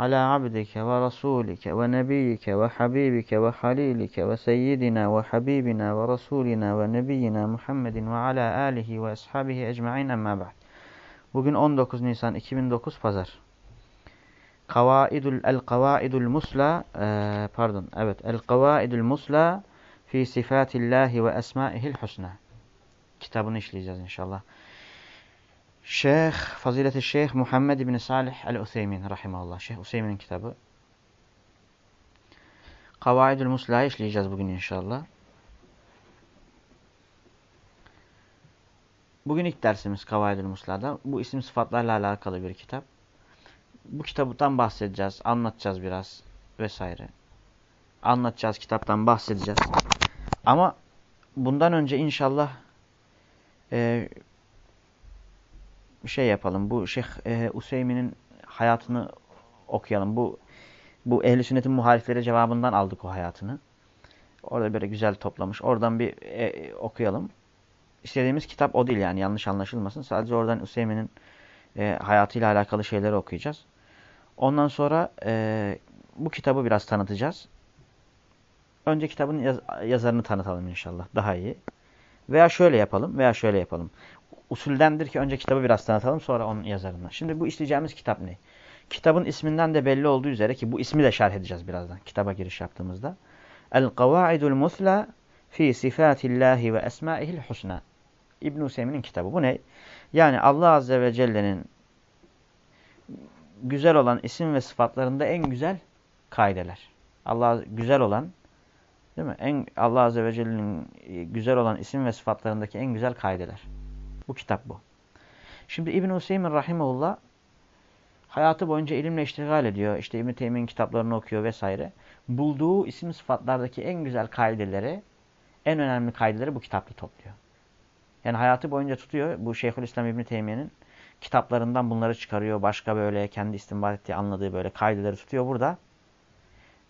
ala abdike ve rasulike ve nebiyike ve habibike ve halilike ve seyyidina ve habibina ve rasulina ve nebiyina Muhammedin ve ala alihi ve ashabihi ecma'in emma ba'd. Bugün 19 Nisan 2009 Pazar. Kavaidul el kavaidul musla e, pardon evet el kavaidul musla fi sifatillahi ve esmaihil husna. Kitabını işleyeceğiz inşallah. Şeyh, Fazileti Şeyh Muhammed bin Salih el-Useymin rahimahullah. Şeyh Useymin'in kitabı. Kavaidül Musla'yı işleyeceğiz bugün inşallah. Bugün ilk dersimiz Kavaidül Musla'da. Bu isim sıfatlarla alakalı bir kitap. Bu kitaptan bahsedeceğiz, anlatacağız biraz vesaire. Anlatacağız, kitaptan bahsedeceğiz. Ama bundan önce inşallah e, şey yapalım. Bu Şeyh e, Useymi'nin hayatını okuyalım. Bu bu ehli sünnetin muhalifleri cevabından aldık o hayatını. Orada böyle güzel toplamış. Oradan bir e, okuyalım. İstediğimiz kitap o değil yani yanlış anlaşılmasın. Sadece oradan Useymi'nin e, hayatıyla alakalı şeyleri okuyacağız. Ondan sonra e, bu kitabı biraz tanıtacağız. Önce kitabın yaz yazarını tanıtalım inşallah. Daha iyi. Veya şöyle yapalım veya şöyle yapalım usuldendir ki önce kitabı biraz tanıtalım sonra onun yazarına. Şimdi bu işleyeceğimiz kitap ne? Kitabın isminden de belli olduğu üzere ki bu ismi de şerh edeceğiz birazdan kitaba giriş yaptığımızda. El-Kavaidul Musla fi sifatillahi ve esmaihil husna. İbn Hüseyin'in kitabı. Bu ne? Yani Allah Azze ve Celle'nin güzel olan isim ve sıfatlarında en güzel kaideler. Allah güzel olan değil mi? En Allah Azze ve Celle'nin güzel olan isim ve sıfatlarındaki en güzel kaideler. Bu kitap bu. Şimdi İbn-i Hüseyin Rahimullah hayatı boyunca ilimle iştigal ediyor. İşte İbn-i Teymi'nin kitaplarını okuyor vesaire. Bulduğu isim sıfatlardaki en güzel kaideleri, en önemli kaideleri bu kitapta topluyor. Yani hayatı boyunca tutuyor. Bu Şeyhülislam İbn-i Teymiye'nin kitaplarından bunları çıkarıyor. Başka böyle kendi istinbat ettiği, anladığı böyle kaideleri tutuyor. Burada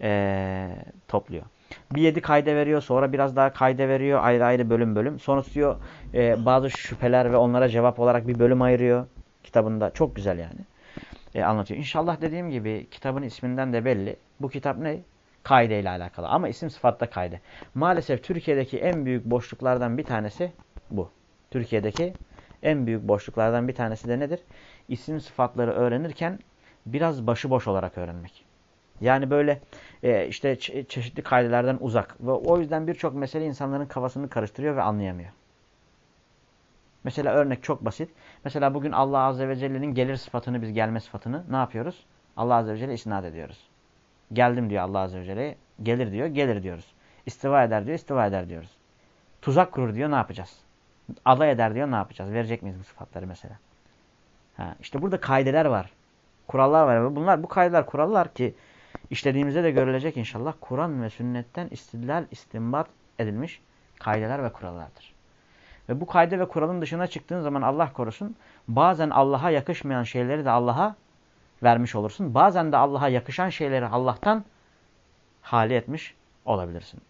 ee, topluyor. Bir yedi kayda veriyor. Sonra biraz daha kayda veriyor. Ayrı ayrı bölüm bölüm. Sonra tutuyor e, bazı şüpheler ve onlara cevap olarak bir bölüm ayırıyor. Kitabında. Çok güzel yani. E, anlatıyor. İnşallah dediğim gibi kitabın isminden de belli. Bu kitap ne? Kaide ile alakalı. Ama isim sıfatta kayde. Maalesef Türkiye'deki en büyük boşluklardan bir tanesi bu. Türkiye'deki en büyük boşluklardan bir tanesi de nedir? İsim sıfatları öğrenirken biraz başıboş olarak öğrenmek. Yani böyle e, işte çe çeşitli kaidelerden uzak. Ve o yüzden birçok mesele insanların kafasını karıştırıyor ve anlayamıyor. Mesela örnek çok basit. Mesela bugün Allah Azze ve Celle'nin gelir sıfatını biz gelme sıfatını ne yapıyoruz? Allah Azze ve Celle isnat ediyoruz. Geldim diyor Allah Azze ve Celle. Gelir diyor, gelir diyoruz. İstiva eder diyor, istiva eder diyoruz. Tuzak kurur diyor, ne yapacağız? Alay eder diyor, ne yapacağız? Verecek miyiz bu sıfatları mesela? Ha, işte burada kaideler var. Kurallar var. Bunlar bu kaideler, kurallar ki işlediğimizde de görülecek inşallah Kur'an ve sünnetten istidlal, istinbat edilmiş kaideler ve kurallardır. Ve bu kaide ve kuralın dışına çıktığın zaman Allah korusun bazen Allah'a yakışmayan şeyleri de Allah'a vermiş olursun. Bazen de Allah'a yakışan şeyleri Allah'tan hali etmiş olabilirsin.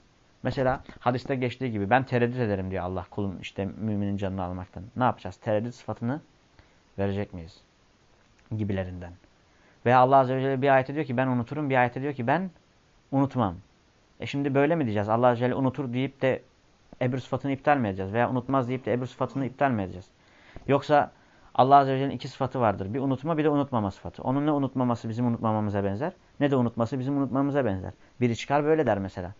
Mesela hadiste geçtiği gibi ben tereddüt ederim diyor Allah kulun işte müminin canını almaktan. Ne yapacağız? Tereddüt sıfatını verecek miyiz? Gibilerinden. Veya Allah Azze ve Celle bir ayette diyor ki ben unuturum, bir ayette diyor ki ben unutmam. E şimdi böyle mi diyeceğiz? Allah Azze ve Celle unutur deyip de ebru sıfatını iptal mi edeceğiz? Veya unutmaz deyip de ebru sıfatını iptal mi edeceğiz? Yoksa Allah Azze ve Celle'nin iki sıfatı vardır. Bir unutma bir de unutmama sıfatı. Onun ne unutmaması bizim unutmamamıza benzer ne de unutması bizim unutmamıza benzer. Biri çıkar böyle der mesela.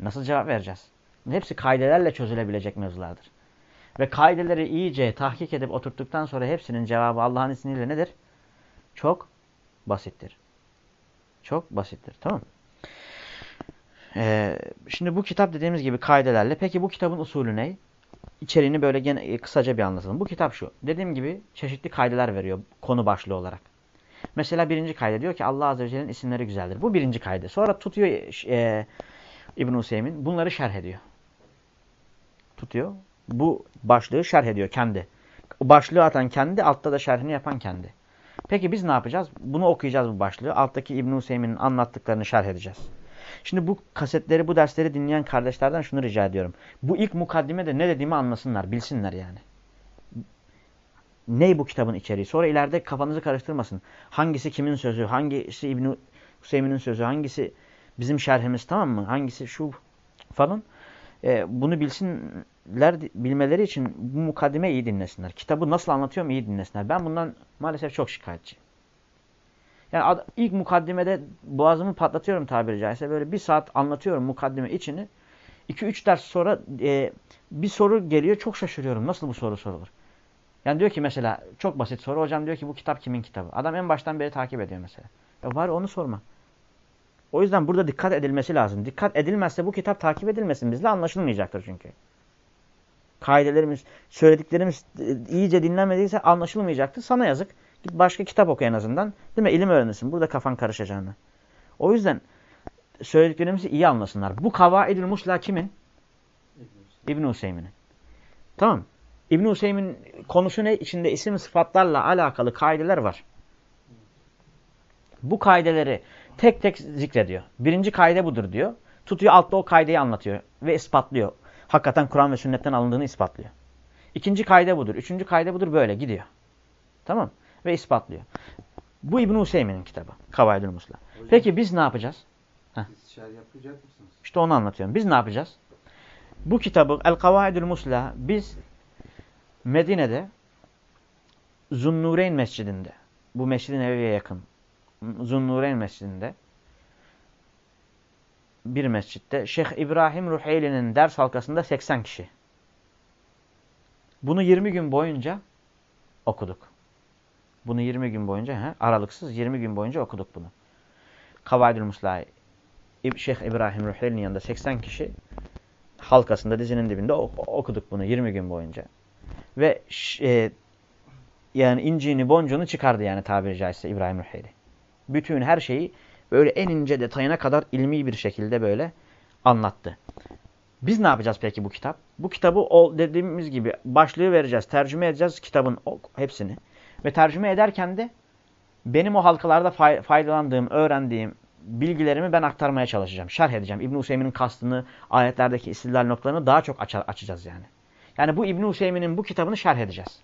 Nasıl cevap vereceğiz? Hepsi kaidelerle çözülebilecek mevzulardır. Ve kaideleri iyice tahkik edip oturttuktan sonra hepsinin cevabı Allah'ın izniyle nedir? Çok basittir. Çok basittir. Tamam ee, şimdi bu kitap dediğimiz gibi kaidelerle. Peki bu kitabın usulü ne? İçeriğini böyle gene e, kısaca bir anlatalım. Bu kitap şu. Dediğim gibi çeşitli kaideler veriyor konu başlığı olarak. Mesela birinci kayde diyor ki Allah Azze ve Celle'nin isimleri güzeldir. Bu birinci kayde. Sonra tutuyor e, İbn Hüseyin bunları şerh ediyor. Tutuyor. Bu başlığı şerh ediyor kendi. Başlığı atan kendi, altta da şerhini yapan kendi. Peki biz ne yapacağız? Bunu okuyacağız bu başlığı. Alttaki İbn Hüseyin'in anlattıklarını şerh edeceğiz. Şimdi bu kasetleri, bu dersleri dinleyen kardeşlerden şunu rica ediyorum. Bu ilk mukaddimede ne dediğimi anlasınlar, bilsinler yani. Ney bu kitabın içeriği? Sonra ileride kafanızı karıştırmasın. Hangisi kimin sözü, hangisi İbn Hüseyin'in sözü, hangisi bizim şerhimiz tamam mı? Hangisi şu falan. Ee, bunu bilsinler, bilmeleri için bu mukaddime iyi dinlesinler. Kitabı nasıl anlatıyorum iyi dinlesinler. Ben bundan maalesef çok şikayetçiyim. Yani ilk mukaddimede boğazımı patlatıyorum tabiri caizse. Böyle bir saat anlatıyorum mukaddime içini. 2-3 ders sonra e, bir soru geliyor çok şaşırıyorum. Nasıl bu soru sorulur? Yani diyor ki mesela çok basit soru. Hocam diyor ki bu kitap kimin kitabı? Adam en baştan beri takip ediyor mesela. Ya bari onu sorma. O yüzden burada dikkat edilmesi lazım. Dikkat edilmezse bu kitap takip edilmesin. Bizle anlaşılmayacaktır çünkü. Kaidelerimiz, söylediklerimiz iyice dinlenmediyse anlaşılmayacaktır. Sana yazık. Git başka kitap oku en azından. Değil mi? İlim öğrenirsin. Burada kafan karışacağını. O yüzden söylediklerimizi iyi anlasınlar. Bu Kavaidül Musla kimin? İbn Hüseyin'in. Tamam. İbn Hüseyin konusu ne? İçinde isim sıfatlarla alakalı kaideler var. Bu kaideleri tek tek zikrediyor. Birinci kaide budur diyor. Tutuyor altta o kaideyi anlatıyor ve ispatlıyor. Hakikaten Kur'an ve sünnetten alındığını ispatlıyor. İkinci kaide budur. Üçüncü kaide budur böyle gidiyor. Tamam Ve ispatlıyor. Bu İbn Hüseyin'in kitabı. Kavaydül Musla. Peki biz ne yapacağız? Yapacak mısınız? İşte onu anlatıyorum. Biz ne yapacağız? Bu kitabı El Kavaidül Musla biz Medine'de Zunnureyn Mescidinde bu Mescid-i Nebevi'ye yakın Zunnureyn Mescidinde bir mescitte Şeyh İbrahim Ruheyli'nin ders halkasında 80 kişi. Bunu 20 gün boyunca okuduk. Bunu 20 gün boyunca he, aralıksız 20 gün boyunca okuduk bunu. Kavaydül Muslahi Şeyh İbrahim Ruheyli'nin yanında 80 kişi halkasında dizinin dibinde okuduk bunu 20 gün boyunca. Ve e, yani inciğini boncuğunu çıkardı yani tabiri caizse İbrahim Ruheyli. Bütün her şeyi böyle en ince detayına kadar ilmi bir şekilde böyle anlattı. Biz ne yapacağız peki bu kitap? Bu kitabı o dediğimiz gibi başlığı vereceğiz, tercüme edeceğiz kitabın hepsini. Ve tercüme ederken de benim o halkalarda faydalandığım, öğrendiğim bilgilerimi ben aktarmaya çalışacağım. Şerh edeceğim. İbn-i Hüseyin'in kastını, ayetlerdeki istidlal noktalarını daha çok açacağız yani. Yani bu İbn-i Hüseyin'in bu kitabını şerh edeceğiz.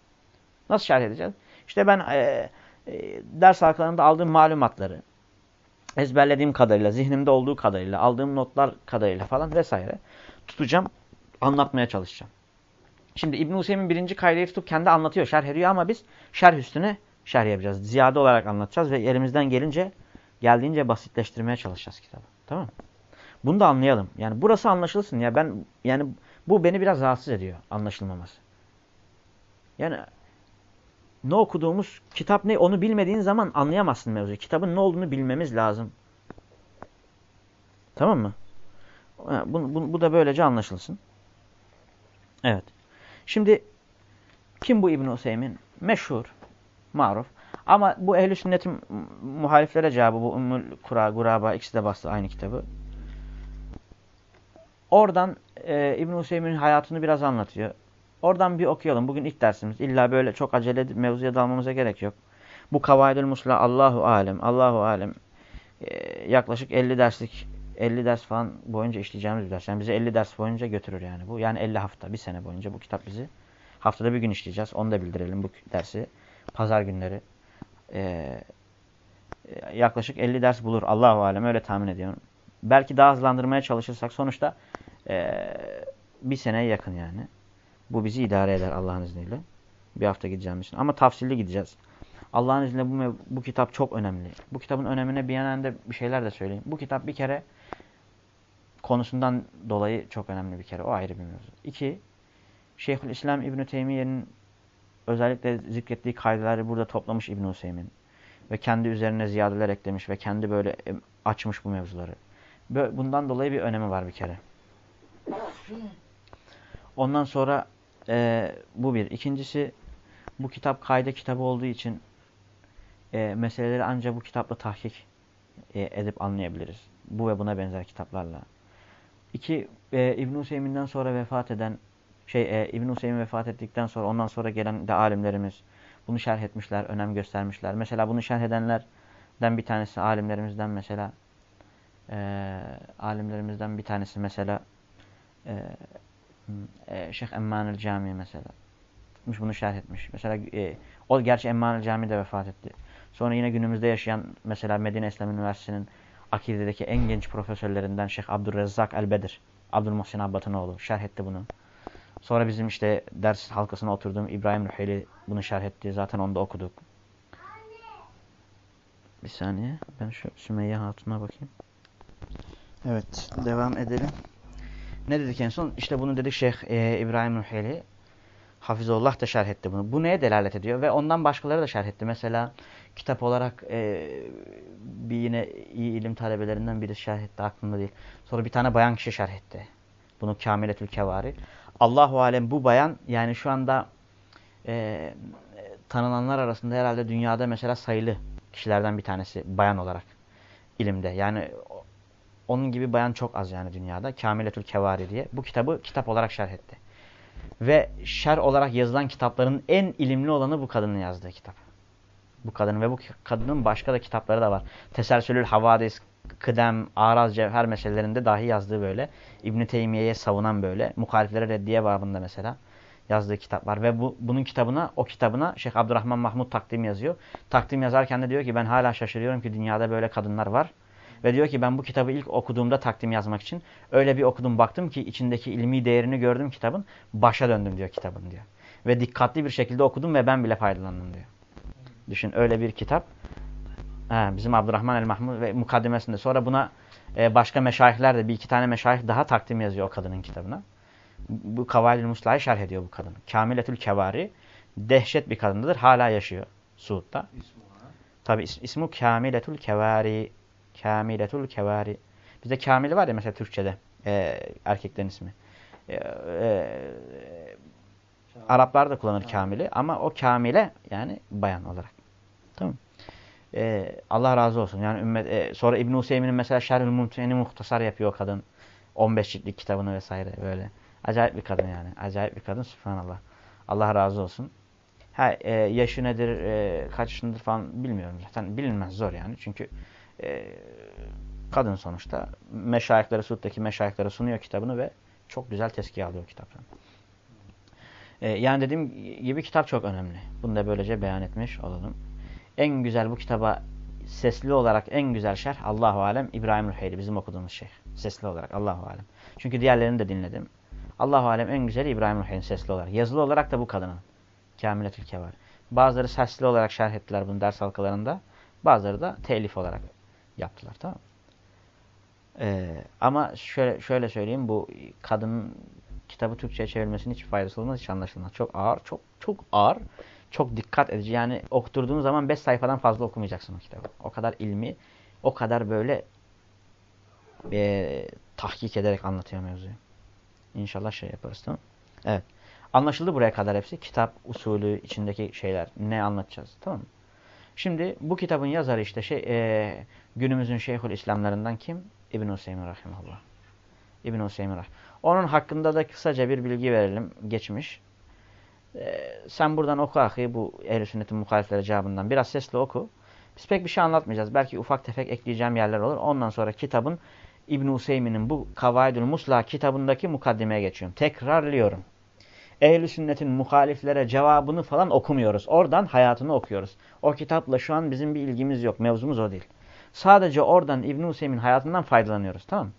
Nasıl şerh edeceğiz? İşte ben e, e, ders halkalarında aldığım malumatları, ezberlediğim kadarıyla, zihnimde olduğu kadarıyla, aldığım notlar kadarıyla falan vesaire tutacağım, anlatmaya çalışacağım. Şimdi İbn Hüseyin birinci kaydeyi tutup kendi anlatıyor, şerh ediyor ama biz şerh üstüne şerh yapacağız. Ziyade olarak anlatacağız ve elimizden gelince geldiğince basitleştirmeye çalışacağız kitabı. Tamam Bunu da anlayalım. Yani burası anlaşılsın ya ben yani bu beni biraz rahatsız ediyor anlaşılmaması. Yani ne okuduğumuz kitap ne onu bilmediğin zaman anlayamazsın mevzuyu. Kitabın ne olduğunu bilmemiz lazım. Tamam mı? Bu, bu, bu da böylece anlaşılsın. Evet. Şimdi kim bu İbn Hüseyin? Meşhur, maruf. Ama bu ehl sünnetin muhaliflere cevabı bu Ümmül Kura, Guraba ikisi de bastı aynı kitabı. Oradan e, İbn Hüseyin'in hayatını biraz anlatıyor. Oradan bir okuyalım. Bugün ilk dersimiz. İlla böyle çok acele mevzuya dalmamıza gerek yok. Bu Kavaidül Musla Allahu alem. Allahu alem. Ee, yaklaşık 50 derslik 50 ders falan boyunca işleyeceğimiz bir ders. Yani bizi 50 ders boyunca götürür yani bu. Yani 50 hafta, bir sene boyunca bu kitap bizi haftada bir gün işleyeceğiz. Onu da bildirelim bu dersi. Pazar günleri. Ee, yaklaşık 50 ders bulur. Allahu alem öyle tahmin ediyorum. Belki daha hızlandırmaya çalışırsak sonuçta e, bir seneye yakın yani. Bu bizi idare eder Allah'ın izniyle. Bir hafta gideceğimiz için. Ama tafsilli gideceğiz. Allah'ın izniyle bu, bu kitap çok önemli. Bu kitabın önemine bir yanında bir şeyler de söyleyeyim. Bu kitap bir kere konusundan dolayı çok önemli bir kere. O ayrı bir mevzu. İki, Şeyhülislam İbn-i Teymiye'nin özellikle zikrettiği kaydeleri burada toplamış İbn-i. Ve kendi üzerine ziyadeler eklemiş ve kendi böyle açmış bu mevzuları. Bundan dolayı bir önemi var bir kere. Ondan sonra e, bu bir. İkincisi bu kitap kayda kitabı olduğu için e, meseleleri ancak bu kitapla tahkik e, edip anlayabiliriz. Bu ve buna benzer kitaplarla. İki, e, İbn-i Hüseyin'den sonra vefat eden, şey e, İbn-i Hüseyin vefat ettikten sonra ondan sonra gelen de alimlerimiz bunu şerh etmişler, önem göstermişler. Mesela bunu şerh edenlerden bir tanesi alimlerimizden mesela e, alimlerimizden bir tanesi mesela e, Şeyh Emmanül Camii mesela. Bunu şerh etmiş. Mesela e, o gerçi Emmanül Camii'de vefat etti. Sonra yine günümüzde yaşayan mesela Medine İslam Üniversitesi'nin akidedeki en genç profesörlerinden Şeyh Abdurrezzak El-Bedir. Abdülmuhsin Abbat'ın oğlu. Şerh etti bunu. Sonra bizim işte ders halkasına oturduğum İbrahim Ruheli bunu şerh etti. Zaten onu da okuduk. Bir saniye. Ben şu Sümeyye Hatun'a bakayım. Evet. Devam edelim. Ne dedik en son? İşte bunu dedik Şeyh e, İbrahim Ruheli. Hafizullah da şerh etti bunu. Bu neye delalet ediyor? Ve ondan başkaları da şerh etti. Mesela kitap olarak e, bir yine iyi ilim talebelerinden biri şerh etti. Aklımda değil. Sonra bir tane bayan kişi şerh etti. Bunu Kamiletül Kevari. Allahu Alem bu bayan yani şu anda e, tanınanlar arasında herhalde dünyada mesela sayılı kişilerden bir tanesi bayan olarak ilimde. Yani onun gibi bayan çok az yani dünyada. Kamiletül Kevari diye. Bu kitabı kitap olarak şerh etti. Ve şer olarak yazılan kitapların en ilimli olanı bu kadının yazdığı kitap. Bu kadının ve bu kadının başka da kitapları da var. Teselsülül Havadis, Kıdem, Araz, Cevher meselelerinde dahi yazdığı böyle. İbn-i Teymiye'ye savunan böyle. Muhaliflere reddiye babında mesela yazdığı kitap var. Ve bu, bunun kitabına, o kitabına Şeyh Abdurrahman Mahmud takdim yazıyor. Takdim yazarken de diyor ki ben hala şaşırıyorum ki dünyada böyle kadınlar var. Ve diyor ki ben bu kitabı ilk okuduğumda takdim yazmak için öyle bir okudum baktım ki içindeki ilmi değerini gördüm kitabın. Başa döndüm diyor kitabın diyor. Ve dikkatli bir şekilde okudum ve ben bile faydalandım diyor. Düşün öyle bir kitap. Ha, bizim Abdurrahman el-Mahmud ve mukaddimesinde. Sonra buna e, başka meşayihler de bir iki tane meşayih daha takdim yazıyor o kadının kitabına. Bu Kavalil Musla'yı şerh ediyor bu kadın. Kamiletül Kevari. Dehşet bir kadındır. Hala yaşıyor Suud'da. Tabi is ismi Kamiletül Kevari. Kamiletul kevari. Bizde kamili var ya mesela Türkçe'de. E, erkeklerin ismi. E, e, Araplar da kullanır kamili ama o kamile yani bayan olarak. Tamam e, Allah razı olsun. Yani ümmet, e, sonra İbn-i Hüseyin'in mesela Şerhül Mumteni muhtasar yapıyor o kadın. 15 ciltlik kitabını vesaire böyle. Acayip bir kadın yani. Acayip bir kadın. Subhanallah. Allah razı olsun. Ha, e, yaşı nedir, e, kaç yaşındır falan bilmiyorum zaten. Bilinmez zor yani. Çünkü e, kadın sonuçta meşayihlere, Suud'daki meşayihlere sunuyor kitabını ve çok güzel tezkiye alıyor kitaptan. E, yani dediğim gibi kitap çok önemli. Bunu da böylece beyan etmiş olalım. En güzel bu kitaba sesli olarak en güzel şerh Allahu alem İbrahim Ruheyli bizim okuduğumuz şeyh. Sesli olarak Allahu alem. Çünkü diğerlerini de dinledim. Allahu alem en güzeli İbrahim Ruheyli sesli olarak. Yazılı olarak da bu kadının. Kamiletül Kevar. Bazıları sesli olarak şerh ettiler bunu ders halkalarında. Bazıları da telif olarak yaptılar tamam ee, ama şöyle şöyle söyleyeyim bu kadının kitabı Türkçe'ye çevirmesinin hiç faydası olmaz, hiç anlaşılmaz. Çok ağır, çok çok ağır, çok dikkat edici. Yani okuturduğun zaman 5 sayfadan fazla okumayacaksın o kitabı. O kadar ilmi, o kadar böyle e, tahkik ederek anlatıyor mevzuyu. İnşallah şey yaparız tamam Evet. Anlaşıldı buraya kadar hepsi. Kitap usulü, içindeki şeyler. Ne anlatacağız tamam mı? Şimdi bu kitabın yazarı işte şey e, günümüzün Şeyhül İslamlarından kim? İbn Hüseyin rahimehullah. İbn Hüseyin rahimehullah. Onun hakkında da kısaca bir bilgi verelim geçmiş. E, sen buradan oku ahi bu ehl Sünnetin muhalifleri cevabından biraz sesli oku. Biz pek bir şey anlatmayacağız. Belki ufak tefek ekleyeceğim yerler olur. Ondan sonra kitabın İbn Hüseyin'in bu Kavaidül Musla kitabındaki mukaddimeye geçiyorum. Tekrarlıyorum. Ehl-i sünnetin muhaliflere cevabını falan okumuyoruz. Oradan hayatını okuyoruz. O kitapla şu an bizim bir ilgimiz yok. Mevzumuz o değil. Sadece oradan İbn-i Hüseyin hayatından faydalanıyoruz. Tamam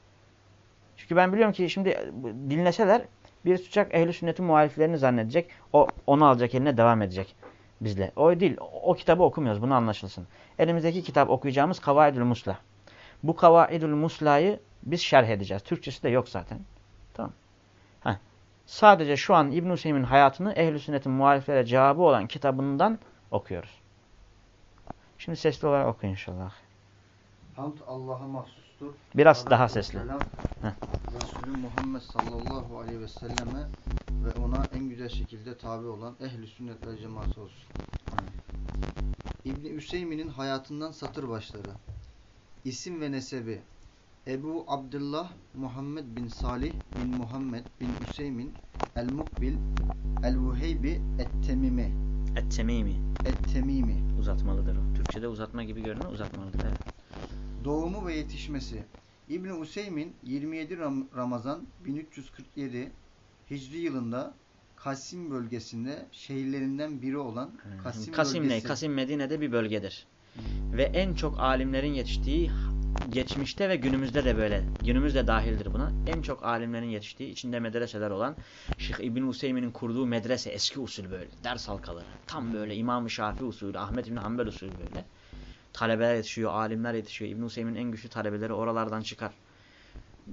Çünkü ben biliyorum ki şimdi dinleseler bir tutacak ehl-i sünnetin muhaliflerini zannedecek. O onu alacak eline devam edecek bizle. O değil. O, o kitabı okumuyoruz. Bunu anlaşılsın. Elimizdeki kitap okuyacağımız Kavaidül Musla. Bu Kavaidül Musla'yı biz şerh edeceğiz. Türkçesi de yok zaten. Tamam Sadece şu an İbn-i Hüseyin'in hayatını ehl-i sünnetin muhaliflere cevabı olan kitabından okuyoruz. Şimdi sesli olarak okuyun inşallah. Hamd Allah'a mahsustur. Biraz Allah daha sesli. Resulü Muhammed sallallahu aleyhi ve selleme ve ona en güzel şekilde tabi olan ehl-i sünnet ve cemaat olsun. İbni Üseymin'in hayatından satır başları. İsim ve nesebi. Ebu Abdullah Muhammed bin Salih bin Muhammed bin Hüseymin El-Mukbil El-Vuheybi Et-Temimi Et-Temimi. Et-Temimi Uzatmalıdır o. Türkçe'de uzatma gibi görünüyor. Uzatmalıdır. Evet. Doğumu ve yetişmesi İbn Useymin 27 Ram Ramazan 1347 Hicri yılında Kasim bölgesinde şehirlerinden biri olan Kasim, Kasim ne? bölgesi. Kasim Medine'de bir bölgedir. Ve en çok alimlerin yetiştiği geçmişte ve günümüzde de böyle. Günümüzde dahildir buna. En çok alimlerin yetiştiği içinde medreseler olan Şeyh İbn Hüseyin'in kurduğu medrese eski usul böyle. Ders halkaları. Tam böyle İmam-ı Şafii usulü, Ahmet İbn Hanbel usulü böyle. Talebeler yetişiyor, alimler yetişiyor. İbn Hüseyin'in en güçlü talebeleri oralardan çıkar.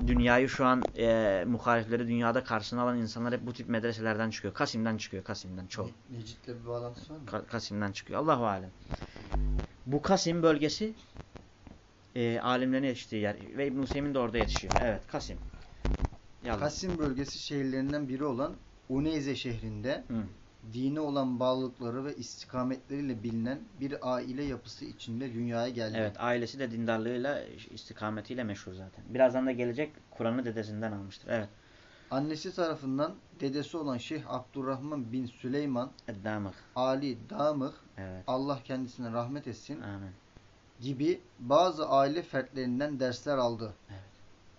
Dünyayı şu an e, muhalifleri dünyada karşısına alan insanlar hep bu tip medreselerden çıkıyor. Kasim'den çıkıyor, Kasim'den çok. Ne- Necit'le bir bağlantısı var mı? Ka- Kasim'den çıkıyor. Allahu alem. Bu Kasim bölgesi e, alimlerin yetiştiği yer ve İbn Hüseyin de orada yetişiyor. Evet, Kasim. Yallah. Kasim bölgesi şehirlerinden biri olan Uneyze şehrinde Hı. dine olan bağlılıkları ve istikametleriyle bilinen bir aile yapısı içinde dünyaya geldi. Evet, ailesi de dindarlığıyla, istikametiyle meşhur zaten. Birazdan da gelecek Kur'an'ı dedesinden almıştır. Evet. Annesi tarafından dedesi olan Şeyh Abdurrahman bin Süleyman Eddamık. Ali Damık Evet. Allah kendisine rahmet etsin Amin. Gibi bazı aile fertlerinden dersler aldı. Evet.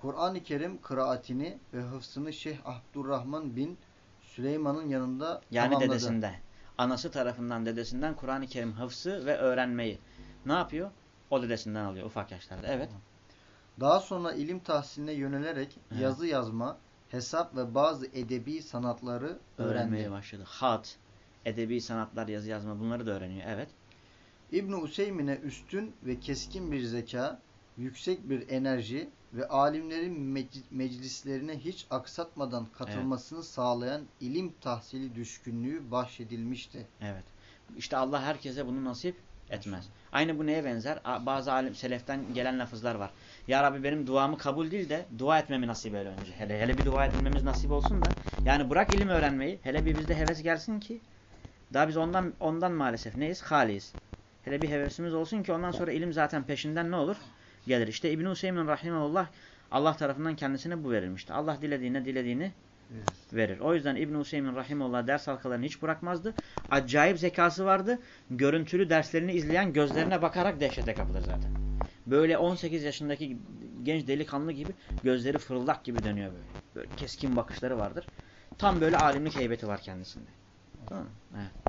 Kur'an-ı Kerim kıraatini ve hıfzını Şeyh Abdurrahman bin Süleyman'ın yanında Yani tamamladı. dedesinde. Anası tarafından dedesinden Kur'an-ı Kerim hıfzı ve öğrenmeyi. Ne yapıyor? O dedesinden alıyor ufak yaşlarda. Evet. Daha sonra ilim tahsiline yönelerek Evet. yazı yazma, hesap ve bazı edebi sanatları Öğrenmeye öğrendi. başladı. Hat, edebi sanatlar, yazı yazma bunları da öğreniyor. Evet. İbn Useymin'e üstün ve keskin bir zeka, yüksek bir enerji ve alimlerin mec- meclislerine hiç aksatmadan katılmasını sağlayan ilim tahsili düşkünlüğü bahşedilmişti. Evet. İşte Allah herkese bunu nasip etmez. Aynı bu neye benzer? Bazı alim seleften gelen lafızlar var. Ya Rabbi benim duamı kabul değil de dua etmemi nasip eyle önce. Hele hele bir dua edilmemiz nasip olsun da. Yani bırak ilim öğrenmeyi. Hele bir bizde heves gelsin ki. Daha biz ondan ondan maalesef neyiz? Haliyiz. Hele bir hevesimiz olsun ki ondan sonra ilim zaten peşinden ne olur? Gelir. İşte İbn-i Hüseyin Rahimahullah Allah tarafından kendisine bu verilmişti. Allah dilediğine dilediğini verir. O yüzden İbn Hüseyin rahimehullah ders halkalarını hiç bırakmazdı. Acayip zekası vardı. Görüntülü derslerini izleyen gözlerine bakarak dehşete kapılır zaten. Böyle 18 yaşındaki genç delikanlı gibi gözleri fırıldak gibi dönüyor böyle. Böyle keskin bakışları vardır. Tam böyle alimlik heybeti var kendisinde. Tamam mı? Evet.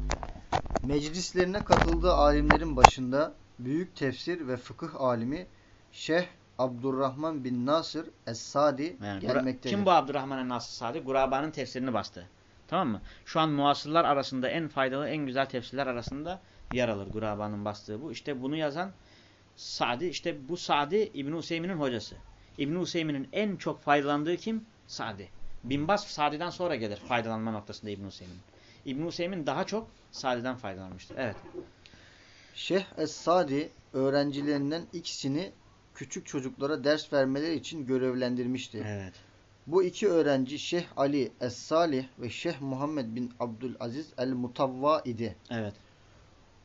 Meclislerine katıldığı alimlerin başında büyük tefsir ve fıkıh alimi Şeyh Abdurrahman bin Nasır Es-Sadi Yani gelmektedir. kim bu Abdurrahman Nasır Sadi? Guraba'nın tefsirini bastı. Tamam mı? Şu an muasırlar arasında en faydalı, en güzel tefsirler arasında yer alır Guraba'nın bastığı bu. İşte bunu yazan Sadi, işte bu Sadi İbn Hüseyin'in hocası. İbn Hüseyin'in en çok faydalandığı kim? Sadi. Bin Bas Sadi'den sonra gelir faydalanma noktasında İbn Hüseyin. İbn Hüseyin daha çok Sadi'den faydalanmıştır. Evet. Şeyh Es-Sadi öğrencilerinden ikisini küçük çocuklara ders vermeleri için görevlendirmişti. Evet. Bu iki öğrenci Şeyh Ali Es-Salih ve Şeyh Muhammed bin Abdülaziz El-Mutavva idi. Evet.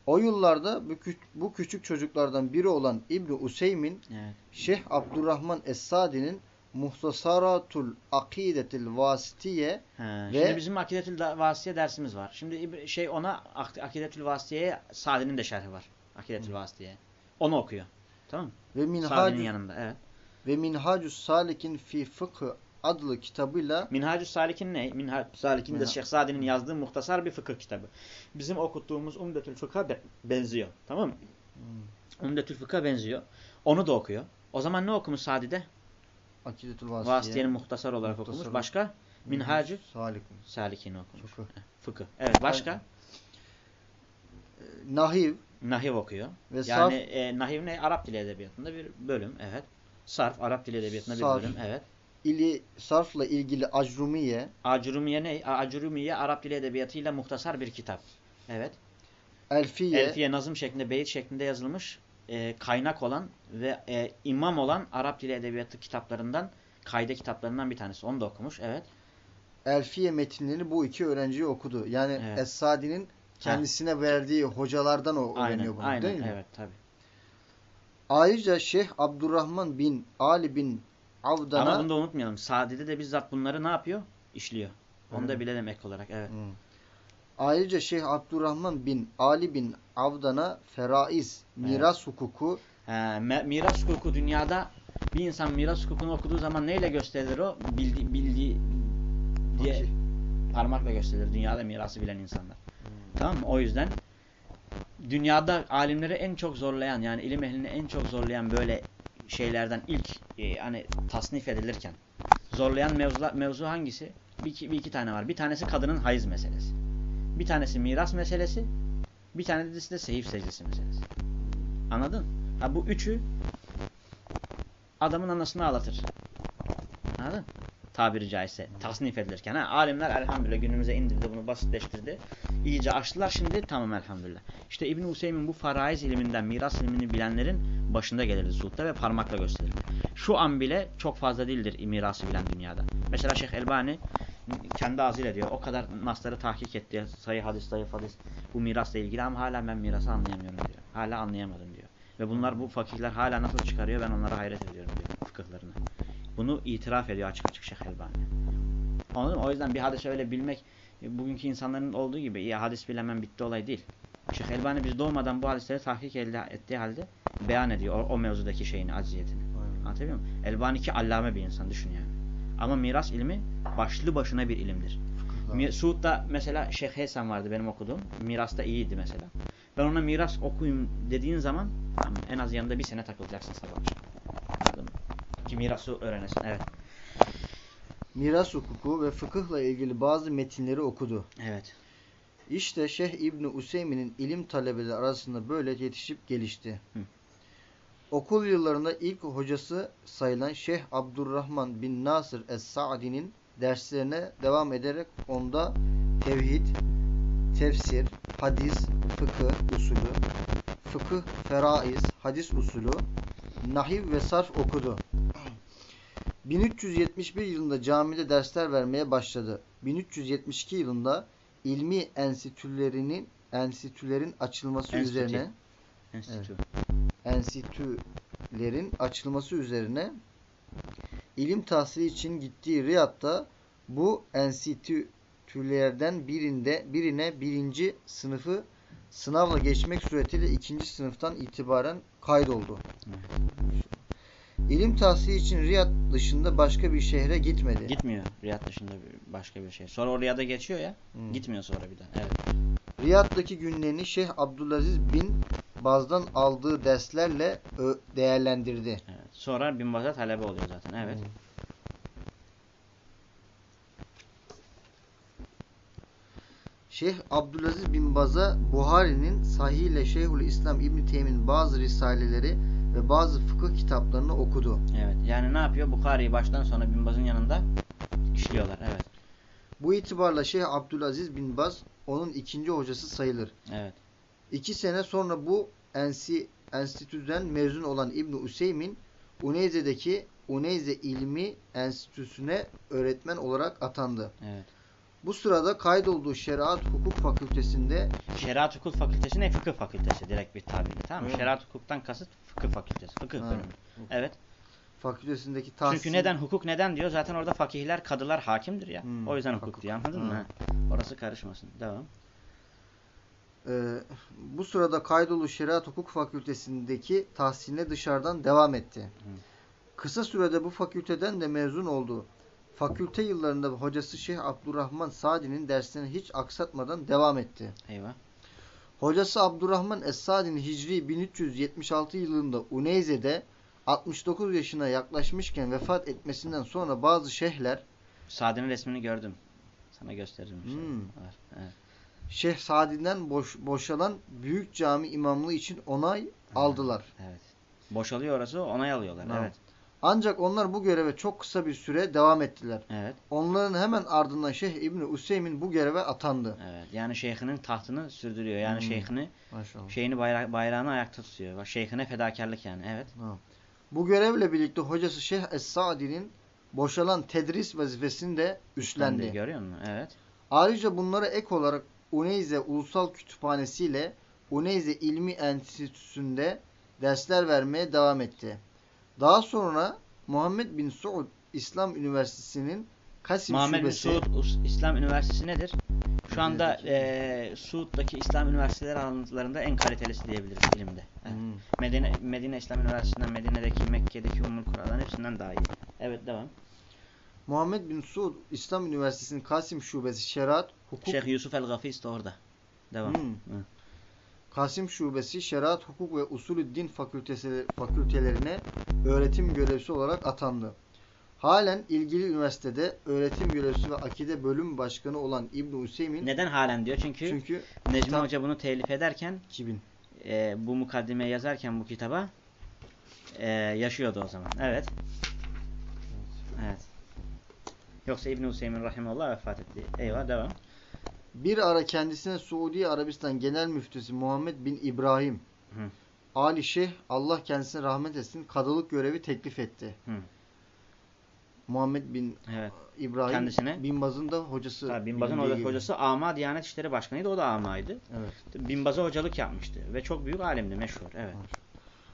O yıllarda bu, bu küçük çocuklardan biri olan İbni Useymin, Evet. Şeyh Abdurrahman Es-Sadi'nin Muhtasaratul Akidetil Vasitiye Ha, Ve- Şimdi bizim Akidetül Da- Vasıtiye dersimiz var. Şimdi şey ona Ak- Akidetül Vasıtiye'ye Sadi'nin de şerhi var. Akidetül Vasıtiye'ye. Onu okuyor. Tamam mı? ve Minhacus yanında. Evet. ve Minhacus Salik'in fi Fıkhı adlı kitabıyla Minhacus Salik'in ne? Minhacus Salik'in de Minha- Şeyh Sadi'nin yazdığı muhtasar bir fıkıh kitabı. Bizim okuttuğumuz Umdetül Fıkha be- benziyor. Tamam mı? Umdetül Fıkha benziyor. Onu da okuyor. O zaman ne okumuş Sadi'de? Akidetul Vasitiye. Vasıtiye'nin muhtasar olarak Muhtasar okumuş. Başka? Minhacı Salik. Salik'ini okumuş. Fıkıh. Fıkıh. Evet. Başka? Nahiv Nahiv okuyor. ve Yani sarf e, nahiv ne? Arap dili edebiyatında bir bölüm. Evet. Sarf Arap dili edebiyatında bir Sarf. bölüm. Evet. ili sarfla ilgili Acrumiye, Acurumiye ne? Acurumiye Arap dili edebiyatıyla muhtasar bir kitap. Evet. Elfiye, Elfiye nazım şeklinde, beyit şeklinde yazılmış e, kaynak olan ve e, imam olan Arap dili edebiyatı kitaplarından, kaide kitaplarından bir tanesi. Onu da okumuş. Evet. Elfiye metinlerini bu iki öğrenciyi okudu. Yani Evet. Es-Sadi'nin kendisine verdiği hocalardan o Aynen. öğreniyor bunu aynen. değil mi? Evet tabi. Ayrıca Şeyh Abdurrahman bin Ali bin Avdan'a Ama bunu da unutmayalım. Sadi'de de bizzat bunları ne yapıyor? İşliyor. Onu da Hı. bilelim ek olarak. Evet. Hmm. Ayrıca Şeyh Abdurrahman bin Ali bin Avdan'a feraiz, miras hukuku Ee, me- miras hukuku dünyada bir insan miras hukukunu okuduğu zaman neyle gösterilir o? Bildi, bildiği diye Fakih. parmakla gösterilir dünyada mirası bilen insanlar. Tamam mı? O yüzden dünyada alimleri en çok zorlayan yani ilim ehlini en çok zorlayan böyle şeylerden ilk e, hani tasnif edilirken zorlayan mevzular, mevzu hangisi? Bir iki, bir iki tane var. Bir tanesi kadının hayız meselesi. Bir tanesi miras meselesi. Bir tanesi de seyif secdesi meselesi. Anladın? Ha, bu üçü adamın anasını ağlatır. Anladın? Tabiri caizse tasnif edilirken. Ha, alimler elhamdülillah günümüze indirdi bunu basitleştirdi. İyice açtılar şimdi tamam elhamdülillah. İşte İbn Hüseyin bu faraiz ilminden miras ilmini bilenlerin başında gelirdi sulta ve parmakla gösterirdi. Şu an bile çok fazla değildir mirası bilen dünyada. Mesela Şeyh Elbani kendi ağzıyla diyor o kadar nasları tahkik etti. Sayı hadis, zayıf hadis bu mirasla ilgili ama hala ben mirası anlayamıyorum diyor. Hala anlayamadım diyor. Ve bunlar bu fakihler hala nasıl çıkarıyor ben onlara hayret ediyorum diyor fıkıhlarına. Bunu itiraf ediyor açık açık Şeyh Elbani. Anladın mı? O yüzden bir hadis öyle bilmek bugünkü insanların olduğu gibi ya hadis bilemem bitti olay değil. Şeyh Elbani biz doğmadan bu hadisleri tahkik ettiği halde beyan ediyor o, o mevzudaki şeyini, acziyetini. Anlatabiliyor muyum? Elbani ki allame bir insan düşün yani. Ama miras ilmi başlı başına bir ilimdir. Mi- Suud'da mesela Şeyh Heysen vardı benim okuduğum. Mirasta iyiydi mesela. Ben ona miras okuyayım dediğin zaman en az yanında bir sene takılacaksın sabah? Ki mirası öğrenesin. Evet. miras hukuku ve fıkıhla ilgili bazı metinleri okudu. Evet. İşte Şeyh İbni Useymi'nin ilim talebeleri arasında böyle yetişip gelişti. Hı. Okul yıllarında ilk hocası sayılan Şeyh Abdurrahman bin Nasır Es-Sa'di'nin derslerine devam ederek onda tevhid, tefsir, hadis, fıkıh usulü, fıkıh, feraiz, hadis usulü, nahiv ve sarf okudu. 1371 yılında camide dersler vermeye başladı. 1372 yılında ilmi enstitülerinin enstitülerin açılması Enstitü. üzerine Enstitü. Enstitülerin açılması üzerine ilim tahsili için gittiği Riyad'da bu enstitülerden birinde birine birinci sınıfı sınavla geçmek suretiyle ikinci sınıftan itibaren kaydoldu. İlim tahsili için Riyad dışında başka bir şehre gitmedi. Gitmiyor Riyad dışında başka bir şey. Sonra oraya da geçiyor ya. Hmm. Gitmiyor sonra bir daha. Evet. Riyad'daki günlerini Şeyh Abdülaziz bin Baz'dan aldığı derslerle değerlendirdi. evet. Sonra Bin Baz'a talebe oluyor zaten. Evet. Şeyh Abdülaziz bin Baz'a Buhari'nin Sahih ile Şeyhül İslam İbn Teymiyye'nin bazı risaleleri ve bazı fıkıh kitaplarını okudu. Evet. Yani ne yapıyor? Bukhari'yi baştan sona Bin Baz'ın yanında işliyorlar. Evet. Bu itibarla Şeyh Abdülaziz bin Baz onun ikinci hocası sayılır. Evet. İki sene sonra bu ensi, enstitüden mezun olan İbn Useymin Uneyze'deki Uneyze İlmi Enstitüsü'ne öğretmen olarak atandı. Evet. Bu sırada kaydolduğu Şeriat Hukuk Fakültesi'nde Şeriat Hukuk Fakültesi ne? Fıkıh Fakültesi direkt bir tabirle. Tamam mı? Evet. Şeriat Hukuk'tan kasıt Fıkıh Fakültesi. Fıkıh Ha. bölümü. Evet. fakültesindeki tahsil Çünkü neden hukuk neden diyor? Zaten orada fakihler, kadılar hakimdir ya. Hmm. O yüzden hukuk Hukuk. diyor. Anladın mı? Ha. Ha. Orası karışmasın. Devam. Ee, bu sırada kaydolu Şeriat Hukuk Fakültesindeki tahsiline dışarıdan devam etti. Kısa sürede bu fakülteden de mezun oldu. Fakülte yıllarında hocası Şeyh Abdurrahman Sadi'nin derslerini hiç aksatmadan devam etti. Eyvah. Hocası Abdurrahman Es-Sadi'nin Hicri 1376 yılında Uneyze'de 69 yaşına yaklaşmışken vefat etmesinden sonra bazı şeyhler Sadi'nin resmini gördüm. Sana gösteririm. Hmm. Var. Evet. Şeyh Sadi'den boş, boşalan büyük cami imamlığı için onay aldılar. Evet. Boşalıyor orası onay alıyorlar. Tamam. Evet. Ancak onlar bu göreve çok kısa bir süre devam ettiler. Evet. Onların hemen ardından Şeyh İbni Useymin bu göreve atandı. Evet. Yani şeyhinin tahtını sürdürüyor. Yani Hmm. şeyhini Maşallah. şeyini bayra bayrağını ayakta tutuyor. Şeyhine fedakarlık yani. Evet. Tamam. Bu görevle birlikte hocası Şeyh Es-Sadi'nin boşalan tedris vazifesini de üstlendi. Üstlendi. Görüyor musun? Evet. Ayrıca bunlara ek olarak Uneyze Ulusal Kütüphanesi ile Uneyze İlmi Enstitüsü'nde dersler vermeye devam etti. Daha sonra Muhammed bin Suud İslam Üniversitesi'nin Kasim Muhammed bin Şubesi Suud Us- İslam Üniversitesi nedir? Şu anda eee Suud'daki İslam üniversiteleri alanlarında en kalitelisi diyebiliriz ilimde. Evet. Hmm. Medine, Medine İslam Üniversitesi'nden, Medine'deki, Mekke'deki Ummul Kur'an'dan hepsinden daha iyi. Evet devam. Muhammed bin Suud İslam Üniversitesi'nin Kasim Şubesi Şeriat Hukuk Şeyh Yusuf el-Gafis de orada. Devam. Hmm. Hı. Kasim Şubesi Şeriat Hukuk ve Usulü Din Fakültesi, fakültelerine öğretim görevlisi olarak atandı. Halen ilgili üniversitede öğretim görevlisi ve akide bölüm başkanı olan İbn Hüseyin Neden halen diyor? Çünkü, çünkü Necmi tam- Hoca bunu telif ederken 2000 e, bu mukaddimeyi yazarken bu kitaba e, yaşıyordu o zaman. Evet. Evet. Yoksa İbn Hüseyin rahimehullah vefat etti. Eyvah devam. Bir ara kendisine Suudi Arabistan Genel Müftüsü Muhammed bin İbrahim Hı. Ali Şeyh Allah kendisine rahmet etsin kadılık görevi teklif etti. Hı. Muhammed bin Evet. İbrahim Kendisine- Bin Baz'ın da hocası. Tabii Binbaz'ın bilindiği hoca- gibi. hocası Ama Diyanet İşleri Başkanı'ydı. O da Ama'ydı. Evet. Binbaz'a hocalık yapmıştı. Ve çok büyük alimdi. Meşhur. Evet.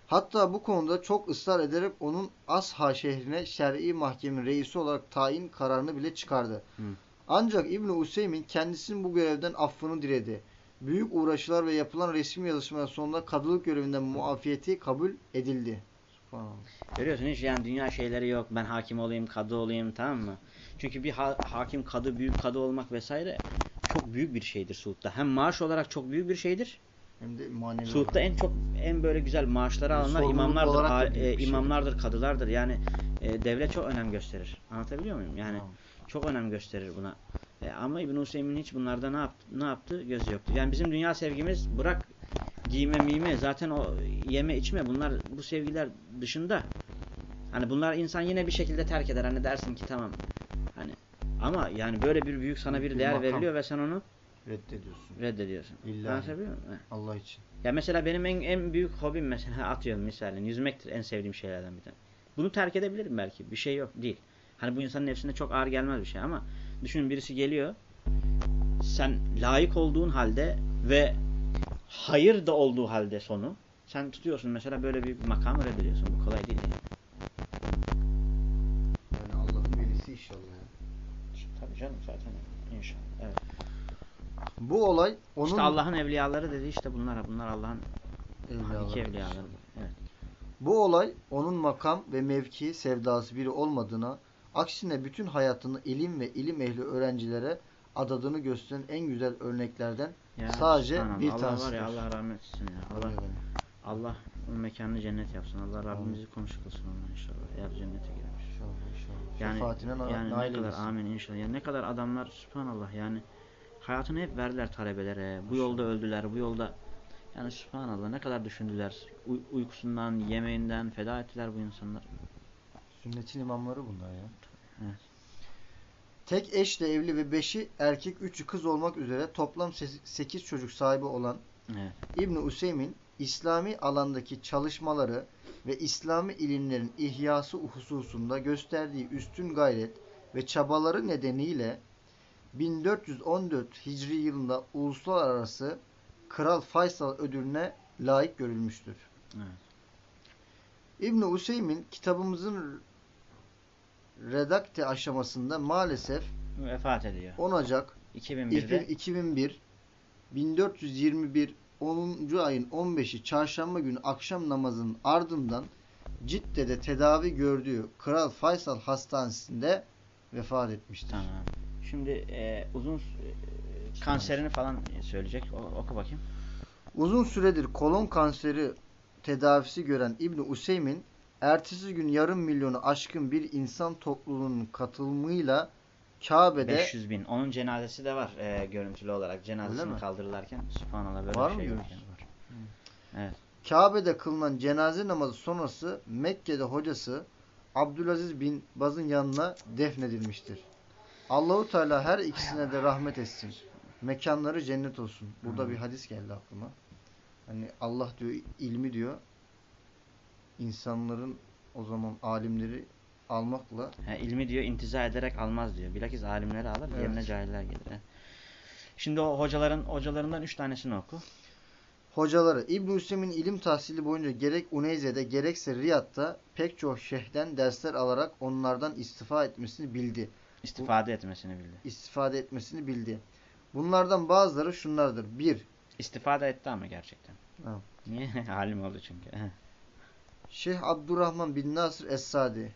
Hatta bu konuda çok ısrar ederek onun Asha şehrine şer'i mahkemenin reisi olarak tayin kararını bile çıkardı. Hı. Ancak İbn Useymin kendisinin bu görevden affını diledi. Büyük uğraşlar ve yapılan resmi yazışmalar sonunda kadılık görevinden muafiyeti kabul edildi. Görüyorsun hiç yani dünya şeyleri yok. Ben hakim olayım, kadı olayım tamam mı? Çünkü bir ha- hakim, kadı, büyük kadı olmak vesaire çok büyük bir şeydir Suud'da. Hem maaş olarak çok büyük bir şeydir. Hem de manevi Suud'da en çok en böyle güzel maaşları alanlar Sorumluluk imamlardır, a- e, şey. imamlardır, kadılardır. Yani e, devlet çok önem gösterir. Anlatabiliyor muyum? Yani Tamam. Çok önem gösterir buna. E, ama İbn Hüseyin hiç bunlarda ne yaptı, ne yaptı? Gözü yoktu. Yani bizim dünya sevgimiz bırak giyme mime zaten o yeme içme bunlar bu sevgiler dışında. Hani bunlar insan yine bir şekilde terk eder. Hani dersin ki tamam. Hani ama yani böyle bir büyük sana bir Bir değer makam. veriliyor ve sen onu Reddediyorsun. reddediyorsun. Anlatabiliyor muyum? Allah için. Ya mesela benim en, en büyük hobim mesela atıyorum misalen yüzmektir en sevdiğim şeylerden bir tane. Bunu terk edebilirim belki. Bir şey yok değil. Hani bu insanın nefsine çok ağır gelmez bir şey ama düşünün birisi geliyor. Sen layık olduğun halde ve hayır da olduğu halde sonu sen tutuyorsun mesela böyle bir makamı reddediyorsun. Bu kolay değil. Yani. Yani Allah'ın velisi inşallah. Tabii canım zaten inşallah. Evet. Bu olay onun İşte Allah'ın evliyaları dedi işte bunlar bunlar Allah'ın Evliyaları. evliyaları. Evet. Bu olay onun makam ve mevki sevdası biri olmadığına, aksine bütün hayatını ilim ve ilim ehli öğrencilere adadığını gösteren en güzel örneklerden Ya, Sadece subhanallah. bir Allah tanesidir. var ya Allah rahmet etsin ya. Allah Allah onun mekanını cennet yapsın. Allah Rabbimizi komşu kılsın onunla inşallah. Eğer cennete girmiş. İnşallah inşallah. Yani, Şefaatine yani ne nail kadar eylesin. amin inşallah. Yani ne kadar adamlar subhanallah yani hayatını hep verdiler talebelere. Bu yolda öldüler. Bu yolda yani subhanallah ne kadar düşündüler. Uy- uykusundan, yemeğinden feda ettiler bu insanlar. Sünnetin imamları bunlar ya. Evet. Tek eşle evli ve beşi erkek, üçü kız olmak üzere toplam sekiz çocuk sahibi olan Evet. İbn Useymin İslami alandaki çalışmaları ve İslami ilimlerin ihyası hususunda gösterdiği üstün gayret ve çabaları nedeniyle 1414 Hicri yılında uluslararası Kral Faysal ödülüne layık görülmüştür. Evet. İbn Useymin kitabımızın redakte aşamasında maalesef Vefat ediyor. 10 Ocak 2001'de 2001 1421 10. ayın 15'i çarşamba günü akşam namazının ardından Cidde'de tedavi gördüğü Kral Faysal Hastanesi'nde vefat etmiştir. Tamam. Şimdi e, uzun e, kanserini falan söyleyecek. O, oku bakayım. Uzun süredir kolon kanseri tedavisi gören İbn Useymin ertesi gün yarım milyonu aşkın bir insan topluluğunun katılımıyla Kabe'de 500 bin. Onun cenazesi de var e, görüntülü olarak. Cenazesini kaldırırlarken subhanallah böyle Var bir mı şey yani. Var. Evet. Kabe'de kılınan cenaze namazı sonrası Mekke'de hocası Abdülaziz bin Baz'ın yanına defnedilmiştir. Allahu Teala her ikisine de rahmet etsin. Mekanları cennet olsun. Burada bir hadis geldi aklıma. Hani Allah diyor ilmi diyor insanların o zaman alimleri almakla He, ilmi diyor intiza ederek almaz diyor. Bilakis alimleri alır, Evet. yerine cahiller gelir. he. Şimdi o hocaların hocalarından üç tanesini oku. Hocaları İbn Hüseyin ilim tahsili boyunca gerek Uneyze'de gerekse Riyad'da pek çok şeyhden dersler alarak onlardan istifa etmesini bildi. İstifade etmesini bildi. İstifade etmesini bildi. Bunlardan bazıları şunlardır. 1. İstifade etti ama gerçekten. Ha. Niye? Halim oldu çünkü. Şeyh Abdurrahman bin Nasır Es-Sadi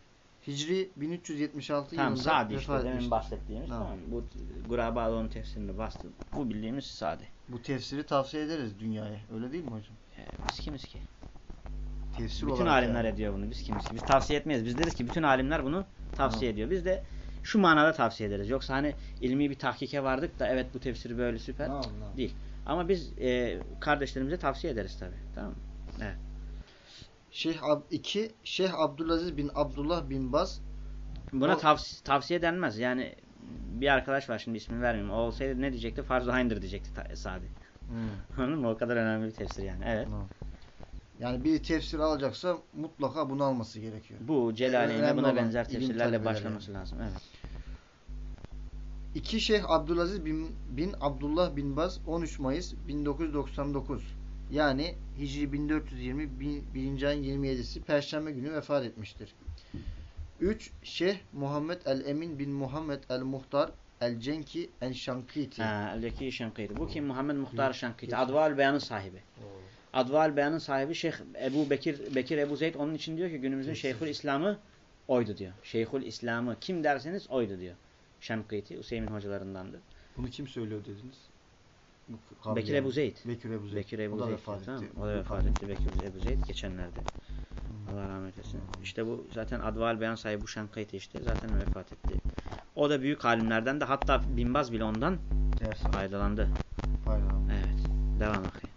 Hicri 1376 tamam yılında Sadi işte vefat etmiştir. bahsettiğimiz Tamam. tamam. Bu Guraba onun tefsirini bastı. Bu bildiğimiz Sadi. Bu tefsiri tavsiye ederiz dünyaya. Öyle değil mi hocam? Ee, biz kimiz ki? Tefsir Bütün alimler yani. ediyor bunu. Biz kimiz ki? Biz tavsiye etmeyiz. Biz deriz ki bütün alimler bunu tavsiye ediyor. Biz de şu manada tavsiye ederiz. Yoksa hani ilmi bir tahkike vardık da evet bu tefsiri böyle süper. Tamam, tamam. Değil. Ama biz e, kardeşlerimize tavsiye ederiz tabii. Tamam mı? Evet. Şeyh Ab 2 Şeyh Abdülaziz bin Abdullah bin Baz Buna O- tavsi- tavsiye denmez. Yani bir arkadaş var şimdi ismini vermeyeyim. O olsaydı ne diyecekti? Farz-ı Hayn'dir diyecekti Sadi. Anladın mı? O kadar önemli bir tefsir yani. Evet. Tamam. Yani bir tefsir alacaksa mutlaka bunu alması gerekiyor. Bu Celaleyn'e buna benzer tefsirlerle başlaması lazım. Evet. İki Şeyh Abdülaziz bin, bin Abdullah bin Baz 13 Mayıs 1999 yani Hicri 1420 bin- 1. ayın 27'si Perşembe günü vefat etmiştir. 3 Şeyh Muhammed el-Emin bin Muhammed el-Muhtar el-Cenki el-Şankiti Ha, Eldeki Şankiti. Bu kim? Muhammed Muhtar Şankiti. Adval Beyan'ın sahibi. Adval Beyan'ın sahibi Şeyh Ebu Bekir, Bekir Ebu Zeyd onun için diyor ki günümüzün Şeyhül İslam'ı oydu diyor. Şeyhül İslam'ı kim derseniz oydu diyor. Şankiti, Hüseyin hocalarındandır. Bunu kim söylüyor dediniz? Bekir Ebu Zeyd. Bekir Ebu Zeyd. Bekir O Ebu da Zeyd. vefat Tamam. etti. O da vefat etti. Bekir Ebu Zeyd geçenlerde. Allah rahmet etsin. İşte bu zaten Adval Beyan sahibi bu Şankiti işte zaten vefat etti. O da büyük alimlerden de hatta Binbaz bile ondan Ders faydalandı. faydalandı. Evet. Devam bakayım.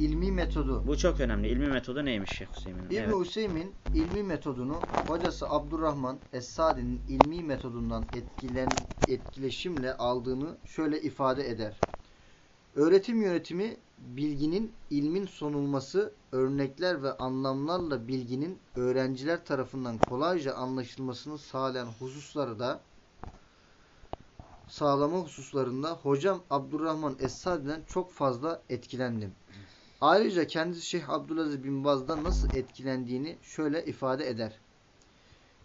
İlmi metodu. Bu çok önemli. İlmi metodu neymiş Şeyh Hüseyin'in? İbn Evet. Hüseyin ilmi metodunu hocası Abdurrahman Es-Sadi'nin ilmi metodundan etkilen, etkileşimle aldığını şöyle ifade eder. Öğretim yönetimi bilginin ilmin sonulması, örnekler ve anlamlarla bilginin öğrenciler tarafından kolayca anlaşılmasını sağlayan hususları da sağlama hususlarında hocam Abdurrahman Es-Sadi'den çok fazla etkilendim. Ayrıca kendisi Şeyh Abdülaziz bin Baz'dan nasıl etkilendiğini şöyle ifade eder.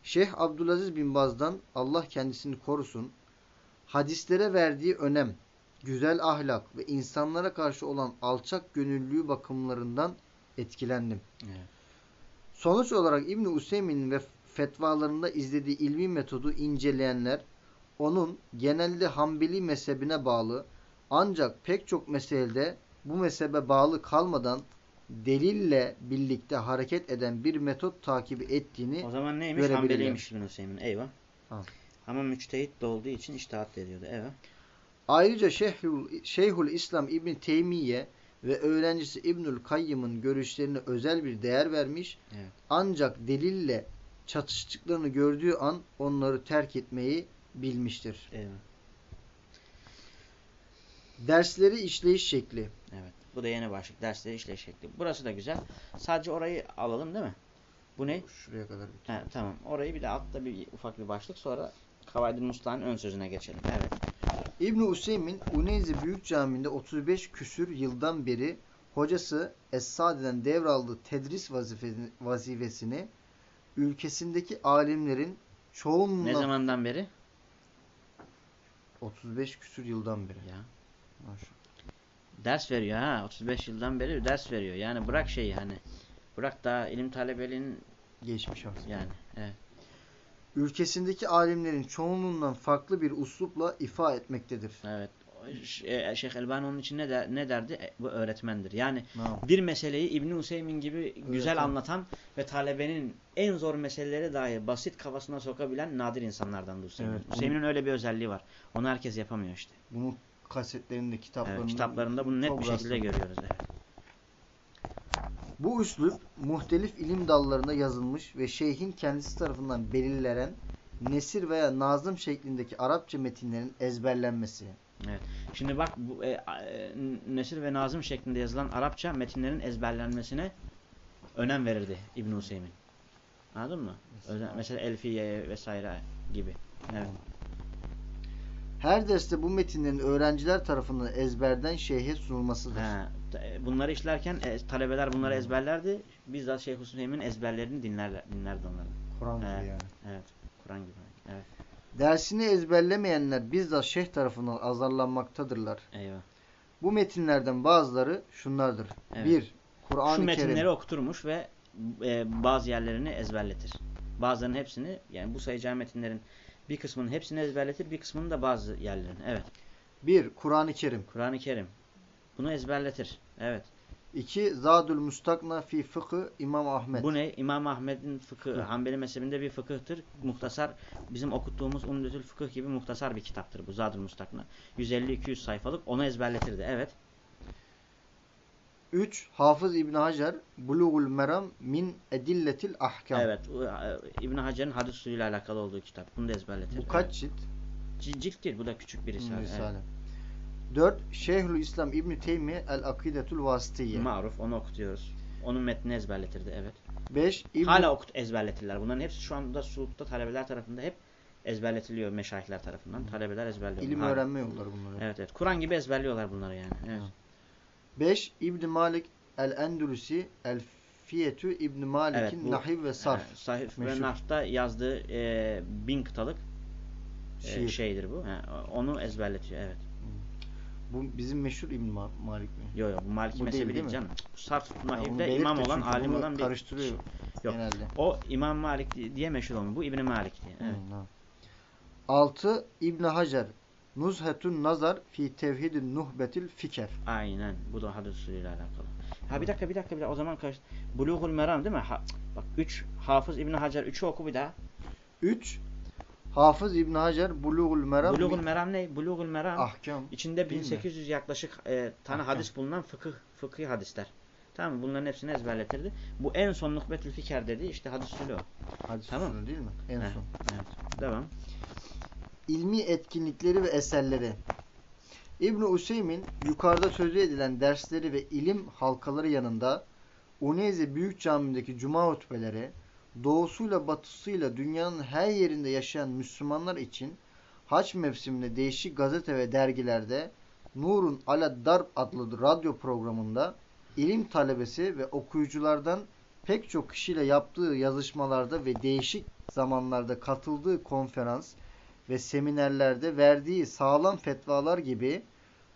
Şeyh Abdülaziz bin Baz'dan Allah kendisini korusun, hadislere verdiği önem, güzel ahlak ve insanlara karşı olan alçak gönüllülüğü bakımlarından etkilendim. Evet. Sonuç olarak İbn Useymin'in ve fetvalarında izlediği ilmi metodu inceleyenler onun genelde Hanbeli mezhebine bağlı ancak pek çok meselede bu mezhebe bağlı kalmadan delille birlikte hareket eden bir metot takibi ettiğini O zaman neymiş? Hanbeliymiş İbn Hüseyin. Eyvah. Ha. Ama müçtehit de olduğu için iştihat ediyordu. Evet. Ayrıca Şeyhül, Şeyhül İslam İbn Teymiye ve öğrencisi İbnül Kayyım'ın görüşlerine özel bir değer vermiş. Evet. Ancak delille çatıştıklarını gördüğü an onları terk etmeyi bilmiştir. Eyvah. Dersleri işleyiş şekli. Evet. Bu da yeni başlık. Dersleri işleyiş şekli. Burası da güzel. Sadece orayı alalım değil mi? Bu ne? Şuraya kadar. bitir. He, tamam. Orayı bir de altta bir ufak bir başlık. Sonra Kavaydül Muslah'ın ön sözüne geçelim. Evet. İbn Useymin Uneyzi Büyük Camii'nde 35 küsür yıldan beri hocası Es-Sadi'den devraldığı tedris vazifesini, ülkesindeki alimlerin çoğunluğuna Ne zamandan beri? 35 küsür yıldan beri. Ya. Maşallah. Ders veriyor ha. 35 yıldan beri ders veriyor. Yani bırak şeyi hani. Bırak daha ilim talebeliğinin Geçmiş artık. yani. Evet. Ülkesindeki alimlerin çoğunluğundan farklı bir uslupla ifa etmektedir. Evet. E, Şeyh Elbani onun için ne, der, ne derdi? E, bu öğretmendir. Yani Tamam. bir meseleyi İbn Hüseyin gibi güzel Evet, anlatan ve talebenin en zor meseleleri dahi basit kafasına sokabilen nadir insanlardan da Hüseyin. Evet, Hüseyin'in öyle bir özelliği var. Onu herkes yapamıyor işte. Bunu kasetlerinde, kitaplarında, Evet, kitaplarında bunu net bir şekilde rastladım. görüyoruz. Evet. Bu üslup muhtelif ilim dallarında yazılmış ve şeyhin kendisi tarafından belirlenen nesir veya nazım şeklindeki Arapça metinlerin ezberlenmesi. Şimdi bak bu e, e, Nesir ve Nazım şeklinde yazılan Arapça metinlerin ezberlenmesine önem verirdi İbn Hüseyin. Anladın mı? Özel- mesela Elfiye vesaire gibi. Evet. Her derste bu metinlerin öğrenciler tarafından ezberden şeyhe sunulmasıdır. Ha, e, bunları işlerken e, talebeler bunları ezberlerdi. Bizzat Şeyh Hüseyin'in ezberlerini dinlerler, dinlerdi onları. Kur'an gibi Evet. yani. Evet. Kur'an gibi. Evet. Dersini ezberlemeyenler bizzat şeyh tarafından azarlanmaktadırlar. Eyvah. Bu metinlerden bazıları şunlardır. Evet. 1. Şu Kur'an-ı metinleri Kerim. okuturmuş ve e, bazı yerlerini ezberletir. Bazılarının hepsini yani bu sayacağı metinlerin bir kısmının hepsini ezberletir, bir kısmının da bazı yerlerini. Evet. 1. Kur'an-ı Kerim. Kur'an-ı Kerim. Bunu ezberletir. Evet. 2. Zadül Mustakna fi fıkı İmam Ahmet. Bu ne? İmam Ahmet'in Fıkıh. Hanbeli mezhebinde bir fıkıhtır. Muhtasar, bizim okuttuğumuz Umdetül Fıkıh gibi muhtasar bir kitaptır bu Zadül Mustakna. 150-200 sayfalık. Onu ezberletirdi. Evet. 3. Hafız İbn Hacer Bulugul Meram min Edilletil Ahkam. Evet. e, İbn Hacer'in hadis usulüyle alakalı olduğu kitap. Bunu da ezberletir. Bu kaç cilt? Evet. Cilt değil. Bu da küçük bir risale. Evet. Risale. 4. Şeyhül İslam İbn Teymiye El Akidetul Vasitiye. Maruf. Onu okutuyoruz. Onun metnini ezberletirdi. Evet. 5. İbn Hala okut ezberletirler. Bunların hepsi şu anda Suud'da talebeler tarafında hep ezberletiliyor meşayihler tarafından. Talebeler ezberliyor. ilim öğrenme yolları bunları. Evet evet. Kur'an gibi ezberliyorlar bunları yani. Evet. 5. İbn Malik El Endülüsi El Fiyetü İbn Malik'in Evet, bu- Nahiv ve Sarf. Evet, Sahif Meşhur. ve Narf'ta yazdığı e, bin kıtalık e, Şiir. şeydir bu. He, onu ezberletiyor evet. Bu bizim meşhur İbn Ma- Malik mi? Yo yo bu Maliki Bu mezhebi değil, değil, canım. Bu Sarf belirtti imam olan, alim olan bir karıştırıyor Yok. genelde. O İmam Malik di- diye meşhur olmuş. Bu İbn Malik diye. Evet. 6. İbn Hacer Nuzhetun Nazar fi Tevhidin Nuhbetil Fiker. Aynen. Bu da hadis usulüyle alakalı. Ha bir dakika bir dakika bir dakika. O zaman karşı Bulughul Meram değil mi? Ha, bak 3 Hafız İbn Hacer 3'ü oku bir daha. 3. Hafız İbn Hacer Bulugul Meram Bulughul min Meram ne? Bulughul Meram Ahkam. içinde Değil mi? 1800 yaklaşık e, tane Ahkam. hadis bulunan fıkıh fıkhi hadisler. Tamam mı? Bunların hepsini ezberletirdi. Bu en son Nukbetül Fiker dediği işte hadis usulü o. Hadis Tamam. usulü değil mi? En Heh. son. Evet. Devam. İlmi etkinlikleri ve eserleri. İbn Useymin yukarıda sözü edilen dersleri ve ilim halkaları yanında Uneyze Büyük Camii'ndeki cuma hutbeleri, doğusuyla batısıyla dünyanın her yerinde yaşayan Müslümanlar için haç mevsiminde değişik gazete ve dergilerde Nurun Ala Darb adlı radyo programında ilim talebesi ve okuyuculardan pek çok kişiyle yaptığı yazışmalarda ve değişik zamanlarda katıldığı konferans ve seminerlerde verdiği sağlam fetvalar gibi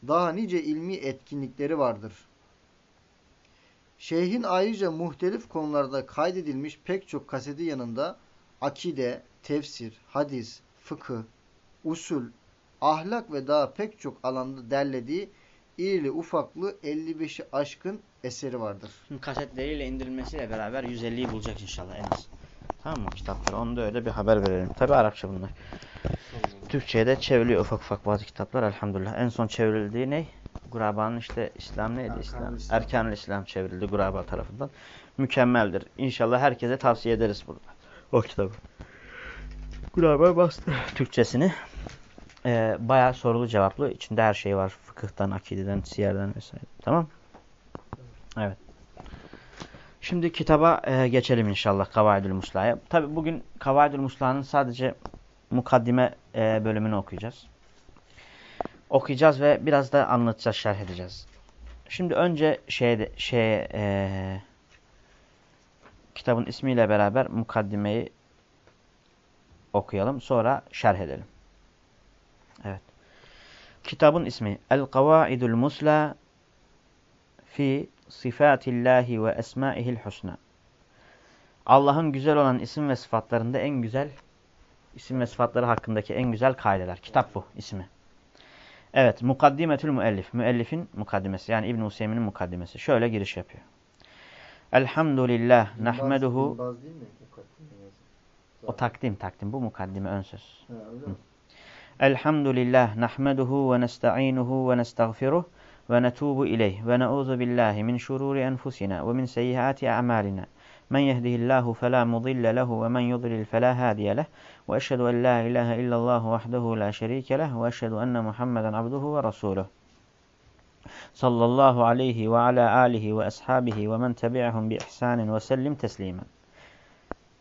daha nice ilmi etkinlikleri vardır. Şeyhin ayrıca muhtelif konularda kaydedilmiş pek çok kaseti yanında akide, tefsir, hadis, fıkıh, usul, ahlak ve daha pek çok alanda derlediği irili ufaklı 55'i aşkın eseri vardır. Kasetleriyle indirilmesiyle beraber 150'yi bulacak inşallah en az. Tamam mı kitaplar? Onu da öyle bir haber verelim. Tabi Arapça bunlar. Türkçe'ye de çevriliyor ufak ufak bazı kitaplar elhamdülillah. En son çevrildiği ne? Guraba'nın işte İslam neydi? Erkanül İslam. İslam. Erkanül İslam çevrildi Guraba tarafından. Mükemmeldir. İnşallah herkese tavsiye ederiz burada. O kitabı. Guraba bastı. Türkçesini. Ee, bayağı sorulu cevaplı. İçinde her şey var. Fıkıhtan, akideden, siyerden vesaire. Tamam Evet. Şimdi kitaba e, geçelim inşallah Kavaidül Musla'ya. Tabi bugün Kavaidül Musla'nın sadece mukaddime e, bölümünü okuyacağız. Okuyacağız ve biraz da anlatacağız, şerh edeceğiz. Şimdi önce şeye, şeye e, kitabın ismiyle beraber mukaddimeyi okuyalım. Sonra şerh edelim. Evet. Kitabın ismi El-Kavaidul Musla fi Sifatillahi ve Esmaihil Husna. Allah'ın güzel olan isim ve sıfatlarında en güzel isim ve sıfatları hakkındaki en güzel kaideler. Kitap bu ismi. Evet, Mukaddimetül Müellif. Müellifin mukaddimesi yani İbn Useymin'in mukaddimesi. Şöyle giriş yapıyor. Elhamdülillah nahmeduhu yazın. o takdim takdim bu mukaddime ön söz. Ha? Elhamdülillah nahmeduhu ve nesta'inuhu ve nestağfiruh ve netubu ileyh ve na'udhu billahi min şururi enfusina ve min seyyiati a'malina. Men yehdihillahu fela mudille lehu ve men yudlil fela hadiye leh. Ve eşhedü en la ilahe illallah vahdehu la şerike leh ve eşhedü enne Muhammeden abduhu ve rasuluh. Sallallahu aleyhi ve ala alihi ve ashabihi ve men tebi'ahum bi ihsanin ve sellim teslimen.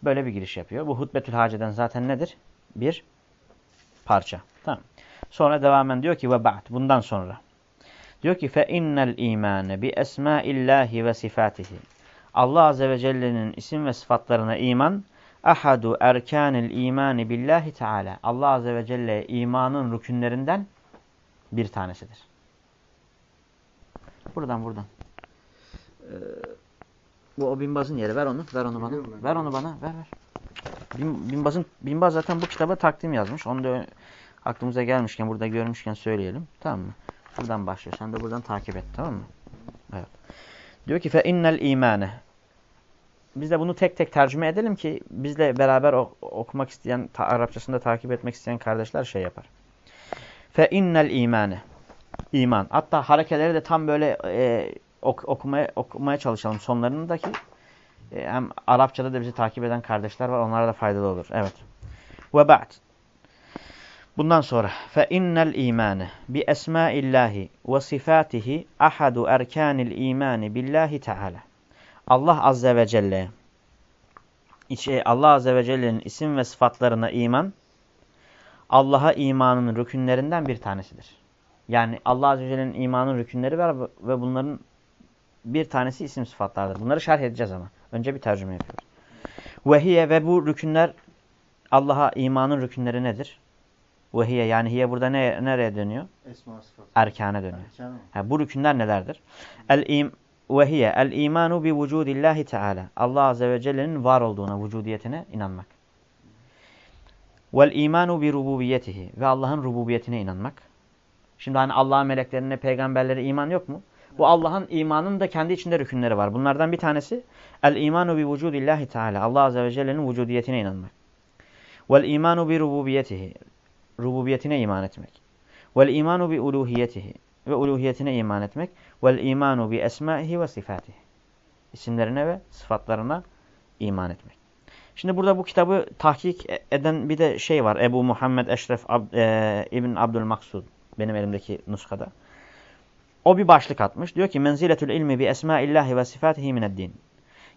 Böyle bir giriş yapıyor. Bu hutbetül haceden zaten nedir? Bir parça. Tamam. Sonra devamen diyor ki ve ba'd. Bundan sonra. Diyor ki fe innel imane bi esmaillahi ve sifatihi. Allah azze ve celle'nin isim ve sıfatlarına iman ahadu erkanil imani billahi teala. Allah azze ve celle imanın rükünlerinden bir tanesidir. Buradan buradan. Ee, bu o Binbaz'ın yeri. Ver onu. Ver onu bana. Ver onu bana. Ver ver. Bin, Binbaz'ın Binbaz zaten bu kitaba takdim yazmış. Onu da aklımıza gelmişken burada görmüşken söyleyelim. Tamam mı? Buradan başlıyor. Sen de buradan takip et. Tamam mı? Evet. Diyor ki fe innel imane. Biz de bunu tek tek tercüme edelim ki bizle beraber okumak isteyen, ta Arapçasında takip etmek isteyen kardeşler şey yapar. Fe innel imane. İman. Hatta harekeleri de tam böyle e, ok okumaya, okumaya çalışalım sonlarındaki. E, hem Arapçada da bizi takip eden kardeşler var. Onlara da faydalı olur. Evet. Ve ba'd. Bundan sonra fe innel imane bi esmaillahi ve sifatihi ahadu erkanil imani billahi teala. Allah azze ve celle Allah azze ve celle'nin isim ve sıfatlarına iman Allah'a imanın rükünlerinden bir tanesidir. Yani Allah azze ve celle'nin imanın rükünleri var ve bunların bir tanesi isim sıfatlardır. Bunları şerh edeceğiz ama. Önce bir tercüme yapıyoruz. Vehiye ve bu rükünler Allah'a imanın rükünleri nedir? Vehiye yani hiye burada ne, nereye dönüyor? Esma sıfat. Erkane dönüyor. Ha, bu rükünler nelerdir? El im vehiye el imanu bi vücudillahi teala. Allah azze ve celle'nin var olduğuna, vücudiyetine inanmak. Vel imanu bi rububiyetihi ve Allah'ın rububiyetine inanmak. Şimdi hani Allah'ın meleklerine, peygamberlere iman yok mu? Bu Allah'ın imanın da kendi içinde rükünleri var. Bunlardan bir tanesi el imanu bi vücudillahi teala. Allah azze ve celle'nin vücudiyetine inanmak. Vel imanu bi rububiyetihi rububiyetine iman etmek. Vel imanu bi uluhiyetihi ve uluhiyetine iman etmek. Vel imanu bi esmaihi ve sifatihi. İsimlerine ve sıfatlarına iman etmek. Şimdi burada bu kitabı tahkik eden bir de şey var. Ebu Muhammed Eşref Ab, e, İbn Abdülmaksud benim elimdeki nuskada. O bir başlık atmış. Diyor ki menziletül ilmi bi esmaillahi ve sifatihi mineddin.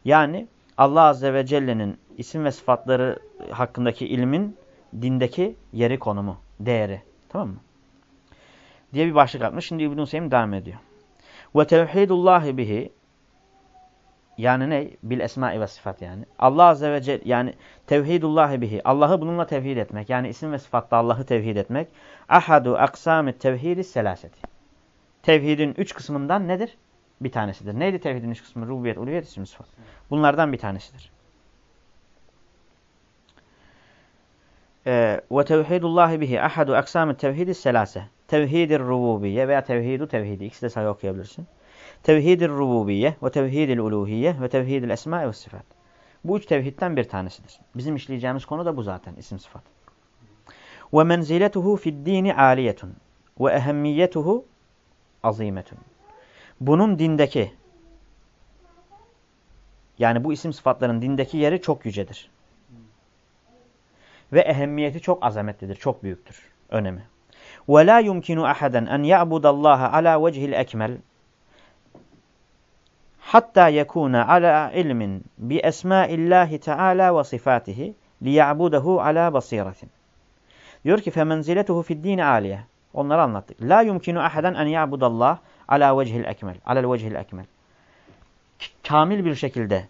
Yani Allah Azze ve Celle'nin isim ve sıfatları hakkındaki ilmin dindeki yeri konumu, değeri. Tamam mı? Diye bir başlık atmış. Şimdi İbn-i Hüseyin devam ediyor. Ve tevhidullahi bihi yani ne? Bil esma ve sıfat yani. Allah azze ve celle yani tevhidullahi bihi. Allah'ı bununla tevhid etmek. Yani isim ve sıfatla Allah'ı tevhid etmek. Ahadu aksamit tevhidi selaseti. Tevhidin üç kısmından nedir? Bir tanesidir. Neydi tevhidin üç kısmı? Rububiyet, uluviyet, isim, sıfat. Bunlardan bir tanesidir. Ve tevhidullahi bihi ahadu aksamit tevhidi selase. Tevhidir rububiye veya tevhidu tevhidi. İkisi de sayı okuyabilirsin. Tevhidir rububiye ve tevhidil uluhiye ve tevhidil esma ve sıfat. Bu üç tevhidden bir tanesidir. Bizim işleyeceğimiz konu da bu zaten isim sıfat. Ve menziletuhu fid dini aliyetun ve ehemmiyetuhu azimetun. Bunun dindeki yani bu isim sıfatların dindeki yeri çok yücedir Ve ehemmiyeti çok azametlidir, çok büyüktür, önemi. وَلَا يُمْكِنُ أَحَدًا أَنْ يَعْبُدَ اللّٰهَ عَلَى وَجْهِ الْاَكْمَلِ hatta yekuna ala ilmin bi esmaillahi teala ve sifatihi liya'budahu ala basiretin. Diyor ki femenziletuhu fid din aliye. Onları anlattık. La yumkinu ahadan en ya'budallah ala vecihil ekmel. Alel vecihil ekmel. Kamil bir şekilde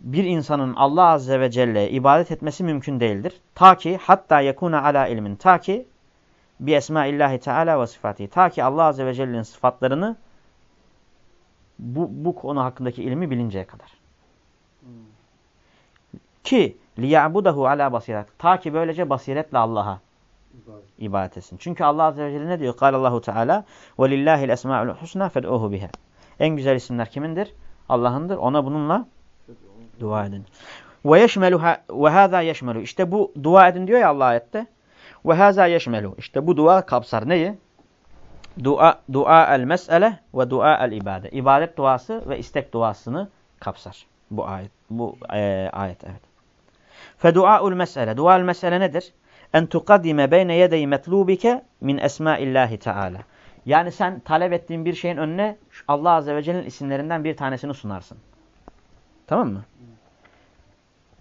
bir insanın Allah Azze ve Celle'ye ibadet etmesi mümkün değildir. Ta ki hatta yekuna ala ilmin. Ta ki bi esmaillahi teala ve sifatihi. Ta ki Allah Azze ve Celle'nin sıfatlarını bu, bu konu hakkındaki ilmi bilinceye kadar. Hmm. Ki liyabudahu ala basiret. Ta ki böylece basiretle Allah'a ibadet etsin. Çünkü Allah Azze ve Celle ne diyor? Allahu Teala ve lillahil esma'ul husna fed'uhu biha. En güzel isimler kimindir? Allah'ındır. Ona bununla dua edin. Ve yeşmelu ve hâzâ yeşmelu. İşte bu dua edin diyor ya Allah ayette. Ve hâzâ yeşmelu. İşte bu dua kapsar neyi? dua dua el mesele ve dua el ibade. İbadet duası ve istek duasını kapsar bu ayet. Bu e, ayet evet. Fe duaul mesele. Duaul mesele nedir? En tukaddime beyne yedey metlubike min esmaillahi teala. Yani sen talep ettiğin bir şeyin önüne Allah azze ve celle'nin isimlerinden bir tanesini sunarsın. Tamam mı?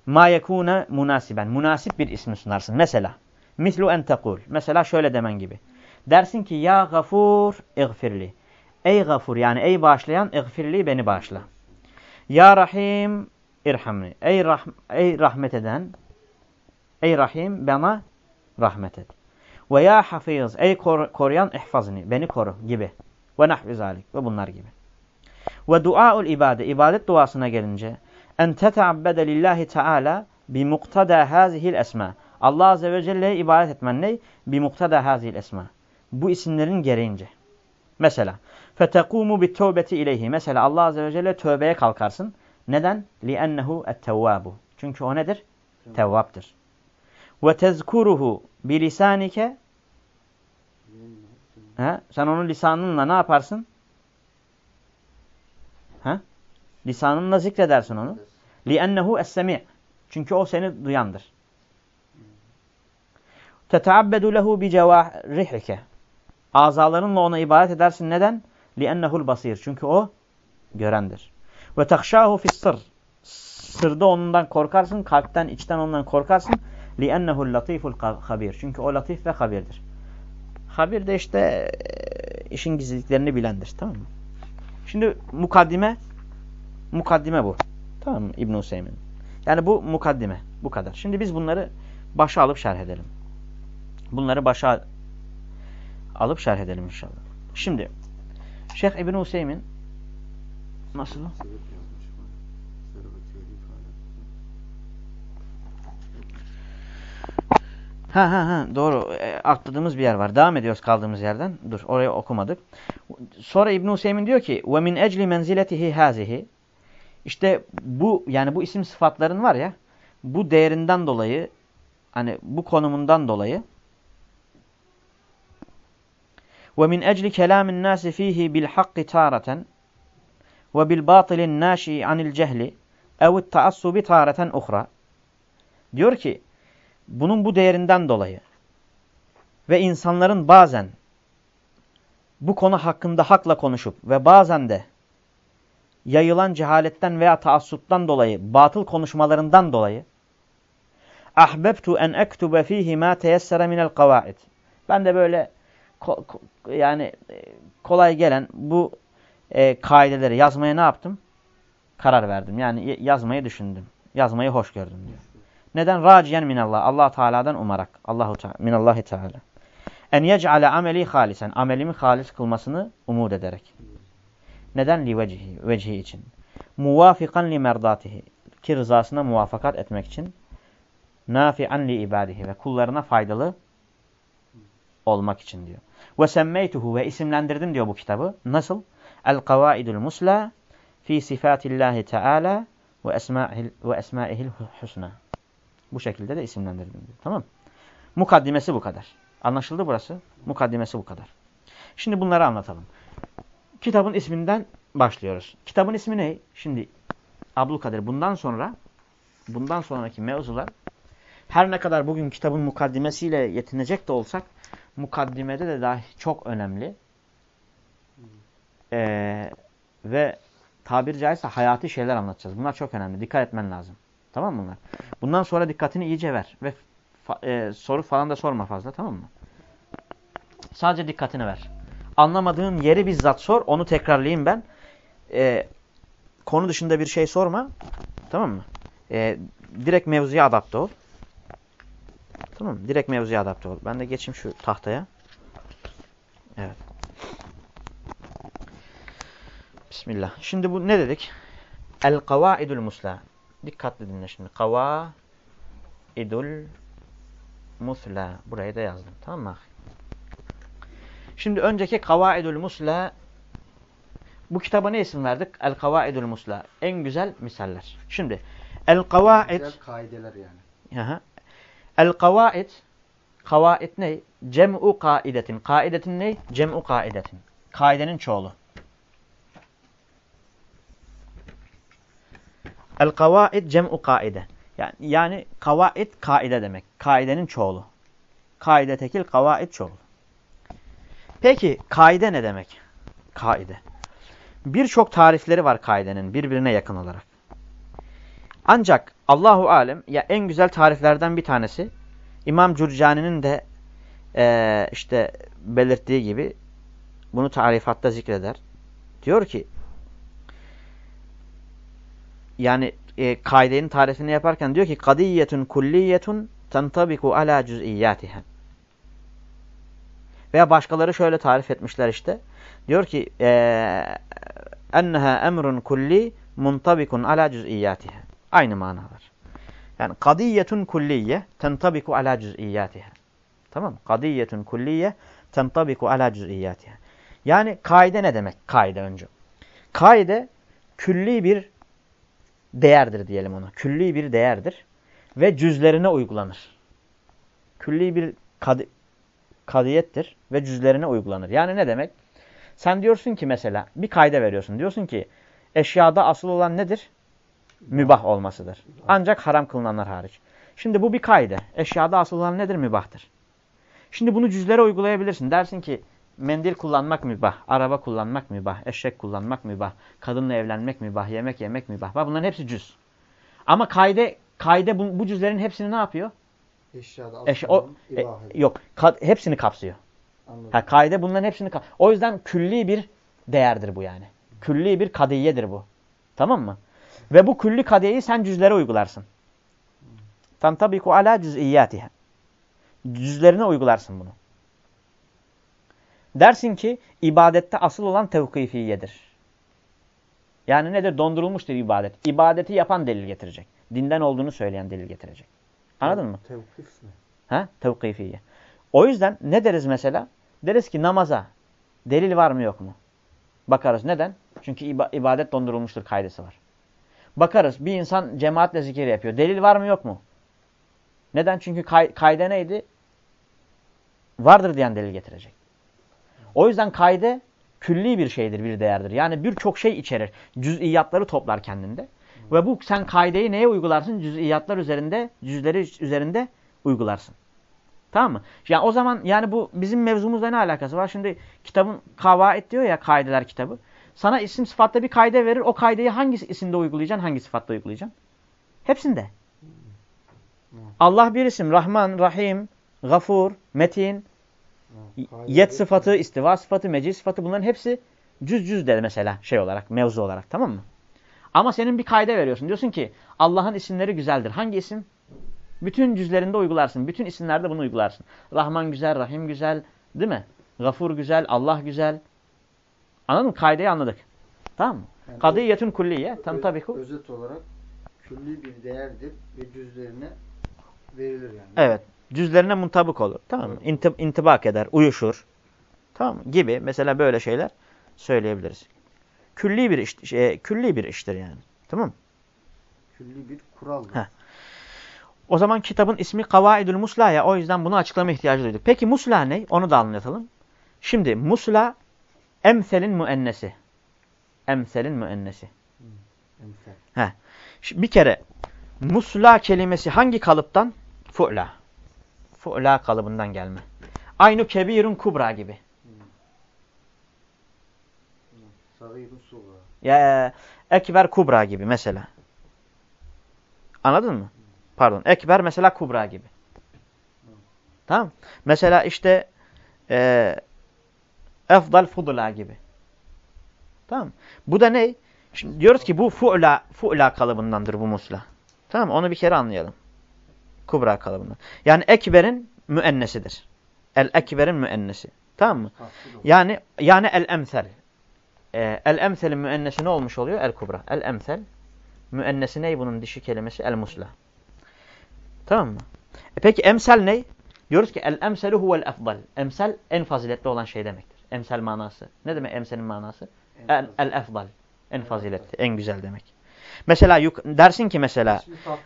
Ma yekune munasiben. Münasip bir ismi sunarsın. Mesela mislu en tekul. Mesela şöyle demen gibi. Dersin ki ya gafur iğfirli. Ey gafur yani ey bağışlayan iğfirli beni bağışla. Ya rahim irhamni. Ey, rah ey rahmet eden ey rahim bana rahmet et. Ve ya hafiz ey kor koruyan ihfazni beni koru gibi. Ve nahvi zalik ve bunlar gibi. Ve duaul ibade ibadet duasına gelince en teteabbede lillahi teala bi muktada hazihil esma. Allah azze ve celle'ye ibadet etmen ne? Bi muktada hazihil esma. Bu isimlerin gereğince. Mesela fetekumu bit tövbeti ileyhi. Mesela Allah azze ve celle tövbeye kalkarsın. Neden? Li'ennehu et-tevvabu. Çünkü o nedir? Tevvaptır. Ve tezkuruhu bilisanike Ha? Sen onu lisanınla ne yaparsın? Ha? Lisanınla zikredersin onu. لِأَنَّهُ السَّمِعِ Çünkü o seni duyandır. تَتَعَبَّدُ لَهُ بِجَوَارِحِكَ Azalarınla ona ibadet edersin. Neden? لِأَنَّهُ الْبَصِيرِ Çünkü o görendir. وَتَخْشَاهُ فِي السِّرِّ Sırda ondan korkarsın, kalpten, içten ondan korkarsın. لِأَنَّهُ اللَّطِيفُ الْخَبِيرِ Çünkü o latif ve habirdir. Habir de işte işin gizliliklerini bilendir. Tamam mı? Şimdi mukaddime mukaddime bu. Tamam mı? İbn Hüseyin. Yani bu mukaddime. Bu kadar. Şimdi biz bunları başa alıp şerh edelim. Bunları başa alıp şerh edelim inşallah. Şimdi Şeyh İbn Hüseyin nasıl? Ha ha ha doğru. E, atladığımız bir yer var. Devam ediyoruz kaldığımız yerden. Dur orayı okumadık. Sonra İbn Hüseyin diyor ki: "Ve min ecli menziletihi hazihi." İşte bu yani bu isim sıfatların var ya bu değerinden dolayı hani bu konumundan dolayı ve min ecli kelamin nasi fihi bil hakki taratan ve bil batilin naşi anil cehli ev taassubi taratan uhra. Diyor ki bunun bu değerinden dolayı ve insanların bazen bu konu hakkında hakla konuşup ve bazen de yayılan cehaletten veya taassuptan dolayı, batıl konuşmalarından dolayı ahbebtu en ektube fihi ma teyessere minel kavaid. Ben de böyle ko yani e, kolay gelen bu e, kaideleri yazmaya ne yaptım? Karar verdim. Yani yazmayı düşündüm. Yazmayı hoş gördüm diyor. Neden? Raciyen minallah. Allah Teala'dan umarak. Allahu Teala minallahi Teala. En yec'ale ameli halisen. Amelimi halis kılmasını umut ederek. Neden? Li vecihi. Vecihi için. Muvafikan li merdatihi. Ki rızasına muvafakat etmek için. Nafi'an li ibadihi. Ve kullarına faydalı olmak için diyor. Ve semmeytuhu ve isimlendirdim diyor bu kitabı. Nasıl? El kavaidul musla fi sifatillahi teala ve esma'ihil husna. Bu şekilde de isimlendirdim diyor. Tamam Mukaddimesi bu kadar. Anlaşıldı burası? Mukaddimesi bu kadar. Şimdi bunları anlatalım. Kitabın isminden başlıyoruz. Kitabın ismi ne? Şimdi Abdülkadir bundan sonra bundan sonraki mevzular her ne kadar bugün kitabın mukaddimesiyle yetinecek de olsak mukaddimede de dahi çok önemli. Ee, ve tabiri caizse hayati şeyler anlatacağız. Bunlar çok önemli. Dikkat etmen lazım. Tamam mı bunlar? Bundan sonra dikkatini iyice ver. Ve e, soru falan da sorma fazla tamam mı? Sadece dikkatini ver. Anlamadığın yeri bizzat sor. Onu tekrarlayayım ben. E, konu dışında bir şey sorma. Tamam mı? E, direkt mevzuya adapte ol. Tamam mı? Direkt mevzuya adapte ol. Ben de geçeyim şu tahtaya. Evet. Bismillah. Şimdi bu ne dedik? El-Kavaidul Musla. Dikkatli dinle şimdi. Kavaidul Musla. Burayı da yazdım. Tamam mı? Şimdi önceki Kavaidul Musla bu kitaba ne isim verdik? El Kavaidul Musla. En güzel misaller. Şimdi El Kavaid kaideler yani. Aha. El Kavaid Kavaid ne? Cem'u kaidetin. Kaidetin ne? Cem'u kaidetin. Kaidenin çoğulu. El kavaid cem'u kaide. Yani, yani kavaid kaide demek. Kaidenin çoğulu. Kaide tekil kavaid çoğulu. Peki kaide ne demek? Kaide. Birçok tarifleri var kaidenin birbirine yakın olarak. Ancak Allahu alem ya en güzel tariflerden bir tanesi İmam Cürcani'nin de e, işte belirttiği gibi bunu tarifatta zikreder. Diyor ki yani e, kaidenin tarifini yaparken diyor ki kadiyetun kulliyetun tentabiku ala cüz'iyyatiha. Veya başkaları şöyle tarif etmişler işte. Diyor ki e, enneha emrun kulli muntabikun ala cüz'iyyatiha. Aynı manalar. Yani kadiyetun kulliye tentabiku ala cüz'iyyatiha. Tamam mı? Kadiyetun kulliye tentabiku ala cüz'iyyatiha. Yani kaide ne demek? Kaide önce. Kaide külli bir değerdir diyelim ona. Külli bir değerdir ve cüzlerine uygulanır. Külli bir kad kadiyettir ve cüzlerine uygulanır. Yani ne demek? Sen diyorsun ki mesela bir kaide veriyorsun. Diyorsun ki eşyada asıl olan nedir? Mübah olmasıdır. Ancak haram kılınanlar hariç. Şimdi bu bir kaide. Eşyada asıl olan nedir? Mübahtır. Şimdi bunu cüzlere uygulayabilirsin. Dersin ki mendil kullanmak mübah, araba kullanmak mübah, eşek kullanmak mübah, kadınla evlenmek mübah, yemek yemek mübah. Bunların hepsi cüz. Ama kaide kaide bu, bu cüzlerin hepsini ne yapıyor? Eşyada Eş, o, e, yok. Ka, hepsini kapsıyor. Anladım. Ha, kaide bunların hepsini kapsıyor. O yüzden külli bir değerdir bu yani. Külli bir kadiyedir bu. Tamam mı? Ve bu külli kadiyeyi sen cüzlere uygularsın. Tantabiku ala cüz'iyyatiha. Cüzlerine uygularsın bunu. Dersin ki ibadette asıl olan tevkifiyedir. Yani nedir? Dondurulmuştur ibadet. İbadeti yapan delil getirecek. Dinden olduğunu söyleyen delil getirecek. Anladın mı? Tevkif mi? Ha? Tevkifiye. O yüzden ne deriz mesela? Deriz ki namaza delil var mı yok mu? Bakarız. Neden? Çünkü ibadet dondurulmuştur kaydesi var. Bakarız bir insan cemaatle zikir yapıyor. Delil var mı yok mu? Neden? Çünkü kay kayde neydi? Vardır diyen delil getirecek. O yüzden kaide külli bir şeydir, bir değerdir. Yani birçok şey içerir. Cüz'iyatları toplar kendinde. Hmm. Ve bu sen kaideyi neye uygularsın? Cüz'iyatlar üzerinde, cüzleri üzerinde uygularsın. Tamam mı? Yani o zaman yani bu bizim mevzumuzla ne alakası var? Şimdi kitabın kavaet diyor ya kaideler kitabı. Sana isim sıfatta bir kaide verir. O kaideyi hangi isimde uygulayacaksın? Hangi sıfatta uygulayacaksın? Hepsinde. Hmm. Allah bir isim. Rahman, Rahim, Gafur, Metin, Yet sıfatı, istiva sıfatı, meclis sıfatı bunların hepsi cüz cüz de mesela şey olarak, mevzu olarak tamam mı? Ama senin bir kayda veriyorsun. Diyorsun ki Allah'ın isimleri güzeldir. Hangi isim? Bütün cüzlerinde uygularsın. Bütün isimlerde bunu uygularsın. Rahman güzel, Rahim güzel değil mi? Gafur güzel, Allah güzel. Anladın mı? Kaideyi anladık. Tamam mı? Yani Kadiyetun kulliye. Tantabiku. Özet olarak külli bir değerdir ve cüzlerine verilir yani. Evet cüzlerine muntabık olur. Tamam mı? İntib intibak eder, uyuşur. Tamam mı? Gibi mesela böyle şeyler söyleyebiliriz. Külli bir iş, şey, külli bir iştir yani. Tamam? Külli bir kural. O zaman kitabın ismi Kavaidül Musla ya o yüzden bunu açıklama ihtiyacı duyduk. Peki Musla ne? Onu da anlatalım. Şimdi Musla emselin müennesi. Emselin müennesi. Emsel. Heh. Bir kere Musla kelimesi hangi kalıptan? Fu'la fu'la kalıbından gelme. Aynı kebirun kubra gibi. Ya ekber kubra gibi mesela. Anladın mı? Pardon. Ekber mesela kubra gibi. Tamam. Mesela işte e, efdal fudula gibi. Tamam. Bu da ne? Şimdi diyoruz ki bu fu'la fu'la kalıbındandır bu musla. Tamam Onu bir kere anlayalım. Kubra kalıbından. Yani ekberin müennesidir. El ekberin müennesi. Tamam mı? Yani yani el emsel. Ee, el emselin müennesi ne olmuş oluyor? El kubra. El emsel. Müennesi ney bunun dişi kelimesi? El musla. Tamam mı? E peki emsel ney? Diyoruz ki el emselu huvel efdal. Emsel en faziletli olan şey demektir. Emsel manası. Ne demek emselin manası? El, el efdal. En faziletli, en güzel demek. Mesela dersin ki mesela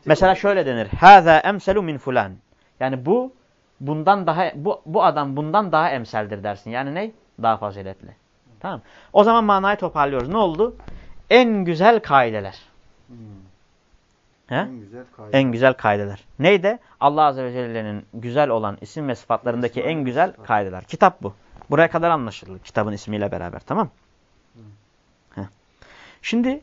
mesela şöyle denir. Haza emselu min fulan. Yani bu bundan daha bu bu adam bundan daha emseldir dersin. Yani ne? Daha faziletli. Tamam. O zaman manayı toparlıyoruz. Ne oldu? En güzel kaideler. Hmm. He? En güzel kaideler. En güzel kaideler. Neydi? Allah Azze ve Celle'nin güzel olan isim ve sıfatlarındaki en güzel kaideler. Kitap bu. Buraya kadar anlaşıldı kitabın ismiyle beraber. Tamam? Hmm. Şimdi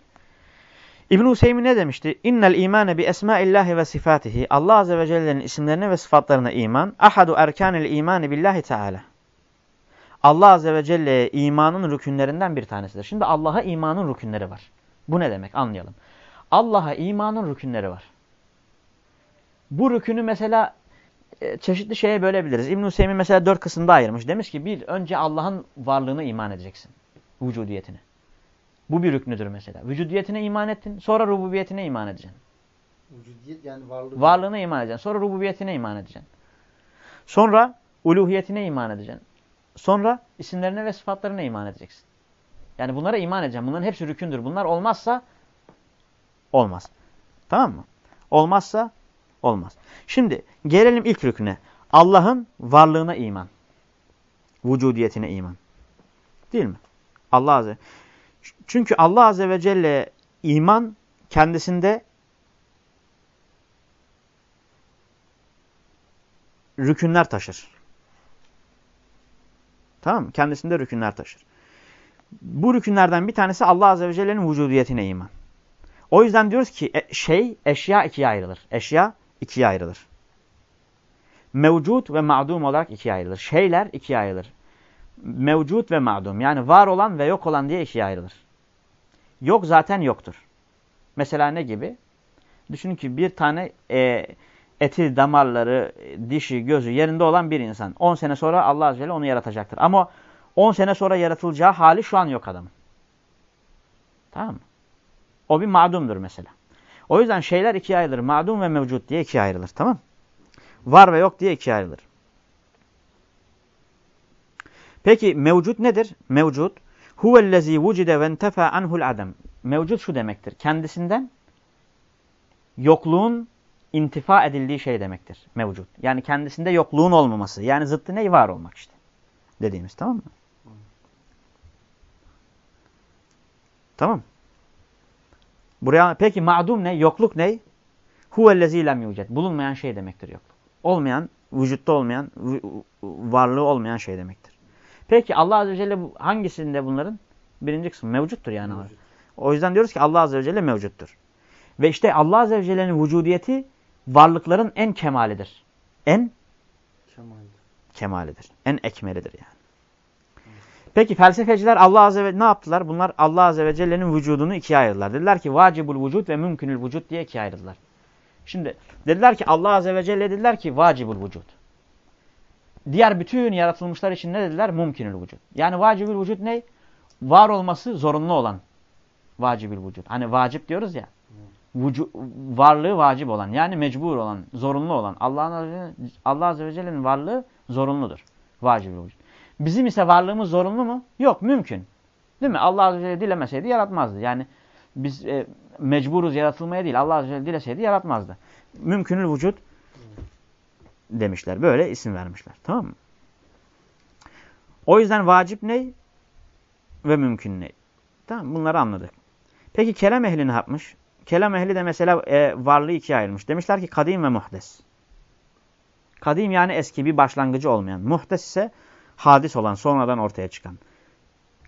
İbn Hüseyin ne demişti? İnnel imane bi esmaillahi ve sifatihi. Allah azze ve celle'nin isimlerine ve sıfatlarına iman. Ahadu erkanil imani billahi teala. Allah azze ve celle imanın rükünlerinden bir tanesidir. Şimdi Allah'a imanın rükünleri var. Bu ne demek? Anlayalım. Allah'a imanın rükünleri var. Bu rükünü mesela e, çeşitli şeye bölebiliriz. İbn-i Hüseyin mesela dört kısımda ayırmış. Demiş ki bir, önce Allah'ın varlığına iman edeceksin. Vücudiyetine. Bu bir rüknüdür mesela. Vücudiyetine iman ettin, sonra rububiyetine iman edeceksin. Vücudiyet yani varlığı. Varlığına iman edeceksin. Sonra rububiyetine iman edeceksin. Sonra uluhiyetine iman edeceksin. Sonra isimlerine ve sıfatlarına iman edeceksin. Yani bunlara iman edeceksin. Bunların hepsi rükündür. Bunlar olmazsa olmaz. Tamam mı? Olmazsa olmaz. Şimdi gelelim ilk rüküne. Allah'ın varlığına iman. Vücudiyetine iman. Değil mi? Allah Azze. Çünkü Allah Azze ve Celle iman kendisinde rükünler taşır. Tamam mı? Kendisinde rükünler taşır. Bu rükünlerden bir tanesi Allah Azze ve Celle'nin vücudiyetine iman. O yüzden diyoruz ki e, şey, eşya ikiye ayrılır. Eşya ikiye ayrılır. Mevcut ve ma'dum olarak ikiye ayrılır. Şeyler ikiye ayrılır. Mevcut ve ma'dum yani var olan ve yok olan diye ikiye ayrılır. Yok zaten yoktur. Mesela ne gibi? Düşünün ki bir tane e, eti, damarları, dişi, gözü yerinde olan bir insan. 10 sene sonra Allah Azze ve Celle onu yaratacaktır. Ama 10 sene sonra yaratılacağı hali şu an yok adamın. Tamam mı? O bir ma'dumdur mesela. O yüzden şeyler ikiye ayrılır. Ma'dum ve mevcut diye ikiye ayrılır. Tamam Var ve yok diye ikiye ayrılır. Peki mevcut nedir? Mevcut huvellezî vucide ve entefe anhul adem. Mevcut şu demektir. Kendisinden yokluğun intifa edildiği şey demektir. Mevcut. Yani kendisinde yokluğun olmaması. Yani zıttı ne? Var olmak işte. Dediğimiz tamam mı? Tamam. Buraya peki ma'dum ne? Yokluk ne? Huvellezî lem yuced. Bulunmayan şey demektir yokluk. Olmayan, vücutta olmayan, varlığı olmayan şey demektir. Peki Allah Azze ve Celle hangisinde bunların? Birinci kısmı mevcuttur yani. Mevcut. O yüzden diyoruz ki Allah Azze ve Celle mevcuttur. Ve işte Allah Azze ve Celle'nin vücudiyeti varlıkların en kemalidir. En kemalidir. kemalidir. En ekmelidir yani. Peki felsefeciler Allah Azze ve ne yaptılar? Bunlar Allah Azze ve Celle'nin vücudunu ikiye ayırdılar. Dediler ki vacibul vücut ve mümkünül vücut diye ikiye ayırdılar. Şimdi dediler ki Allah Azze ve Celle dediler ki vacibul vücut. Diğer bütün yaratılmışlar için ne dediler? Mümkünül vücut. Yani vacibul vücut ne? Var olması zorunlu olan vacibül vücut. Hani vacip diyoruz ya. Vücu, varlığı vacip olan yani mecbur olan, zorunlu olan. Allah'ın Allah Azze ve Celle'nin varlığı zorunludur. Vacibül vücut. Bizim ise varlığımız zorunlu mu? Yok, mümkün. Değil mi? Allah Azze ve Celle dilemeseydi yaratmazdı. Yani biz e, mecburuz yaratılmaya değil. Allah Azze ve Celle dileseydi yaratmazdı. Mümkünül vücut demişler. Böyle isim vermişler. Tamam mı? O yüzden vacip ne? Ve mümkün ne? Tamam Bunları anladık. Peki kelam ehli ne yapmış? Kelam ehli de mesela e, varlığı ikiye ayırmış. Demişler ki kadim ve muhdes. Kadim yani eski bir başlangıcı olmayan. Muhdes ise hadis olan, sonradan ortaya çıkan.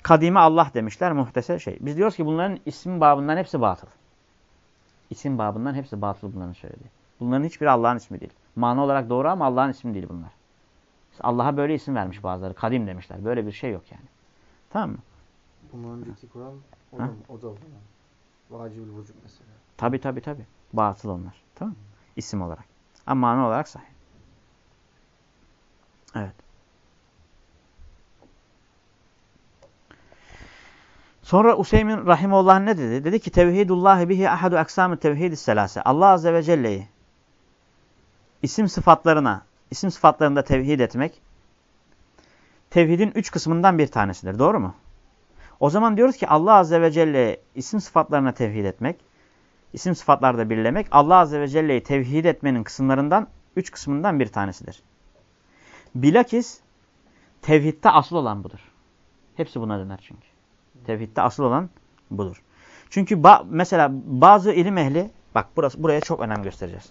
Kadime Allah demişler, muhtese şey. Biz diyoruz ki bunların isim babından hepsi batıl. İsim babından hepsi batıl bunların söylediği. Bunların hiçbiri Allah'ın ismi değil. Mana olarak doğru ama Allah'ın ismi değil bunlar. Allah'a böyle isim vermiş bazıları. Kadim demişler. Böyle bir şey yok yani. Tamam mı? Bundan önceki Kur'an o da, o da o zaman. Vacibül vücut mesela. Tabi tabi tabi. Batıl onlar. Tamam mı? İsim olarak. Ama mana olarak sahih. Evet. Sonra Useymin Rahimullah ne dedi? Dedi ki tevhidullah bihi ahadu aksamı tevhidis selase. Allah Azze ve Celle'yi isim sıfatlarına, isim sıfatlarında tevhid etmek tevhidin üç kısmından bir tanesidir. Doğru mu? O zaman diyoruz ki Allah Azze ve Celle isim sıfatlarına tevhid etmek, isim sıfatlarda birlemek Allah Azze ve Celle'yi tevhid etmenin kısımlarından, üç kısmından bir tanesidir. Bilakis tevhidde asıl olan budur. Hepsi buna döner çünkü. Tevhidde asıl olan budur. Çünkü ba mesela bazı ilim ehli, bak burası buraya çok önem göstereceğiz.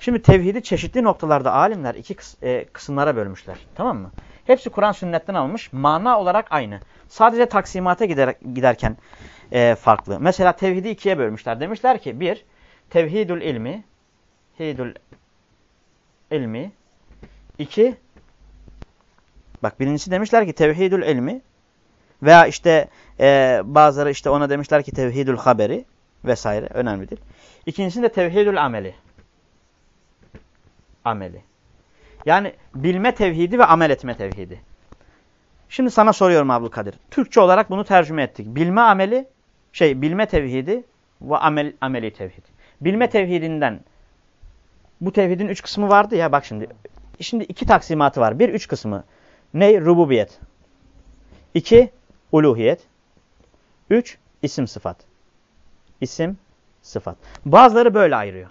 Şimdi tevhidi çeşitli noktalarda alimler iki kıs e, kısımlara bölmüşler. Tamam mı? Hepsi Kur'an sünnetten almış. Mana olarak aynı. Sadece taksimata gider giderken e, farklı. Mesela tevhidi ikiye bölmüşler. Demişler ki bir, tevhidül ilmi, tevhidül ilmi. İki, bak birincisi demişler ki tevhidül ilmi veya işte e, bazıları işte ona demişler ki tevhidül haberi vesaire önemlidir. İkincisi de tevhidül ameli. Ameli. Yani bilme tevhidi ve amel etme tevhidi. Şimdi sana soruyorum Abdülkadir. Türkçe olarak bunu tercüme ettik. Bilme ameli, şey bilme tevhidi ve amel, ameli tevhid. Bilme tevhidinden bu tevhidin üç kısmı vardı ya bak şimdi. Şimdi iki taksimatı var. Bir üç kısmı. Ne? Rububiyet. İki uluhiyet. Üç isim sıfat. İsim sıfat. Bazıları böyle ayırıyor.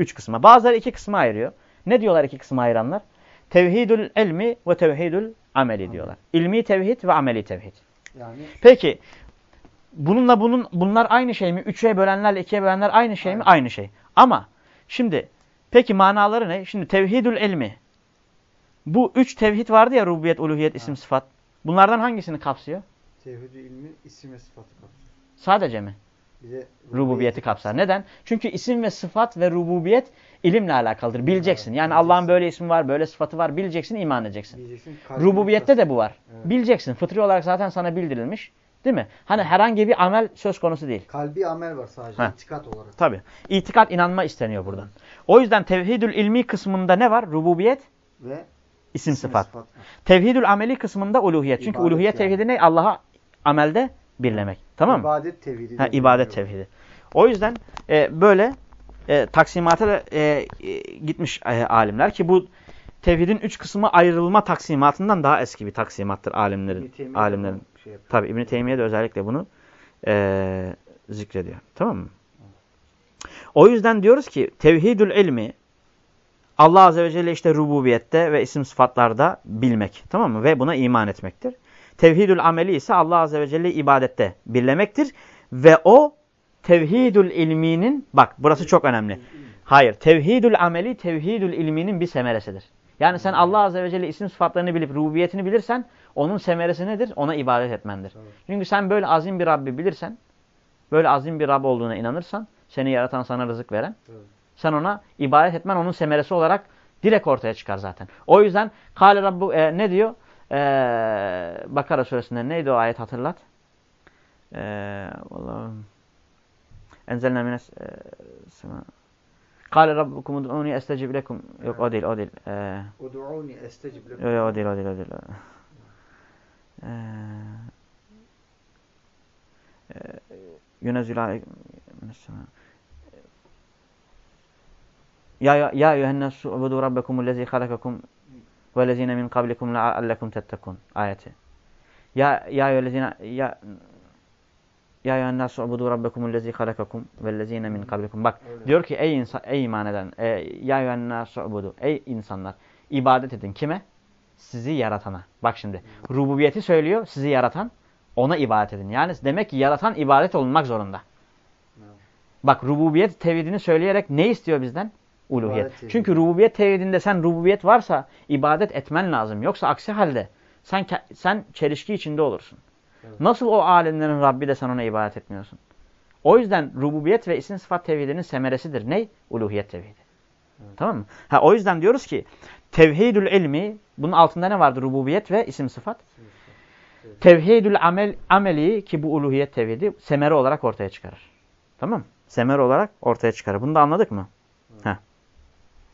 Üç kısma. Bazıları iki kısma ayırıyor. Ne diyorlar iki kısma ayıranlar? Tevhidül ilmi ve tevhidül ameli diyorlar. İlmi tevhid ve ameli tevhid. Yani Peki bununla bunun bunlar aynı şey mi? Üçe bölenlerle ikiye bölenler aynı şey mi? Aynı. Aynı şey. Ama şimdi peki manaları ne? Şimdi tevhidül ilmi. Bu üç tevhid vardı ya rububiyet, uluhiyet, isim, Evet. sıfat. Bunlardan hangisini kapsıyor? tevhid ilmi isim ve sıfatı kapsıyor. Sadece mi? Bir de Rububiyeti kapsar. Neden? Çünkü isim ve sıfat ve rububiyet ilimle alakalıdır. Bileceksin. Yani bileceksin. Allah'ın böyle ismi var, böyle sıfatı var. Bileceksin, iman edeceksin. Diyeceksin, kalbin Rububiyette de bu var. Evet. Bileceksin. Fıtri olarak zaten sana bildirilmiş. Değil mi? Hani herhangi bir amel söz konusu değil. Kalbi amel var sadece Ha. itikat olarak. Tabi. İtikat, inanma isteniyor buradan. O yüzden tevhidül ilmi kısmında ne var? Rububiyet, Ve isim, isim sıfat. var. Tevhidül ameli kısmında uluhiyet. Çünkü İbadet uluhiyet yani. tevhidi ne? Allah'a amelde birlemek. Tamam mı? İbadet tevhidi. Ha, de ibadet tevhidi. O yüzden e, böyle e, taksimata e, e, gitmiş e, alimler ki bu tevhidin üç kısmı ayrılma taksimatından daha eski bir taksimattır alimlerin. De alimlerin. Şey yapıyor. Tabi İbn-i Teymiye de özellikle bunu e, zikrediyor. Tamam mı? O yüzden diyoruz ki tevhidül ilmi Allah Azze ve Celle işte rububiyette ve isim sıfatlarda bilmek. Tamam mı? Ve buna iman etmektir. Tevhidül ameli ise Allah Azze ve Celle ibadette birlemektir. Ve o tevhidül ilminin, bak burası çok önemli. Hayır, tevhidül ameli tevhidül ilminin bir semeresidir. Yani sen Allah Azze ve Celle isim sıfatlarını bilip rububiyetini bilirsen onun semeresi nedir? Ona ibadet etmendir. Çünkü sen böyle azim bir Rabbi bilirsen, böyle azim bir Rab olduğuna inanırsan, seni yaratan sana rızık veren, sen ona ibadet etmen onun semeresi olarak direkt ortaya çıkar zaten. O yüzden Kale Rabbu e, ne diyor? E, Bakara suresinde neydi o ayet hatırlat? E, vallahi enzelna mines e, sema. Kale Rabbukum ud'uni estecib lekum. Yok o değil o değil. E, Udu'uni estecib lekum. Yok o değil o değil o değil. Ee, e, aleykum Ya ya eyyühennas ubudu rabbekumullezî halakakum velezîne min kablikum leallekum tettekun ayeti. Ya ya eyyühellezîne ya ya eyyühennas ubudu rabbekumullezî halakakum velezîne min kablikum. Bak Öyle. diyor ki ey insan ey iman eden e, ya eyyühennas ubudu ey insanlar ibadet edin kime? Sizi yaratana. Bak şimdi rububiyeti söylüyor sizi yaratan ona ibadet edin. Yani demek ki yaratan ibadet olunmak zorunda. Bak rububiyet tevhidini söyleyerek ne istiyor bizden? Uluhiyet. İbadet tevhidi. Çünkü rububiyet tevhidinde sen rububiyet varsa ibadet etmen lazım. Yoksa aksi halde sen sen çelişki içinde olursun. Evet. Nasıl o alemlerin Rabbi de sen ona ibadet etmiyorsun? O yüzden rububiyet ve isim sıfat tevhidinin semeresidir. Ne? Uluhiyet tevhidi. Evet. Tamam mı? Ha, o yüzden diyoruz ki tevhidül ilmi bunun altında ne vardır? Rububiyet ve isim sıfat. Evet. Tevhidül amel, ameli ki bu uluhiyet tevhidi semere olarak ortaya çıkarır. Tamam mı? Semere olarak ortaya çıkarır. Bunu da anladık mı?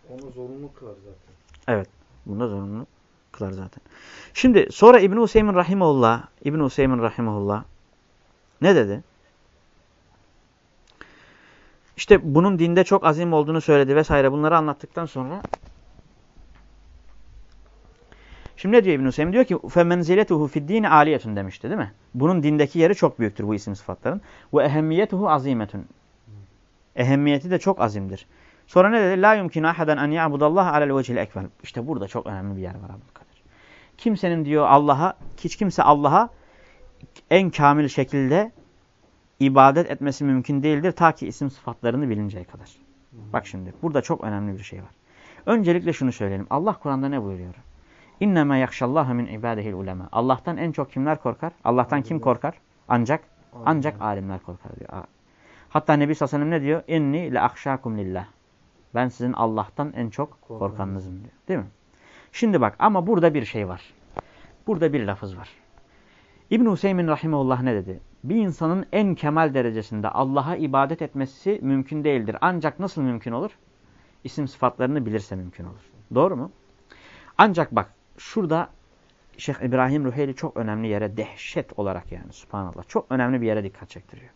Onu zorunlu kılar zaten. Bunu da zorunlu kılar zaten. Şimdi sonra İbn Hüseyin rahimehullah, İbn Hüseyin rahimehullah ne dedi? İşte bunun dinde çok azim olduğunu söyledi vesaire bunları anlattıktan sonra Şimdi ne diyor İbn Hüseyin? Diyor ki فَمَنْزِلَتُهُ فِي الدِّينِ aliyetun demişti değil mi? Bunun dindeki yeri çok büyüktür bu isim sıfatların. Ve ehemmiyetuhu azimetun. Ehemmiyeti de çok azimdir. Sonra ne dedi? La yumkinu ahadan en ya'budallaha alel vecihil ekvel. İşte burada çok önemli bir yer var Abdülkadir. Kimsenin diyor Allah'a, hiç kimse Allah'a en kamil şekilde ibadet etmesi mümkün değildir ta ki isim sıfatlarını bilinceye kadar. Bak şimdi burada çok önemli bir şey var. Öncelikle şunu söyleyelim. Allah Kur'an'da ne buyuruyor? İnnemâ yakşallâhe min ibâdehil ulema. Allah'tan en çok kimler korkar? Allah'tan kim korkar? Ancak Ancak alimler korkar diyor. Hatta Nebi sallallahu aleyhi ve sellem ne diyor? İnni le akşakum lillah. Ben sizin Allah'tan en çok korkanınızım diyor. Değil mi? Şimdi bak ama burada bir şey var. Burada bir lafız var. İbn Hüseyin rahimehullah ne dedi? Bir insanın en kemal derecesinde Allah'a ibadet etmesi mümkün değildir. Ancak nasıl mümkün olur? İsim sıfatlarını bilirse mümkün olur. Doğru mu? Ancak bak şurada Şeyh İbrahim Ruheyli çok önemli yere dehşet olarak yani subhanallah çok önemli bir yere dikkat çektiriyor.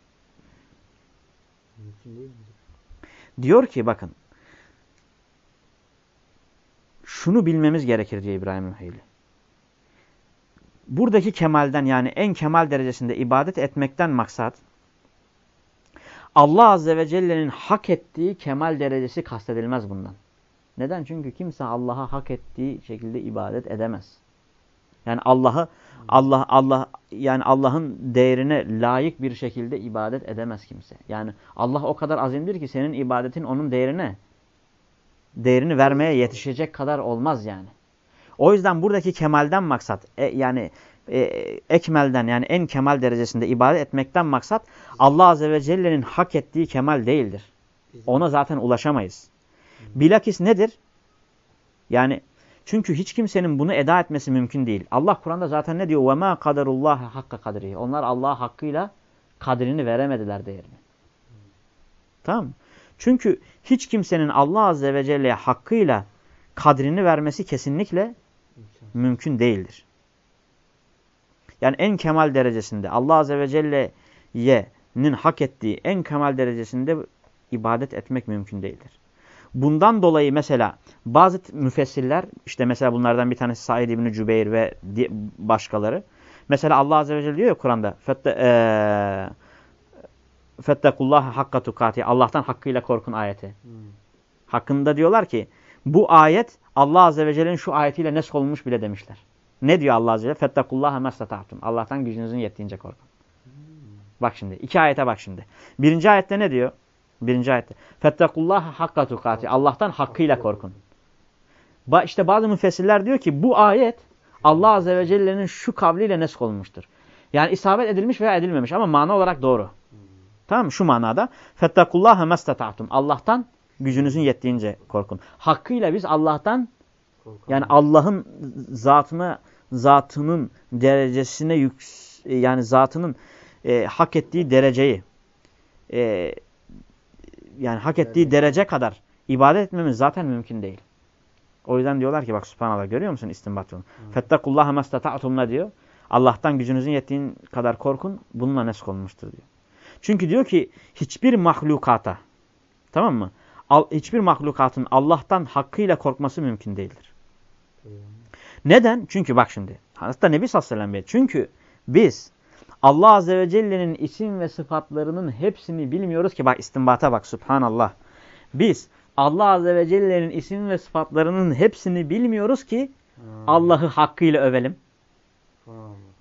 Diyor ki bakın şunu bilmemiz gerekir diyor İbrahim Ruheyli. Buradaki kemalden yani en kemal derecesinde ibadet etmekten maksat Allah Azze ve Celle'nin hak ettiği kemal derecesi kastedilmez bundan. Neden? Çünkü kimse Allah'a hak ettiği şekilde ibadet edemez. Yani Allah'ı Allah Allah yani Allah'ın değerine layık bir şekilde ibadet edemez kimse. Yani Allah o kadar azimdir ki senin ibadetin onun değerine değerini vermeye yetişecek kadar olmaz yani. O yüzden buradaki kemalden maksat e, yani e, ekmelden yani en kemal derecesinde ibadet etmekten maksat Allah Azze ve Celle'nin hak ettiği kemal değildir. Ona zaten ulaşamayız. Bilakis nedir? Yani çünkü hiç kimsenin bunu eda etmesi mümkün değil. Allah Kur'an'da zaten ne diyor? وَمَا قَدَرُ اللّٰهِ hakka kadrihi. Onlar Allah hakkıyla kadrini veremediler değerini. Tamam Çünkü hiç kimsenin Allah Azze ve Celle'ye hakkıyla kadrini vermesi kesinlikle mümkün değildir. Yani en kemal derecesinde Allah Azze ve Celle'nin hak ettiği en kemal derecesinde ibadet etmek mümkün değildir. Bundan dolayı mesela bazı müfessirler işte mesela bunlardan bir tanesi Said İbni Cübeyr ve başkaları. Mesela Allah Azze ve Celle diyor ya Kur'an'da Fettekullaha hakka tukati Allah'tan hakkıyla korkun ayeti. Hmm. Hakkında diyorlar ki bu ayet Allah Azze ve Celle'nin şu ayetiyle nesk olmuş bile demişler. Ne diyor Allah Azze ve Celle? Fettekullaha mestatahtum. Allah'tan gücünüzün yettiğince korkun. Hmm. Bak şimdi. iki ayete bak şimdi. Birinci ayette ne diyor? Birinci ayette. Fettekullaha hakka tukati. Allah'tan hakkıyla korkun. Ba işte bazı müfessirler diyor ki bu ayet Allah Azze ve Celle'nin şu kavliyle nesk olmuştur. Yani isabet edilmiş veya edilmemiş ama mana olarak doğru. Tamam mı? Şu manada. Fettekullaha mestata'tum. Allah'tan gücünüzün yettiğince korkun. Hakkıyla biz Allah'tan yani Allah'ın zatına zatının derecesine yüks yani zatının e, hak ettiği dereceyi e, yani hak ettiği derece kadar ibadet etmemiz zaten mümkün değil. O yüzden diyorlar ki bak subhanallah görüyor musun istinbat yolunu? Fettakullaha mestata'tumla diyor. Allah'tan gücünüzün yettiğin kadar korkun. Bununla nesk olmuştur diyor. Çünkü diyor ki hiçbir mahlukata tamam mı? hiçbir mahlukatın Allah'tan hakkıyla korkması mümkün değildir. Neden? Çünkü bak şimdi. Hatta Nebi sallallahu aleyhi ve sellem Çünkü biz Allah Azze ve Celle'nin isim ve sıfatlarının hepsini bilmiyoruz ki bak istinbata bak subhanallah. Biz Allah Azze ve Celle'nin isim ve sıfatlarının hepsini bilmiyoruz ki Allah'ı hakkıyla övelim.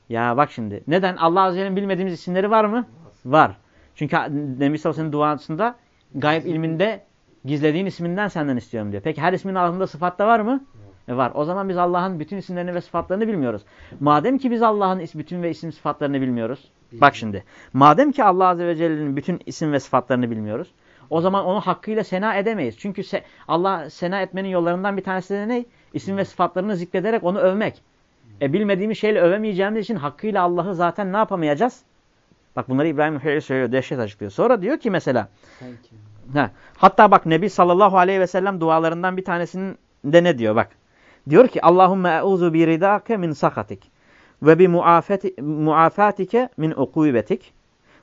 Ya bak şimdi. Neden? Allah Azze ve Celle'nin bilmediğimiz isimleri var mı? Var. Çünkü Nebi Sallallahu duasında gayb ilminde gizlediğin isminden senden istiyorum diyor. Peki her ismin altında sıfat da var mı? E var. O zaman biz Allah'ın bütün isimlerini ve sıfatlarını bilmiyoruz. Madem ki biz Allah'ın bütün ve isim sıfatlarını bilmiyoruz. Bilmiyorum. Bak şimdi. Madem ki Allah Azze ve Celle'nin bütün isim ve sıfatlarını bilmiyoruz. O zaman onu hakkıyla sena edemeyiz. Çünkü se Allah sena etmenin yollarından bir tanesi de ne? İsim ve sıfatlarını zikrederek onu övmek. E bilmediğimiz şeyle övemeyeceğimiz için hakkıyla Allah'ı zaten ne yapamayacağız? Bak bunları İbrahim Hüyre söylüyor. Dehşet açıklıyor. Sonra diyor ki mesela. He, hatta bak Nebi sallallahu aleyhi ve sellem dualarından bir tanesinde ne diyor bak. Diyor ki Allahümme e'uzu bi ridake min sakatik ve bi muafatike min ukubetik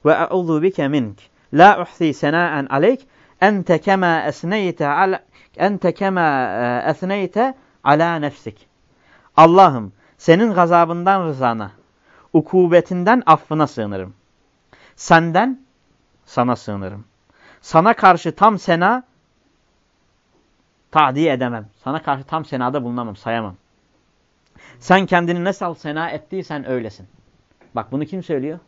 ve e'uzu bike mink la uhsi senaen aleyk ente kema esneyte ala ente kema e, esneyte ala nefsik. Allah'ım senin gazabından rızana, ukubetinden affına sığınırım. Senden sana sığınırım. Sana karşı tam sena Tadi edemem. Sana karşı tam senada bulunamam, sayamam. Sen kendini nasıl sena ettiysen öylesin. Bak bunu kim söylüyor?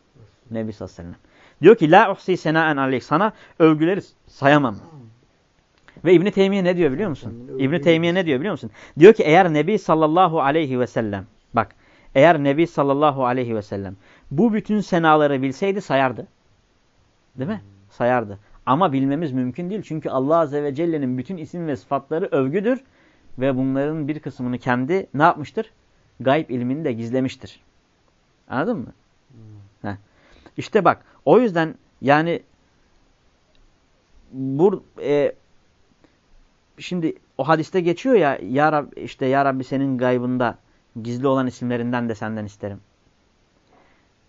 Nebi sallallahu aleyhi ve sellem. Diyor ki la uhsi senaen aleyk. Sana övgüleri sayamam. Ve İbn Teymiye ne diyor biliyor musun? İbn Teymiye ne diyor biliyor musun? Diyor ki eğer Nebi sallallahu aleyhi ve sellem bak Eğer Nebi sallallahu aleyhi ve sellem bu bütün senaları bilseydi sayardı. Değil mi? Sayardı. Ama bilmemiz mümkün değil. Çünkü Allah Azze ve Celle'nin bütün isim ve sıfatları övgüdür. Ve bunların bir kısmını kendi ne yapmıştır? Gayb ilmini de gizlemiştir. Anladın mı? Hmm. Heh. İşte bak o yüzden yani bu e, şimdi o hadiste geçiyor ya ya Rab, işte ya Rabbi senin gaybında gizli olan isimlerinden de senden isterim.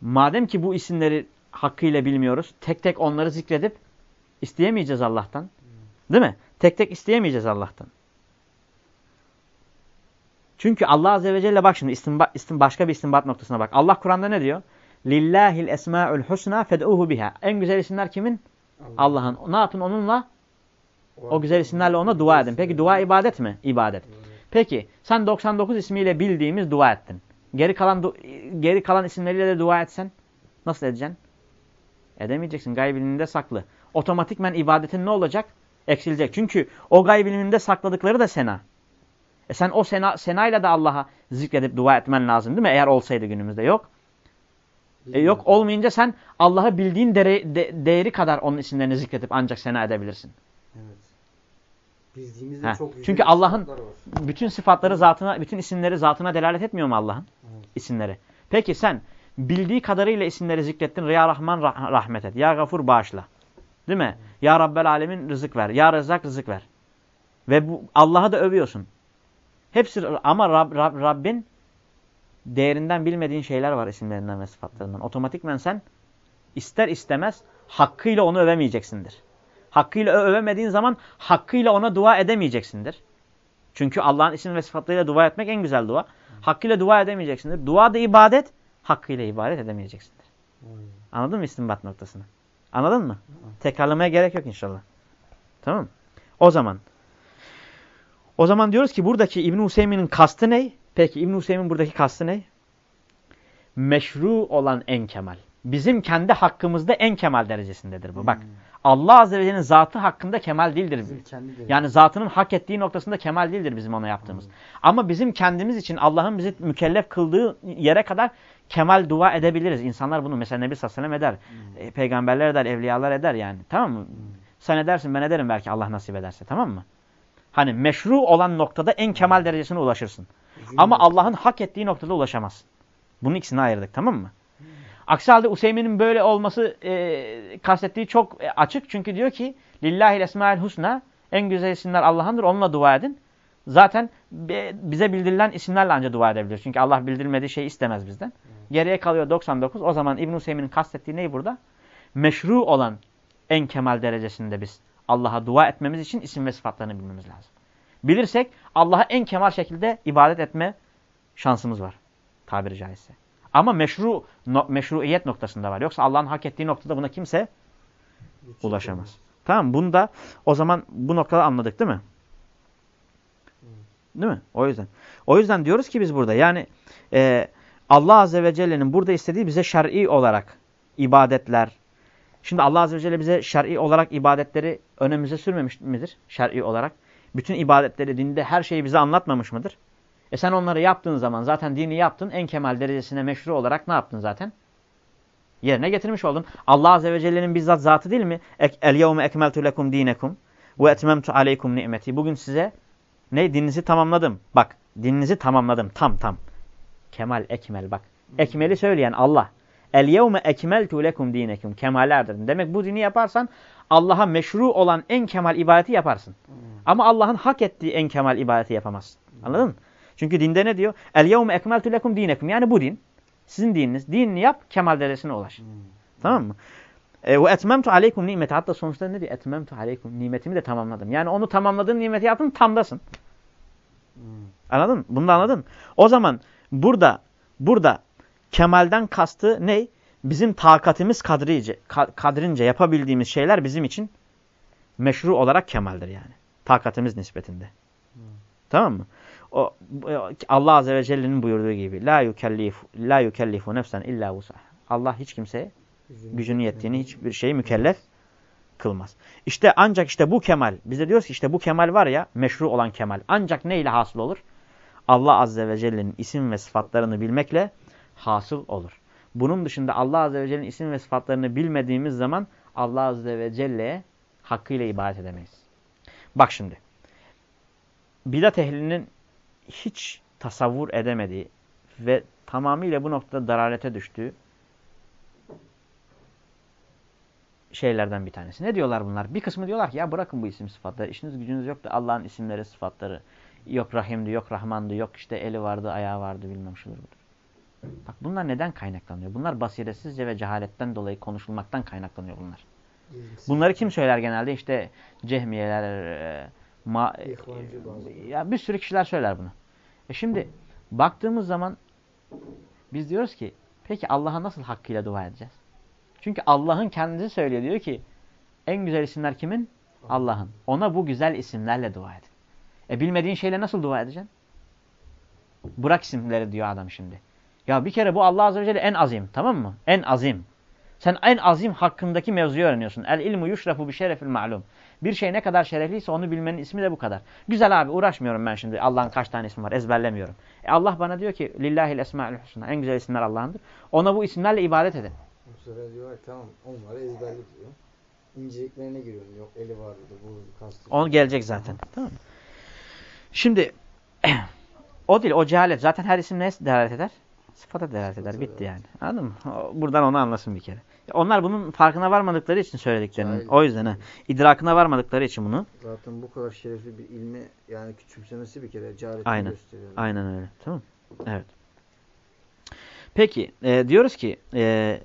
Madem ki bu isimleri hakkıyla bilmiyoruz, tek tek onları zikredip isteyemeyeceğiz Allah'tan. Değil mi? Tek tek isteyemeyeceğiz Allah'tan. Çünkü Allah Azze ve Celle bak şimdi istimba, istim, başka bir istimbat noktasına bak. Allah Kur'an'da ne diyor? Lillahil esma'ul husna fed'uhu biha. En güzel isimler kimin? Allah'ın. Allah ne yapın onunla? O güzel isimlerle ona dua edin. Peki dua ibadet mi? İbadet. Peki sen 99 ismiyle bildiğimiz dua ettin. Geri kalan geri kalan isimleriyle de dua etsen nasıl edeceksin? Edemeyeceksin. Gayb ilminde saklı. Otomatikmen ibadetin ne olacak? Eksilecek. Çünkü o gayb ilminde sakladıkları da sena. E sen o sena, senayla da Allah'a zikredip dua etmen lazım değil mi? Eğer olsaydı günümüzde. Yok. E yok olmayınca sen Allah'ı bildiğin değeri, de, değeri kadar onun isimlerini zikredip ancak sena edebilirsin. Evet. Bildiğimizde Heh. çok Çünkü Allah'ın bütün sıfatları zatına, bütün isimleri zatına delalet etmiyor mu Allah'ın evet. isimleri? Peki sen bildiği kadarıyla isimleri zikrettin. Ya Rahman rah rahmet et. Ya Gafur bağışla. Değil mi? Evet. Ya Rabbel Alemin rızık ver. Ya Rezzak rızık ver. Ve bu Allah'ı da övüyorsun. Hepsi ama Rab, Rab, Rabbin değerinden bilmediğin şeyler var isimlerinden ve sıfatlarından. Otomatikmen sen ister istemez hakkıyla onu övemeyeceksindir. Hakkıyla övemediğin zaman hakkıyla ona dua edemeyeceksindir. Çünkü Allah'ın isim ve sıfatlarıyla dua etmek en güzel dua. Hakkıyla dua edemeyeceksindir. Dua da ibadet, hakkıyla ibadet edemeyeceksindir. Anladın mı istinbat noktasını? Anladın mı? Tekrarlamaya gerek yok inşallah. Tamam O zaman o zaman diyoruz ki buradaki İbn Hüseyin'in kastı ne? Peki İbn Hüseyin buradaki kastı ne? Meşru olan en kemal. Bizim kendi hakkımızda en kemal derecesindedir bu. Bak Allah Azze ve Celle'nin zatı hakkında kemal değildir. Yani zatının hak ettiği noktasında kemal değildir bizim ona yaptığımız. Hmm. Ama bizim kendimiz için Allah'ın bizi mükellef kıldığı yere kadar kemal dua edebiliriz. İnsanlar bunu mesela Nebi Aleyhi eder. Hmm. E, peygamberler eder, evliyalar eder yani. Tamam mı? Hmm. Sen edersin ben ederim belki Allah nasip ederse tamam mı? Hani meşru olan noktada en kemal derecesine ulaşırsın. Ama Allah'ın hak ettiği noktada ulaşamazsın. Bunun ikisini ayırdık tamam mı? Aksi halde Useymin'in böyle olması e, kastettiği çok e, açık. Çünkü diyor ki Lillahi esmael husna en güzel isimler Allah'ındır onunla dua edin. Zaten bize bildirilen isimlerle ancak dua edebiliriz. Çünkü Allah bildirmediği şeyi istemez bizden. Geriye kalıyor 99. O zaman İbn Hüseyin'in kastettiği ne burada? Meşru olan en kemal derecesinde biz Allah'a dua etmemiz için isim ve sıfatlarını bilmemiz lazım. Bilirsek Allah'a en kemal şekilde ibadet etme şansımız var. Tabiri caizse. Ama meşru no, meşruiyet noktasında var. Yoksa Allah'ın hak ettiği noktada buna kimse ulaşamaz. Tamam Bunu da o zaman bu noktada anladık değil mi? Değil mi? O yüzden. O yüzden diyoruz ki biz burada yani e, Allah Azze ve Celle'nin burada istediği bize şer'i olarak ibadetler. Şimdi Allah Azze ve Celle bize şer'i olarak ibadetleri önümüze sürmemiş midir? Şer'i olarak. Bütün ibadetleri, dinde her şeyi bize anlatmamış mıdır? E sen onları yaptığın zaman zaten dini yaptın. En kemal derecesine meşru olarak ne yaptın zaten? Yerine getirmiş oldun. Allah Azze ve Celle'nin bizzat zatı değil mi? El yevme ekmeltu lekum dinekum ve etmemtu aleykum nimeti. Bugün size ne? Dininizi tamamladım. Bak dininizi tamamladım. Tam tam. Kemal, ekmel bak. Ekmeli söyleyen Allah. El yevme ekmeltu lekum dinekum. Kemallerdir. Demek bu dini yaparsan Allah'a meşru olan en kemal ibadeti yaparsın. Hmm. Ama Allah'ın hak ettiği en kemal ibadeti yapamazsın. Anladın mı? Çünkü dinde ne diyor? El yevme ekmeltu lekum dinekum. Yani bu din. Sizin dininiz. Dinini yap, kemal derecesine ulaş. Hmm. Tamam mı? E, ve etmemtu aleykum nimeti. Hatta sonuçta ne diyor? Etmemtu aleykum. Nimetimi de tamamladım. Yani onu tamamladığın nimeti yaptın tamdasın. Hmm. Anladın mı? Bunu da anladın O zaman burada burada kemalden kastı ne? Bizim takatimiz kadrince, kadrince yapabildiğimiz şeyler bizim için meşru olarak kemaldir yani. Takatimiz nispetinde. Hmm. Tamam mı? O, Allah Azze ve Celle'nin buyurduğu gibi la yukellifu la yukellifu nefsen illa vusah. Allah hiç kimseye gücünün yettiğini hiçbir şeyi mükellef kılmaz. İşte ancak işte bu kemal, biz de diyoruz ki işte bu kemal var ya, meşru olan kemal. Ancak ne ile hasıl olur? Allah Azze ve Celle'nin isim ve sıfatlarını bilmekle hasıl olur. Bunun dışında Allah Azze ve Celle'nin isim ve sıfatlarını bilmediğimiz zaman Allah Azze ve Celle'ye hakkıyla ibadet edemeyiz. Bak şimdi. Bidat ehlinin hiç tasavvur edemediği ve tamamıyla bu noktada daralete düştüğü şeylerden bir tanesi. Ne diyorlar bunlar? Bir kısmı diyorlar ki ya bırakın bu isim sıfatları. İşiniz gücünüz yok da Allah'ın isimleri sıfatları. Yok Rahim'di, yok Rahman'dı, yok işte eli vardı, ayağı vardı bilmem şudur budur. Bak bunlar neden kaynaklanıyor? Bunlar basiretsizce ve cehaletten dolayı konuşulmaktan kaynaklanıyor bunlar. Bunları kim söyler genelde? İşte cehmiyeler, e, ma, ya bir sürü kişiler söyler bunu. E şimdi baktığımız zaman biz diyoruz ki peki Allah'a nasıl hakkıyla dua edeceğiz? Çünkü Allah'ın kendisi söylüyor diyor ki en güzel isimler kimin? Allah'ın. Ona bu güzel isimlerle dua edin. E bilmediğin şeyle nasıl dua edeceksin? Bırak isimleri diyor adam şimdi. Ya bir kere bu Allah Azze ve Celle en azim tamam mı? En azim. Sen en azim hakkındaki mevzuyu öğreniyorsun. El ilmu yuşrafu bi şerefil ma'lum. Bir şey ne kadar şerefliyse onu bilmenin ismi de bu kadar. Güzel abi uğraşmıyorum ben şimdi. Allah'ın kaç tane ismi var ezberlemiyorum. E Allah bana diyor ki lillahil esma'ül husna. En güzel isimler Allah'ındır. Ona bu isimlerle ibadet edin. Bu sefer diyorlar tamam onları ezberlik diyor. İnceliklerine giriyorum. Yok eli vardı, bu kastı. Onu gelecek zaten. Tamam? Şimdi o değil, o cehalet. Zaten her isim ne delalet eder? Sıfata delalet eder. Bitti yani. Anladın mı? Buradan onu anlasın bir kere. Onlar bunun farkına varmadıkları için söylediklerinin. Cahil. O yüzden ha. idrakına varmadıkları için bunu. Zaten bu kadar şerefli bir ilmi yani küçümsemesi bir kere cehaletini Aynen. gösteriyor. Aynen öyle. Tamam Evet. Peki e, diyoruz ki e,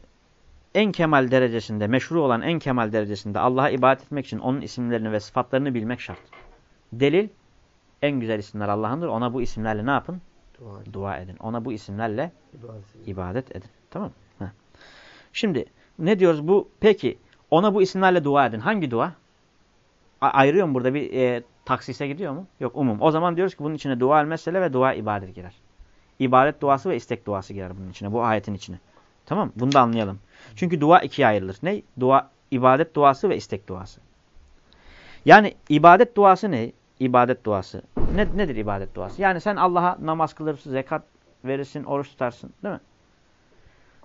en kemal derecesinde, meşru olan en kemal derecesinde Allah'a ibadet etmek için onun isimlerini ve sıfatlarını bilmek şart. Delil en güzel isimler Allah'ındır. Ona bu isimlerle ne yapın? Dua, Dua edin. Ona bu isimlerle ibadet ibadet edin. Tamam mı? Şimdi ne diyoruz bu? Peki ona bu isimlerle dua edin. Hangi dua? A ayırıyor mu burada bir e, taksise gidiyor mu? Yok umum. O zaman diyoruz ki bunun içine dua el mesele ve dua ibadet girer. İbadet duası ve istek duası girer bunun içine. Bu ayetin içine. Tamam Bunu da anlayalım. Çünkü dua ikiye ayrılır. Ne? Dua, ibadet duası ve istek duası. Yani ibadet duası ne? İbadet duası. Ne, nedir ibadet duası? Yani sen Allah'a namaz kılırsın, zekat verirsin, oruç tutarsın. Değil mi?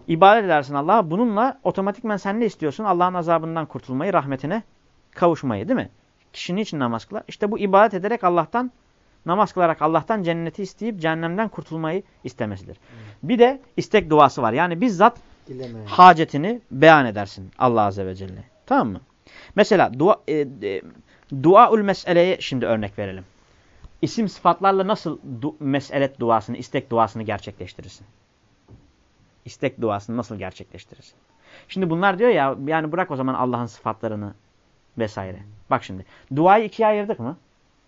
İbadet edersin Allah'a. Bununla otomatikmen sen ne istiyorsun? Allah'ın azabından kurtulmayı, rahmetine kavuşmayı değil mi? Kişi niçin namaz kılar? İşte bu ibadet ederek Allah'tan, namaz kılarak Allah'tan cenneti isteyip cehennemden kurtulmayı istemesidir. Bir de istek duası var. Yani bizzat Dilemeyen. hacetini beyan edersin Allah Azze ve Celle. Tamam mı? Mesela dua, e, e, duaul meseleye şimdi örnek verelim. İsim sıfatlarla nasıl du, meselet duasını, istek duasını gerçekleştirirsin? İstek duasını nasıl gerçekleştirirsin? Şimdi bunlar diyor ya yani bırak o zaman Allah'ın sıfatlarını vesaire. Bak şimdi duayı ikiye ayırdık mı?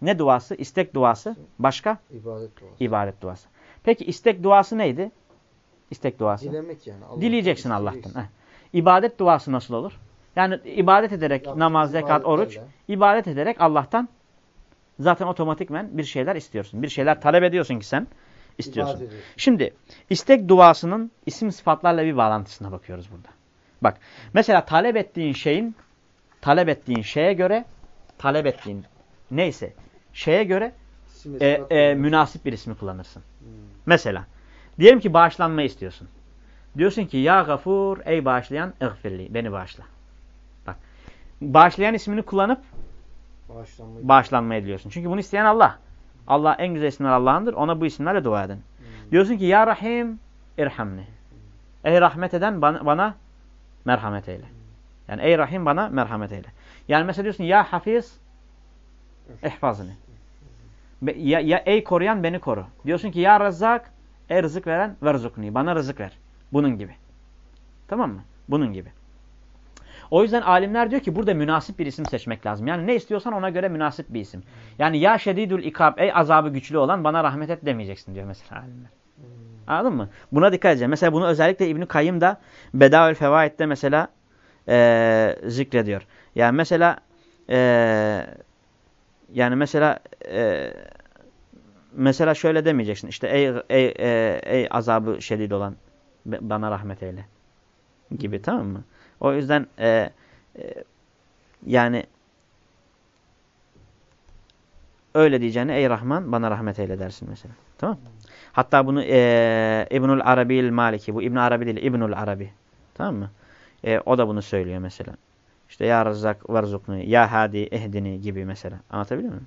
Ne duası? İstek duası. Başka? İbadet duası. İbadet duası. Peki istek duası neydi? İstek duası. Dilemek yani. Allah'tan Dileyeceksin. Allah'tan. Heh. İbadet duası nasıl olur? Yani ibadet ederek Yaptığın namaz, zekat, oruç, ibadet ederek Allah'tan zaten otomatikmen bir şeyler istiyorsun. Bir şeyler talep ediyorsun ki sen istiyorsun. Şimdi istek duasının isim sıfatlarla bir bağlantısına bakıyoruz burada. Bak mesela talep ettiğin şeyin talep ettiğin şeye göre talep ettiğin neyse şeye göre İsim e, e, münasip bir ismi kullanırsın. Hmm. Mesela diyelim ki bağışlanma istiyorsun. Diyorsun ki ya gafur ey bağışlayan ıgfirli beni bağışla. Bak bağışlayan ismini kullanıp Bağışlanmayı. bağışlanmayı diliyorsun. Çünkü bunu isteyen Allah. Allah en güzel isimler Allah'ındır. Ona bu isimlerle dua edin. Hmm. Diyorsun ki ya Rahim irhamni. Ey rahmet eden bana, bana merhamet eyle. Yani ey Rahim bana merhamet eyle. Yani mesela diyorsun ya Hafiz ihfazni. Be- Ya, ya ey koruyan beni koru. Diyorsun ki ya Rezzak ey rızık veren verzukni. Bana rızık ver. Bunun gibi. Tamam mı? Bunun gibi. O yüzden alimler diyor ki burada münasip bir isim seçmek lazım. Yani ne istiyorsan ona göre münasip bir isim. Yani ya şedidül ikab ey azabı güçlü olan bana rahmet et demeyeceksin diyor mesela alimler. Hmm. Anladın mı? Buna dikkat edeceğim. Mesela bunu özellikle İbn-i Kayyım da Bedaül Fevaid'de mesela eee zikrediyor. Yani mesela eee yani mesela eee mesela şöyle demeyeceksin. İşte ey ey ey, ey azabı şedid olan bana rahmet eyle gibi tamam mı? O yüzden eee, eee, yani öyle diyeceğine ey Rahman bana rahmet eyle dersin mesela. Tamam Hatta bunu e, İbnül Arabi'l Maliki. Bu İbn Arabi değil İbnül Arabi. Tamam mı? E, o da bunu söylüyor mesela. İşte ya Razzak varzukni, ya hadi ehdini gibi mesela. Anlatabiliyor muyum?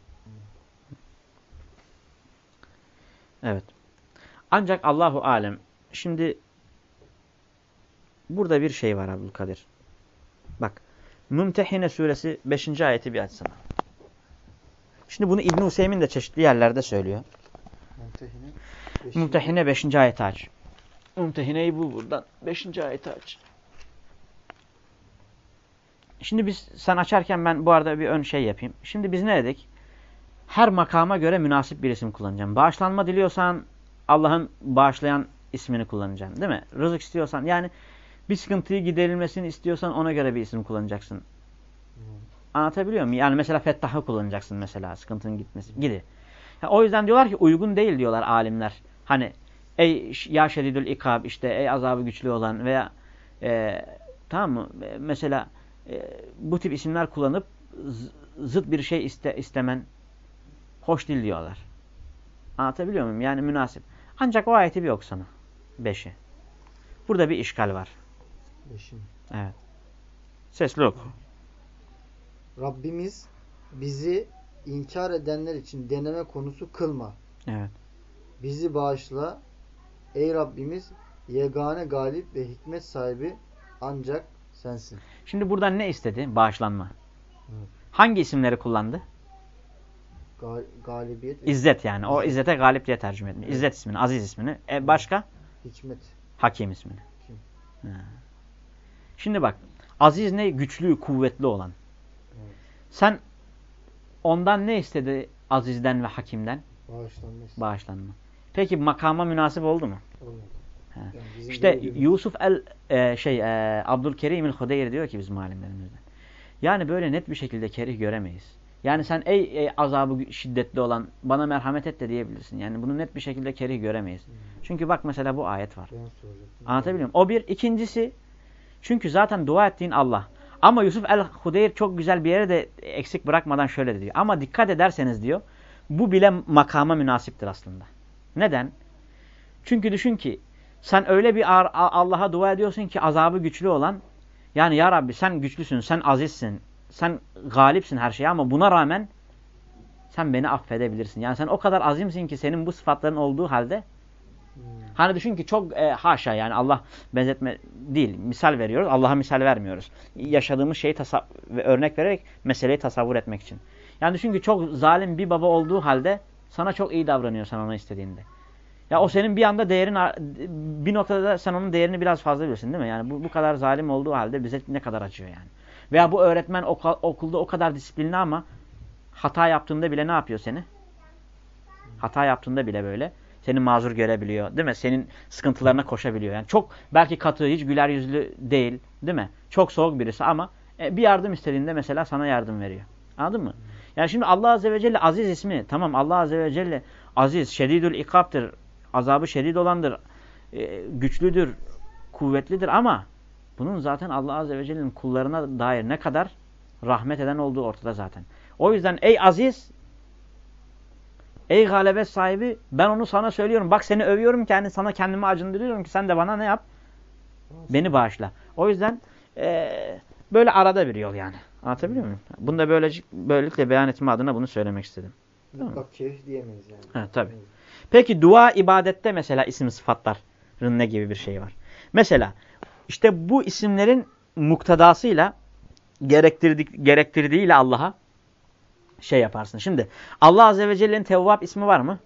Evet. Ancak Allahu alem. Şimdi burada bir şey var Abdülkadir. Bak. Mümtehine suresi 5. ayeti bir açsana. Şimdi bunu İbn Hüseyin de çeşitli yerlerde söylüyor. Mümtehine. Mümtehine 5. ayeti aç. Mümtehineyi bu buradan. 5. ayeti aç. Şimdi biz sen açarken ben bu arada bir ön şey yapayım. Şimdi biz ne dedik? Her makama göre münasip bir isim kullanacağım. Bağışlanma diliyorsan Allah'ın bağışlayan ismini kullanacaksın. Değil mi? Rızık istiyorsan yani bir sıkıntıyı giderilmesini istiyorsan ona göre bir isim kullanacaksın. Anlatabiliyor muyum? Yani mesela Fettah'ı kullanacaksın mesela sıkıntının gitmesi gibi. Ya o yüzden diyorlar ki uygun değil diyorlar alimler. Hani ey ya şedidül ikab işte ey azabı güçlü olan veya e, tamam mı? E, mesela e, bu tip isimler kullanıp zıt bir şey iste, istemen hoş değil diyorlar. Anlatabiliyor muyum? Yani münasip. Ancak o ayeti bir okusana. Beşi. Burada bir işgal var. Beşim. Evet. Sesli oku. Rabbimiz bizi inkar edenler için deneme konusu kılma. Evet. Bizi bağışla. Ey Rabbimiz yegane galip ve hikmet sahibi ancak sensin. Şimdi buradan ne istedi? Bağışlanma. Evet. Hangi isimleri kullandı? Gal galibiyet İzzet yani. O İzzet'e galip diye tercüme etmiş. İzzet ismini, Aziz ismini. E başka? hikmet. Hakim ismini. Hakim. Ha. Şimdi bak. Aziz ne? Güçlü, kuvvetli olan. Evet. Sen ondan ne istedi Aziz'den ve Hakim'den? Bağışlanma. Bağışlanma. Peki makama münasip oldu mu? Olmadı. Yani İşte Yusuf el e, şey e, Abdülkerim el Hudeyr diyor ki bizim alimlerimizden. Yani böyle net bir şekilde kerih göremeyiz. Yani sen ey, ey azabı şiddetli olan bana merhamet et de diyebilirsin. Yani bunu net bir şekilde kerih göremeyiz. Hmm. Çünkü bak mesela bu ayet var. Anlatabiliyor muyum? O bir. ikincisi çünkü zaten dua ettiğin Allah. Ama Yusuf el-Hudeyr çok güzel bir yere de eksik bırakmadan şöyle diyor. Ama dikkat ederseniz diyor bu bile makama münasiptir aslında. Neden? Çünkü düşün ki sen öyle bir Allah'a dua ediyorsun ki azabı güçlü olan yani ya Rabbi sen güçlüsün, sen azizsin, sen galipsin her şeye ama buna rağmen sen beni affedebilirsin. Yani sen o kadar azimsin ki senin bu sıfatların olduğu halde Hmm. Hani düşün ki çok e, haşa yani Allah benzetme değil. Misal veriyoruz. Allah'a misal vermiyoruz. Yaşadığımız şeyi ve örnek vererek meseleyi tasavvur etmek için. Yani düşün ki çok zalim bir baba olduğu halde sana çok iyi davranıyor sen ona istediğinde. Ya o senin bir anda değerin bir noktada sen onun değerini biraz fazla bilirsin değil mi? Yani bu, bu kadar zalim olduğu halde bize ne kadar acıyor yani. Veya bu öğretmen okul, okulda o kadar disiplinli ama hata yaptığında bile ne yapıyor seni? Hata yaptığında bile böyle seni mazur görebiliyor değil mi? Senin sıkıntılarına koşabiliyor. Yani çok belki katı, hiç güler yüzlü değil değil mi? Çok soğuk birisi ama e, bir yardım istediğinde mesela sana yardım veriyor. Anladın mı? Yani şimdi Allah Azze ve Celle aziz ismi. Tamam Allah Azze ve Celle aziz, şedidül ikaptır. Azabı şedid olandır. E, güçlüdür, kuvvetlidir ama bunun zaten Allah Azze ve Celle'nin kullarına dair ne kadar rahmet eden olduğu ortada zaten. O yüzden ey aziz Ey galebet sahibi ben onu sana söylüyorum. Bak seni övüyorum kendi sana kendimi acındırıyorum ki sen de bana ne yap? Beni bağışla. O yüzden e, böyle arada bir yol yani. Anlatabiliyor muyum? Bunu da böylece, böylelikle beyan etme adına bunu söylemek istedim. Mutlak diyemeyiz yani. Evet tabi. Peki dua ibadette mesela isim sıfatların ne gibi bir şey var? Mesela işte bu isimlerin muktedasıyla gerektirdik, gerektirdiğiyle Allah'a şey yaparsın. Şimdi Allah Azze ve Celle'nin Tevvab ismi var mı?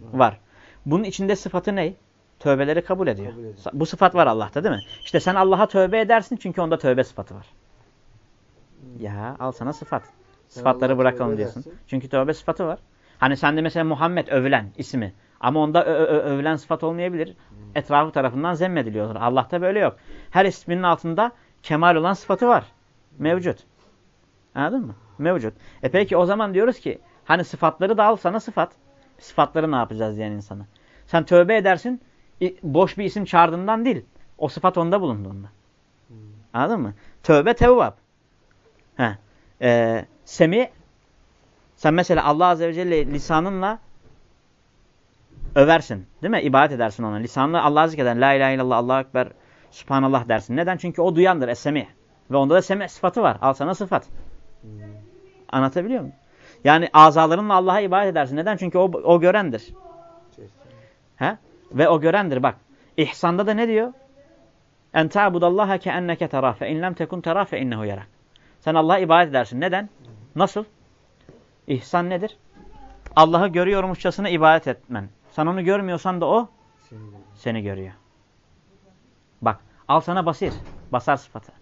Var. var. Bunun içinde sıfatı ne? Tövbeleri kabul ediyor. kabul ediyor. Bu sıfat var Allah'ta değil mi? İşte sen Allah'a tövbe edersin çünkü onda tövbe sıfatı var. Hmm. Ya al sana sıfat. Sıfatları bırakalım diyorsun. Edersin. Çünkü tövbe sıfatı var. Hani sende mesela Muhammed övülen ismi. Ama onda övülen sıfat olmayabilir. Hmm. Etrafı tarafından zemmediliyordur. Allah'ta böyle yok. Her isminin altında kemal olan sıfatı var. Mevcut. Anladın mı? Mevcut. E peki o zaman diyoruz ki hani sıfatları da al sana sıfat. Sıfatları ne yapacağız diyen insana. Sen tövbe edersin boş bir isim çağırdığından değil. O sıfat onda bulunduğunda. Hmm. Anladın mı? Tövbe tevvab. He. Ee, semi Sen mesela Allah Azze ve Celle lisanınla översin. Değil mi? İbadet edersin ona. Lisanla Allah'ı zikreden. La ilahe illallah, Allahu Ekber, Subhanallah dersin. Neden? Çünkü o duyandır. Esemi. Ve onda da semi sıfatı var. Al sana sıfat. Hmm. Anlatabiliyor muyum? Yani azalarınla Allah'a ibadet edersin. Neden? Çünkü o, o görendir. He? Ve o görendir bak. İhsanda da ne diyor? En ta'budallaha ke enneke terah fe in lem tekun terah fe innehu yarak. Sen Allah'a ibadet edersin. Neden? Nasıl? İhsan nedir? Allah'ı görüyormuşçasına ibadet etmen. Sen onu görmüyorsan da o seni görüyor. Bak al sana basir. Basar sıfatı.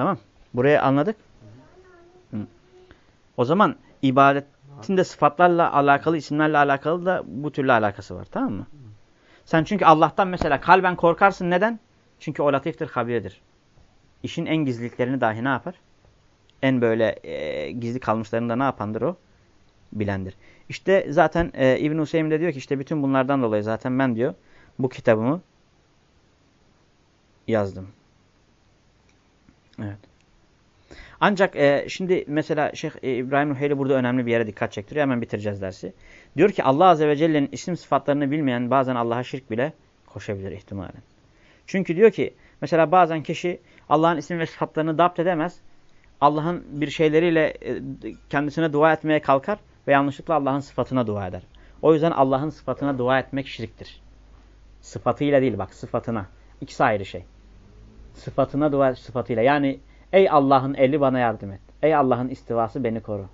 Tamam. Burayı anladık. O zaman ibadetin de sıfatlarla alakalı, isimlerle alakalı da bu türlü alakası var. Tamam mı? Sen çünkü Allah'tan mesela kalben korkarsın. Neden? Çünkü o latiftir, habirdir. İşin en gizliliklerini dahi ne yapar? En böyle e, gizli kalmışlarını da ne yapandır o? Bilendir. İşte zaten e, İbn-i Hüseyin de diyor ki işte bütün bunlardan dolayı zaten ben diyor bu kitabımı yazdım. Evet. Ancak e, şimdi mesela Şeyh e, İbrahim Ruheyli burada önemli bir yere dikkat çektiriyor. Hemen bitireceğiz dersi. Diyor ki Allah Azze ve Celle'nin isim sıfatlarını bilmeyen bazen Allah'a şirk bile koşabilir ihtimalen. Çünkü diyor ki mesela bazen kişi Allah'ın isim ve sıfatlarını dapt edemez. Allah'ın bir şeyleriyle e, kendisine dua etmeye kalkar ve yanlışlıkla Allah'ın sıfatına dua eder. O yüzden Allah'ın sıfatına dua etmek şirktir. Sıfatıyla değil bak sıfatına. İkisi ayrı şey. Sıfatına dua sıfatıyla. Yani ey Allah'ın eli bana yardım et. Ey Allah'ın istivası beni koru.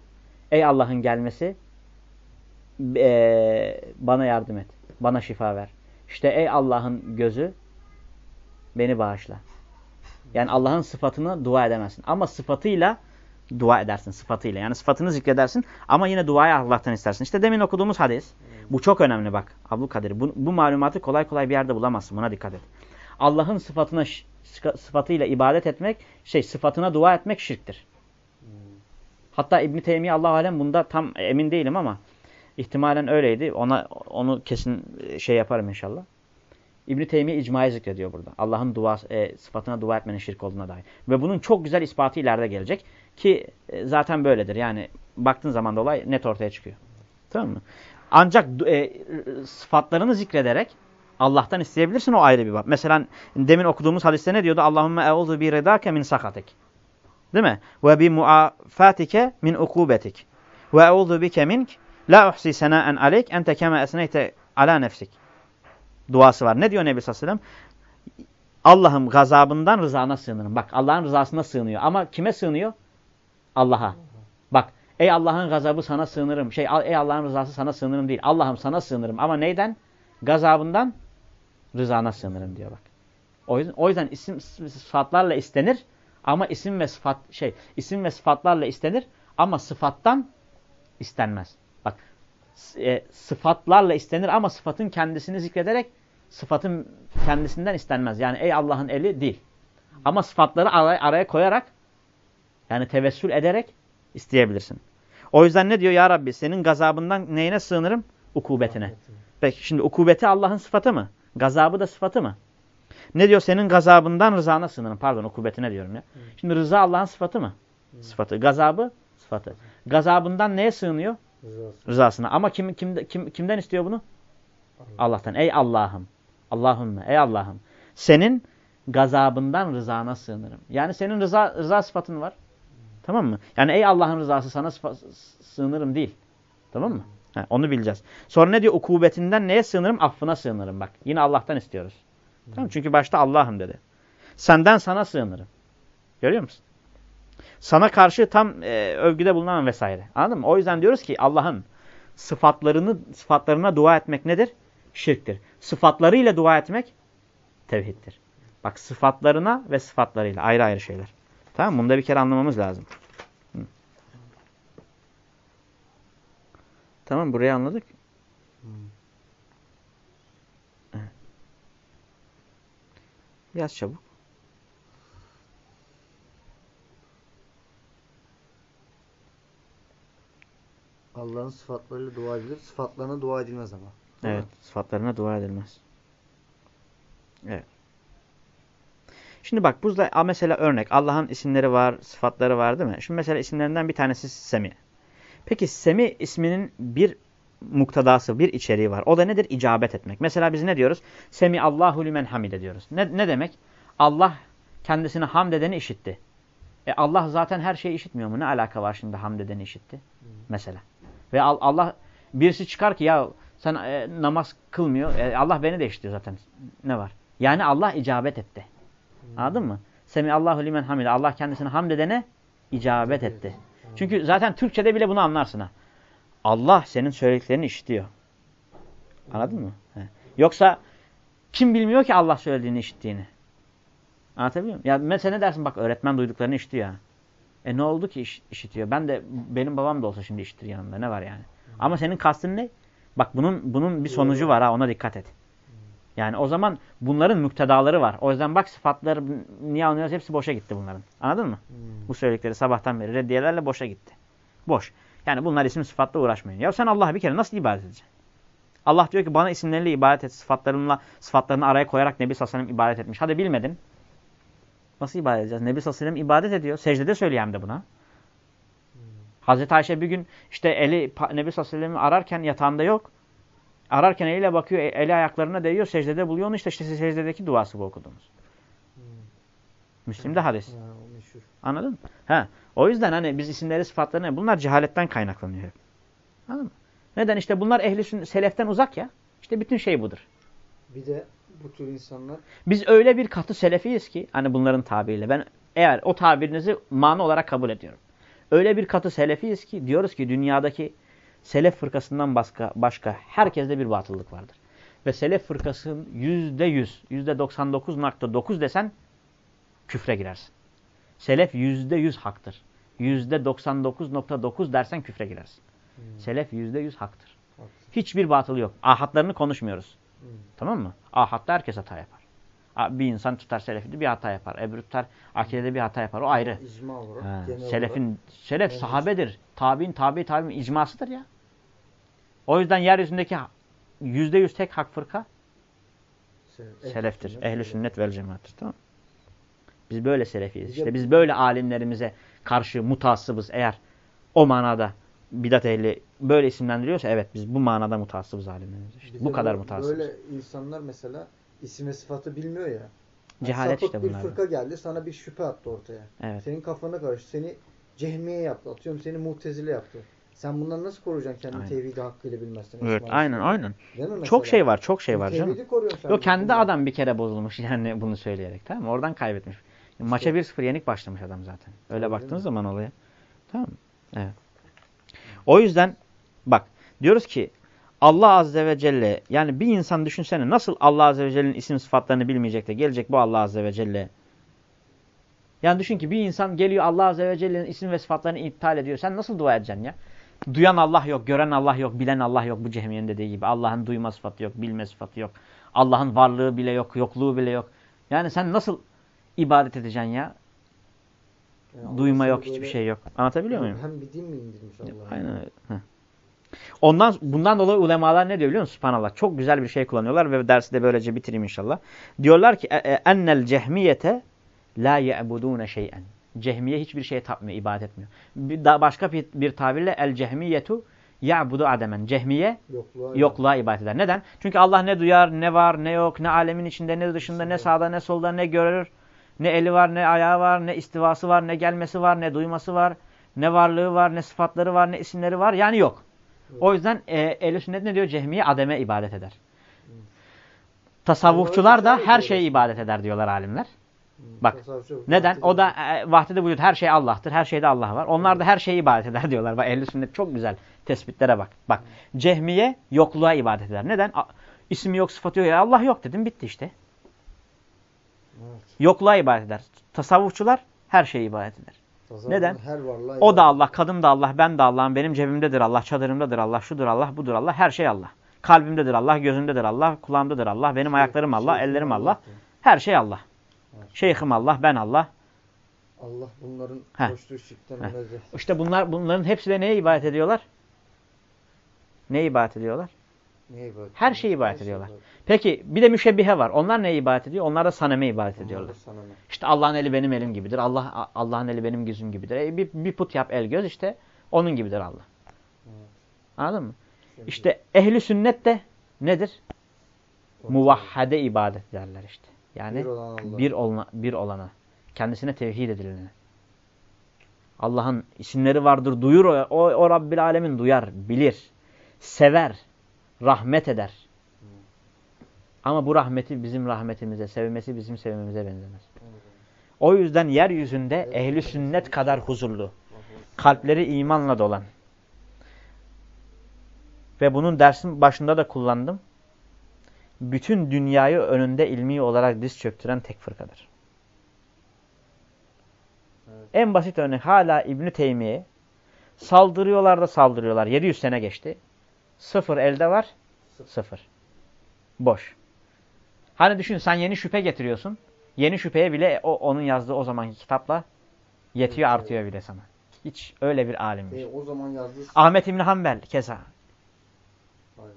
Ey Allah'ın gelmesi e, bana yardım et. Bana şifa ver. İşte ey Allah'ın gözü beni bağışla. Yani Allah'ın sıfatını dua edemezsin. Ama sıfatıyla dua edersin. Sıfatıyla. Yani sıfatını zikredersin. Ama yine duayı Allah'tan istersin. İşte demin okuduğumuz hadis. Bu çok önemli bak. Abdülkadir. Bu, bu malumatı kolay kolay bir yerde bulamazsın. Buna dikkat et. Allah'ın sıfatına sıfatıyla ibadet etmek, şey sıfatına dua etmek şirktir. Hatta İbn Teymiye Allah alem bunda tam emin değilim ama ihtimalen öyleydi. Ona onu kesin şey yaparım inşallah. İbn Teymiye icmayı zikrediyor burada. Allah'ın dua e, sıfatına dua etmenin şirk olduğuna dair. Ve bunun çok güzel ispatı ileride gelecek ki e, zaten böyledir. Yani baktığın zaman da olay net ortaya çıkıyor. Tamam mı? Ancak e, sıfatlarını zikrederek Allah'tan isteyebilirsin o ayrı bir bak. Mesela demin okuduğumuz hadiste ne diyordu? Allahümme eûzu bi redâke min sakatik. Değil mi? Ve bi muafatike min ukubetik. Ve eûzu bike mink la uhsi senâen aleyk ente keme esneyte ala nefsik. Duası var. Ne diyor Nebi sallallahu aleyhi ve sellem? Allah'ım gazabından rızana sığınırım. Bak Allah'ın rızasına sığınıyor. Ama kime sığınıyor? Allah'a. Bak ey Allah'ın gazabı sana sığınırım. Şey ey Allah'ın rızası sana sığınırım değil. Allah'ım sana sığınırım. Ama neyden? Gazabından rızana sığınırım diyor bak. O yüzden, o yüzden isim sıfatlarla istenir ama isim ve sıfat şey isim ve sıfatlarla istenir ama sıfattan istenmez. Bak e, sıfatlarla istenir ama sıfatın kendisini zikrederek sıfatın kendisinden istenmez. Yani ey Allah'ın eli değil. Ama sıfatları araya, araya koyarak yani tevessül ederek isteyebilirsin. O yüzden ne diyor ya Rabbi senin gazabından neyine sığınırım? Ukubetine. Peki şimdi ukubeti Allah'ın sıfatı mı? Gazabı da sıfatı mı? Ne diyor? Senin gazabından rızana sığınırım. Pardon ukubetine diyorum ya. Hı. Şimdi rıza Allah'ın sıfatı mı? Hı. Sıfatı. Gazabı sıfatı. Gazabından neye sığınıyor? Rızası. Rızasına. Ama kim, kim, kim, kimden istiyor bunu? Allah. Allah'tan. Ey Allah'ım. Allahümme. Ey Allah'ım. Senin gazabından rızana sığınırım. Yani senin rıza, rıza sıfatın var. Hı. Tamam mı? Yani ey Allah'ın rızası sana sığınırım değil. Tamam mı? He, onu bileceğiz. Sonra ne diyor? Ukubetinden neye sığınırım? Affına sığınırım. Bak yine Allah'tan istiyoruz. Hmm. Tamam Çünkü başta Allah'ım dedi. Senden sana sığınırım. Görüyor musun? Sana karşı tam e, övgüde bulunan vesaire. Anladın mı? O yüzden diyoruz ki Allah'ın sıfatlarını sıfatlarına dua etmek nedir? Şirktir. Sıfatlarıyla dua etmek tevhiddir. Bak sıfatlarına ve sıfatlarıyla ayrı ayrı şeyler. Tamam Bunu da bir kere anlamamız lazım. Tamam burayı anladık. Hmm. Yaz çabuk. Allah'ın sıfatlarıyla dua edilir. Sıfatlarına dua edilmez ama. Evet. Mi? Sıfatlarına dua edilmez. Evet. Şimdi bak burada mesela örnek. Allah'ın isimleri var, sıfatları var değil mi? Şimdi mesela isimlerinden bir tanesi Semi. Peki Semi isminin bir muktadası, bir içeriği var. O da nedir? İcabet etmek. Mesela biz ne diyoruz? Semi Allahu limen hamide diyoruz. Ne, ne demek? Allah kendisine hamd edeni işitti. E Allah zaten her şeyi işitmiyor mu? Ne alaka var şimdi hamd edeni işitti? Mesela. Ve Allah birisi çıkar ki ya sen e, namaz kılmıyor. E, Allah beni de işitiyor zaten. Ne var? Yani Allah icabet etti. Anladın mı? Semi Allahu limen hamide. Allah kendisine hamd edene icabet etti. Çünkü zaten Türkçe'de bile bunu anlarsın ha. Allah senin söylediklerini işitiyor. Anladın mı? He. Yoksa kim bilmiyor ki Allah söylediğini işittiğini? Anlatabiliyor muyum? Ya mesela ne dersin bak öğretmen duyduklarını işitiyor. E ne oldu ki iş, işitiyor? Ben de benim babam da olsa şimdi işitir yanında. Ne var yani? Ama senin kastın ne? Bak bunun bunun bir sonucu var ha ona dikkat et. Yani o zaman bunların müktedaları var. O yüzden bak sıfatları niye anlıyoruz hepsi boşa gitti bunların. Anladın mı? Hmm. Bu söyledikleri sabahtan beri reddiyelerle boşa gitti. Boş. Yani bunlar isim sıfatla uğraşmayın. Ya sen Allah'a bir kere nasıl ibadet edeceksin? Allah diyor ki bana isimleriyle ibadet et. Sıfatlarımla, sıfatlarını araya koyarak Nebi Sallallahu ibadet etmiş. Hadi bilmedin. Nasıl ibadet edeceğiz? Nebi Sallallahu ibadet ediyor. Secdede söylüyor hem de buna. Hazreti Ayşe bir gün işte eli Nebi Sallallahu ararken yatağında yok. Ararken eliyle bakıyor, e, eli ayaklarına değiyor, secdede buluyor onu işte, işte secdedeki duası bu okuduğumuz. Hmm. Müslim'de hadis. Anladın mı? Ha. O yüzden hani biz isimleri sıfatlarını bunlar cehaletten kaynaklanıyor. Anladın mı? Neden? İşte bunlar ehli seleften uzak ya. İşte bütün şey budur. Bir de bu tür insanlar Biz öyle bir katı selefiyiz ki hani bunların tabiriyle ben eğer o tabirinizi mana olarak kabul ediyorum. Öyle bir katı selefiyiz ki diyoruz ki dünyadaki selef fırkasından başka, başka herkeste bir batıllık vardır. Ve selef fırkasının yüzde yüz, yüzde 99.9 desen küfre girersin. Selef yüzde yüz haktır. Yüzde 99.9 dersen küfre girersin. Hmm. Selef yüzde yüz haktır. Haklısın. Hiçbir batıl yok. Ahatlarını konuşmuyoruz. Hmm. Tamam mı? Ahatta herkes hata yapar. Bir insan tutar selefide bir hata yapar. Ebru tutar akidede bir hata yapar. O ayrı. İcma olarak. Ha, selefin, selef sahabedir. Tabi'in, tabi, tabi icmasıdır ya. O yüzden yeryüzündeki yüzde yüz tek hak fırka selef- seleftir. sünnet, Ehli sünnet vel cemaattir. Tamam? Biz böyle selefiyiz. İşte biz böyle alimlerimize karşı mutassıbız eğer o manada bidat ehli böyle isimlendiriyorsa evet biz bu manada mutassıbız alimlerimize. İşte Bize bu kadar mutassıbız. Böyle insanlar mesela isim ve sıfatı bilmiyor ya. Yani Cehalet sapık işte bir bunlar. fırka geldi sana bir şüphe attı ortaya. Evet. Senin kafana karıştı. Seni cehmiye yaptı. Atıyorum seni mutezile yaptı. Sen bundan nasıl koruyacaksın kendini Aynen. tevhidi hakkıyla bilmezsen? Evet, Esma-i aynen aynen. Çok şey var, çok şey var canım. Tevhidi koruyorsun sen. Yok kendi bundan. adam bir kere bozulmuş yani bunu söyleyerek tamam mı? Oradan kaybetmiş. Maça 1-0 yenik başlamış adam zaten. Öyle Tabii, baktığınız zaman olaya. Tamam? Evet. O yüzden bak diyoruz ki Allah Azze ve Celle yani bir insan düşünsene nasıl Allah Azze ve Celle'nin isim sıfatlarını bilmeyecek de gelecek bu Allah Azze ve Celle. Yani düşün ki bir insan geliyor Allah Azze ve Celle'nin isim ve sıfatlarını iptal ediyor. Sen nasıl dua edeceksin ya? Duyan Allah yok, gören Allah yok, bilen Allah yok bu cehmiyenin dediği gibi. Allah'ın duyma sıfatı yok, bilme sıfatı yok. Allah'ın varlığı bile yok, yokluğu bile yok. Yani sen nasıl ibadet edeceksin ya? Yani Duyma yok, hiçbir şey yok. Anlatabiliyor muyum? Hem bir din mi indirmiş Allah? Aynen öyle. Heh. Ondan bundan dolayı ulemalar ne diyor biliyor musun? Subhanallah. Çok güzel bir şey kullanıyorlar ve dersi de böylece bitireyim inşallah. Diyorlar ki "E, ennel cehmiyete la ye'budune şey'en. Cehmiye hiçbir şeye tapmıyor, ibadet etmiyor. Bir, daha başka bir, bir tabirle el cehmiyetu ya'budu ademen. Cehmiye Yokluğa, yokluğa ibadet eder. Neden? Çünkü Allah ne duyar, ne var, ne yok, ne alemin içinde, ne dışında, ne sağda, ne solda, ne görür. Ne eli var, ne ayağı var, ne istivası var, ne gelmesi var, ne duyması var, ne varlığı var, ne sıfatları var, ne isimleri var. Yani yok. O yüzden e, ehl sünnet ne diyor? Cehmiye ademe ibadet eder. Tasavvufçular da her şeye ibadet eder diyorlar alimler. Hı, Bak, tasavvufçu- Neden? O da e, vahdede vücut her şey Allah'tır. Her şeyde Allah var. Onlar da her şeye ibadet eder diyorlar. Bak ehl sünnet çok güzel tespitlere bak. Bak cehmiye yokluğa ibadet eder. Neden? A, ismi yok, sıfatı yok. Ya Allah yok dedim bitti işte. Evet. Yokluğa ibadet eder. Tasavvufçular her şeye ibadet eder. Neden? Her varlığa O da. Allah, kadın da Allah, ben de Allah'ım, benim cebimdedir Allah, çadırımdadır Allah, şudur Allah, budur Allah, her şey Allah. Kalbimdedir Allah, gözümdedir Allah, kulağımdadır Allah, benim Şey- ayaklarım Allah, şeyhim ellerim Allah. Her şey Allah. Evet. Şeyhim Allah, ben Allah. Allah bunların Heh. koştuğu şirkten münezzeh. İşte bunlar bunların hepsi de neye ibadet ediyorlar? Neye ibadet ediyorlar? Neye ibadet Her şeye ibadet Her ediyorlar. Peki bir de müşebbihe var. Onlar neye ibadet ediyor? Onlar da saneme ibadet Onlar ediyorlar. ne? İşte Allah'ın eli benim elim gibidir. Allah Allah'ın eli benim gözüm gibidir. E, bir, bir put yap el göz işte onun gibidir Allah. Evet. Anladın mı? Şimdi İşte ehli sünnet de nedir? ortaya Muvahhade ibadet derler işte. Yani bir olan bir olana, bir olana, kendisine tevhid edilene. Allah'ın isimleri vardır, duyur o, o, o Rabbil Alemin duyar, bilir, sever, rahmet eder. Ama bu rahmeti bizim rahmetimize, sevmesi bizim sevmemize benzemez. O yüzden yeryüzünde ehli sünnet kadar huzurlu, kalpleri imanla dolan ve bunun dersin başında da kullandım. Bütün dünyayı önünde ilmi olarak diz çöktüren tek fırkadır. Evet. En basit örnek hala İbn Teymiye saldırıyorlar da saldırıyorlar. 700 sene geçti. Sıfır elde var. Sıfır. Boş. Hani düşün sen yeni şüphe getiriyorsun. Yeni şüpheye bile o onun yazdığı o zamanki kitapla yetiyor Evet, artıyor bile sana. Hiç öyle bir alimmiş. E, o zaman yazdığı Ahmet İbni Hanbel keza. Aynen.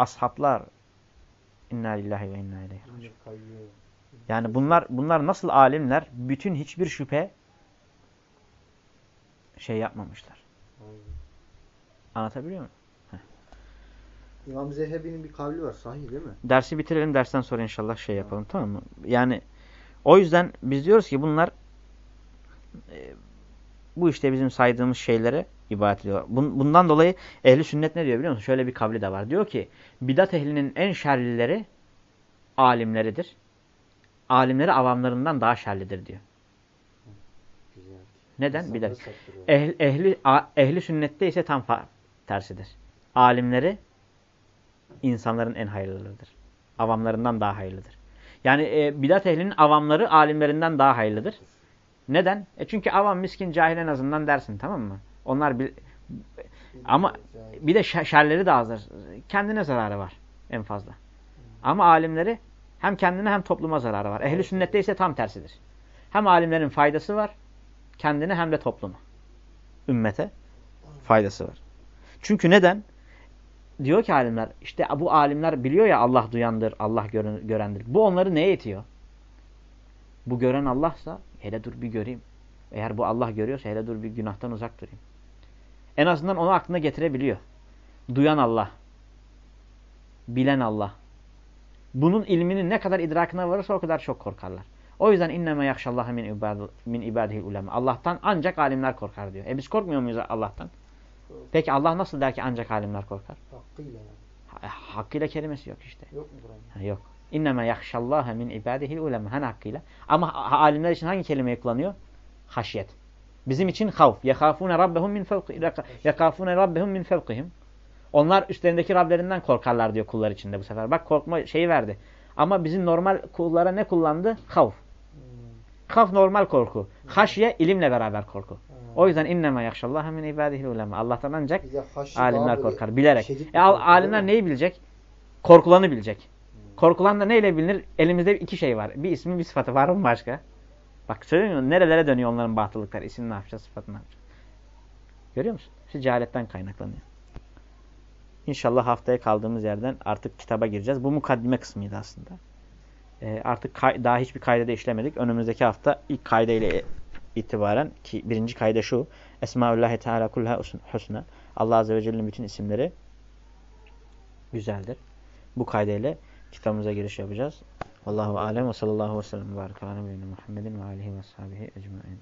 Ashablar inna lillahi ve inna ileyhi. Yani bunlar bunlar nasıl alimler? Bütün hiçbir şüphe şey yapmamışlar. Anlatabiliyor muyum? İmam Zehebi'nin bir kavli var. Sahih değil mi? Dersi bitirelim. Dersten sonra inşallah şey yapalım. Tamam mı? Yani o yüzden biz diyoruz ki bunlar e, bu işte bizim saydığımız şeylere ibadet ediyor. Bun- Bundan dolayı ehli sünnet ne diyor biliyor musun? Şöyle bir kavli de var. Diyor ki bidat ehlinin en şerlileri alimleridir. Alimleri avamlarından daha şerlidir diyor. Güzel. Neden? İnsanları Bidat. Ehli, ehli, ehli sünnette ise tam tersidir. Alimleri insanların en hayırlılarıdır. Avamlarından daha hayırlıdır. Yani e, bidat ehlinin avamları alimlerinden daha hayırlıdır. Neden? E çünkü avam miskin cahil en azından dersin tamam mı? Onlar bir, ama bir de şer- şerleri de azdır. Kendine zararı var en fazla. Ama alimleri hem kendine hem topluma zararı var. Ehli sünnette ise tam tersidir. Hem alimlerin faydası var kendine hem de topluma. Ümmete faydası var. Çünkü neden? Diyor ki alimler işte bu alimler biliyor ya Allah duyandır, Allah gören, görendir. Bu onları neye yetiyor? Bu gören Allah'sa hele dur bir göreyim. Eğer bu Allah görüyorsa hele dur bir günahtan uzak durayım. En azından onu aklına getirebiliyor. Duyan Allah. Bilen Allah. Bunun ilminin ne kadar idrakına varırsa o kadar çok korkarlar. O yüzden inneme yakşallaha min, ibad, min ibadihi ulema. Allah'tan ancak alimler korkar diyor. E biz korkmuyor muyuz Allah'tan? Peki Allah nasıl der ki ancak alimler korkar? Hakkıyla yani. Ha- Hakkıyla kelimesi yok işte. Yok mu buranın? Ha, yok. İnneme yakşallaha min ibadihi ulema. Hani hakkıyla. Ama alimler için hangi kelimeyi kullanıyor? Haşyet. Bizim için havf. Yekafune rabbehum min fevki yekafune rabbehum min fevkihim. Onlar üstlerindeki Rablerinden korkarlar diyor kullar içinde bu sefer. Bak korkma şeyi verdi. Ama bizim normal kullara ne kullandı? Havf. Hmm. Havf normal korku. Haşye ilimle beraber korku. Ha. O yüzden inneme yakşallaha min ibadihi ulema. Allah'tan ancak alimler korkar. Bilerek. E, al- alimler neyi bilecek? Korkulanı bilecek. Korkulan da neyle bilinir? Elimizde iki şey var. Bir ismi bir sıfatı var mı başka? Bak musun? Nerelere dönüyor onların batıllıkları? İsim ne yapacağız? Sıfatı ne yapacağız? Görüyor musun? İşte cehaletten kaynaklanıyor. İnşallah haftaya kaldığımız yerden artık kitaba gireceğiz. Bu mukaddime kısmıydı aslında. Ee, artık daha hiçbir kaydede işlemedik. Önümüzdeki hafta ilk kayda ile itibaren ki birinci kayda şu. Esmaullahi Teala kulha husna. Allah Azze ve Celle'nin bütün isimleri güzeldir. Bu kaydıyla kitabımıza giriş yapacağız. Allahu alem ve sallallahu aleyhi ve sellem ve Muhammedin ve alihi ve sahbihi ecmaîn.